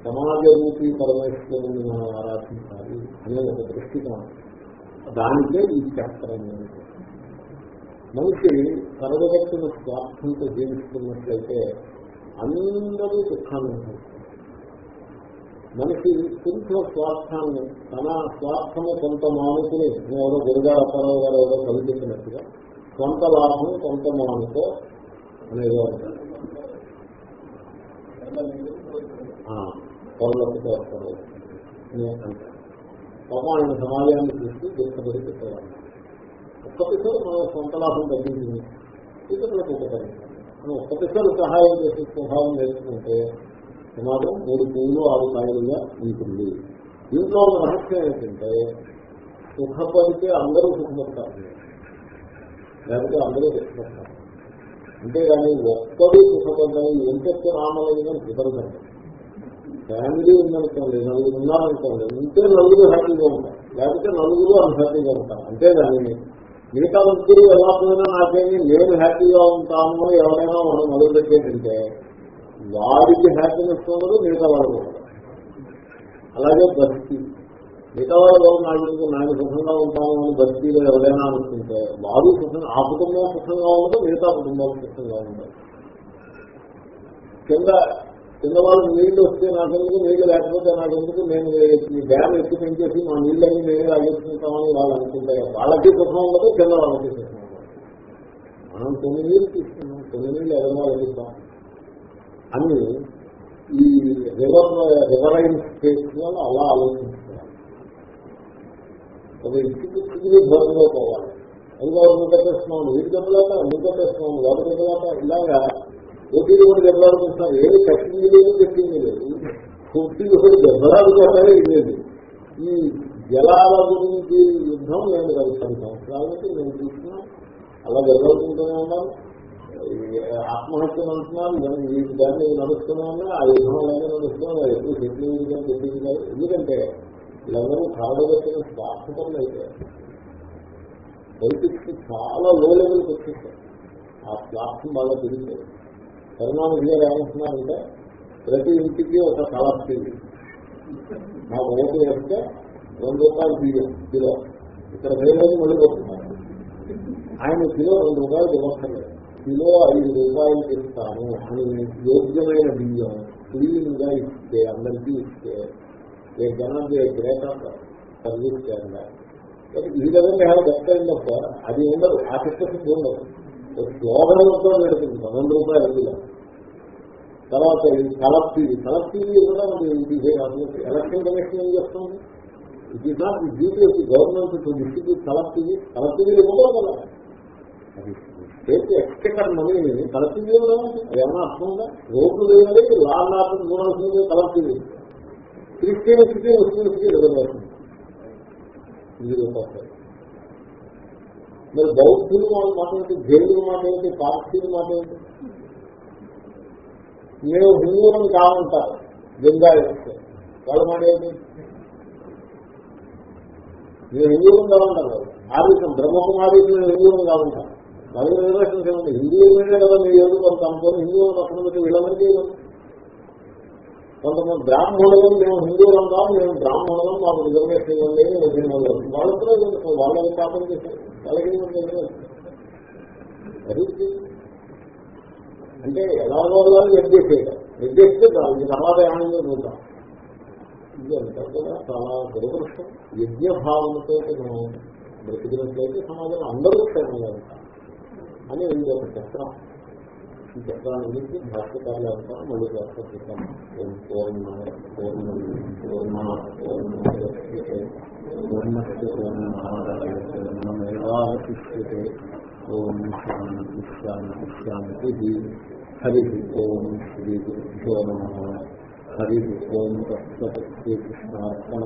సమాజ రూపీ పరమేశ్వరుని మనం ఆరాధించాలి అనే ఒక దృష్టికోణం. దానికే ఈ శాస్త్రం మనిషి కరగబెట్టిన స్వార్థంతో జీవిస్తున్నట్లయితే అందరూ దుఃఖాన్ని అనుభవిస్తారు. మనిషి కొంచెం స్వార్థాన్ని తన స్వార్థము కొంత మానుకుని ఎవరో గురుగారు అప్పారావు గారు ఎవరో కల్పించినట్టుగా కొంత లాభం కొంత మానుకో అనేది అంటారు. పనులకు చేస్తారు పాపం ఆయన సమాజాన్ని చూసి దుఃఖపడి పెట్టేవారు ఒక్కటిసారి మన సొంత లాభం తగ్గించింది. ఇతరులకు ఉపకరించాలి మనం ఒక్కటిసారి సహాయం చేసే స్వభావం నేర్చుకుంటే సుమారు మూడు పువ్వులు ఆరు కాయలుగా ఉంటుంది. దీంట్లో ఒక రహస్యం ఏంటంటే సుఖపడితే అందరూ సుఖపడతారు. లేకపోతే అందరూ సుఖపడతారు అంతేగాని ఒక్కడు సుఖపడ్డాయి ఎంత రామలేదని కుదరదండి ఫ్యామిలీ ఉందనుకోండి నలుగురు ఉన్నారనుకోండి ఉంటే నలుగురు హ్యాపీగా ఉంటారు. లేకపోతే నలుగురు అన్హ్యాపీగా ఉంటారు. అంతేగాని మిగతా ముగ్గురు ఎలా పోయినా నాకేమి నేను హ్యాపీగా ఉంటాను ఎవరైనా మనం మొదలు పెట్టేటంటే వాడికి హ్యాపీనెస్ ఉండదు మిగతా వాళ్ళు అలాగే భక్తి మిగతా వాళ్ళు నాకు నాకు సుఖంగా ఉంటాను అని భక్తిలో ఎవరైనా అనుకుంటే వారు సుఖంగా ఆ కుటుంబం సుఖంగా ఉండదు మిగతా కుటుంబం సుఖంగా ఉండదు. కింద కింద వాళ్ళు నీళ్ళు వస్తే నాకెందుకు నీళ్ళు లేకపోతే నాకెందుకు నేను ఈ డ్యామ్ ఎత్తి పెంచేసి మా నీళ్ళని నేనే లాగేసుకుంటామని వాళ్ళు అనుకుంటే వాళ్ళకి సుఖం ఉండదు కింద వాళ్ళకి సుఖం ఉండదు. మనం కొన్ని నీళ్ళు తీసుకున్నాం కొన్ని నీళ్ళు ఎవరైనా వెళ్తాం అని ఈ రివర్ రివరైన్ స్పేస్ వల్ల అలా ఆలోచించుకోవాలి ఒక ఇంటికి తిరిగి ధోరణిలో పోవాలి. అది వాళ్ళు కట్టేస్తున్నాం వీటి దెబ్బలాట అన్ని కట్టేస్తున్నాం వాటి దెబ్బలాట ఇలాగా పోటీలు కూడా దెబ్బలాడుకుంటున్నారు ఏది కట్టింది లేదు పెట్టింది లేదు. పోటీలు కూడా దెబ్బలాడుకోవడమే లేదు. ఈ జలాల గురించి యుద్ధం నేను పది పది సంవత్సరాల నుంచి నేను చూస్తున్నా. అలా దెబ్బలాడుకుంటూనే ఉన్నాను ఆత్మహత్యను అంటున్నారు ఈ దాన్ని నడుస్తూనే ఆ యుద్ధం అలాగే నడుస్తున్నా ఎప్పుడు చెట్లు చెప్పింది ఎందుకంటే వీళ్ళందరూ కాడబెట్టిన స్వార్థపరులు అయితే. పొలిటిక్స్ చాలా లో లెవెల్కి వచ్చేసారు ఆ స్వార్థం బాగా పెరిగిపోయి కరుణానిధి గారు ఏమంటున్నారంటే ప్రతి ఇంటికి ఒక కలర్ టీవీ నాకు ఓటు వేస్తే రెండు రూపాయలు బియ్యం కిలో. ఇక్కడ వేయలేదు మళ్ళీ కొట్టున్నారు ఆయన కిలో రెండు రూపాయలు ఇవ్వక్కర్లేదు కిలో ఐదు రూపాయలు ఇస్తాను అని యోగ్యమైన బియ్యం క్లీన్గా ఇస్తే అందరికీ ఇస్తే ఏ జనం గ్రేట్ సర్వీస్ చేయాలి? ఈ విధంగా దట్టయిందప్ప అది ఉండదు. ఆ చిత్తశుద్ధి ఉండదు. స్లోగనంతో పెడుతుంది. రెండు రూపాయలు అందులో తర్వాత కలర్ టీవీ కలర్ టీవీ కూడా ఎలక్షన్ కమిషన్ ఏం చేస్తుంది? It is not duty government to distribute colour TV colour TV ఇవ్వడం కదా. అది స్టేట్ ఎక్స్పెక్టర్ మనీ కలర్ ఏమన్నా అర్థం ఉందా? రోడ్లు వేయాలి లా నాటం చూడాల్సింది Christian city Muslim city reservation ఇది రూపాయలు మరి బౌద్ధులు వాళ్ళ మాట ఏంటి? జైలు మాట ఏంటి? పార్సీలు మాట ఏంటి? మేము హిందువులను కావంటారు గంగా ఇస్తే వాళ్ళ మాట ఏంటి? మేము హిందువులను కావంటారు ఆదిత్యం బ్రహ్మకుమారి మేము హిందువులను కావంటారు వాళ్ళ రిజర్వేషన్స్ ఏమండి హిందువులనే కదా మీరు ఏదో కొంత అనుకోని హిందువులు పక్కన పెట్టి వీళ్ళందరికీ కొంతమంది బ్రాహ్మణులు మేము హిందువులు కాదు మేము బ్రాహ్మణులం మాకు రిజర్వేషన్ ఇవ్వండి వదిలిన వాళ్ళు. వాళ్ళతో వాళ్ళ పాపం చేశారు. వాళ్ళకి అంటే ఎలా వాళ్ళు నిర్దేశేయడం నిర్దేశిస్తే దానికి తర్వాత ఏమైందో చూద్దాం. ఇది అంతా కూడా చాలా దురదృష్టం. యజ్ఞభావంతో మనం బ్రతికినట్లయితే సమాజంలో అందరూ క్షేమంగా ఉంటారు. అని ఇది ఒక చక్రం ఈ చక్రాన్ని గురించి భాష్యకాలు అంతా మళ్ళీ చేస్తాం పూర్ణ పూర్ణ పూర్ణ పూర్ణస్య పూర్ణమాదాయ పూర్ణమేవాశిష్యతే ఓం శాంతి శాంతి శాంతి హరి ఓం శ్రీ గురుభ్యో నమ హరి ఓం తత్సత్ శ్రీకృష్ణార్పణ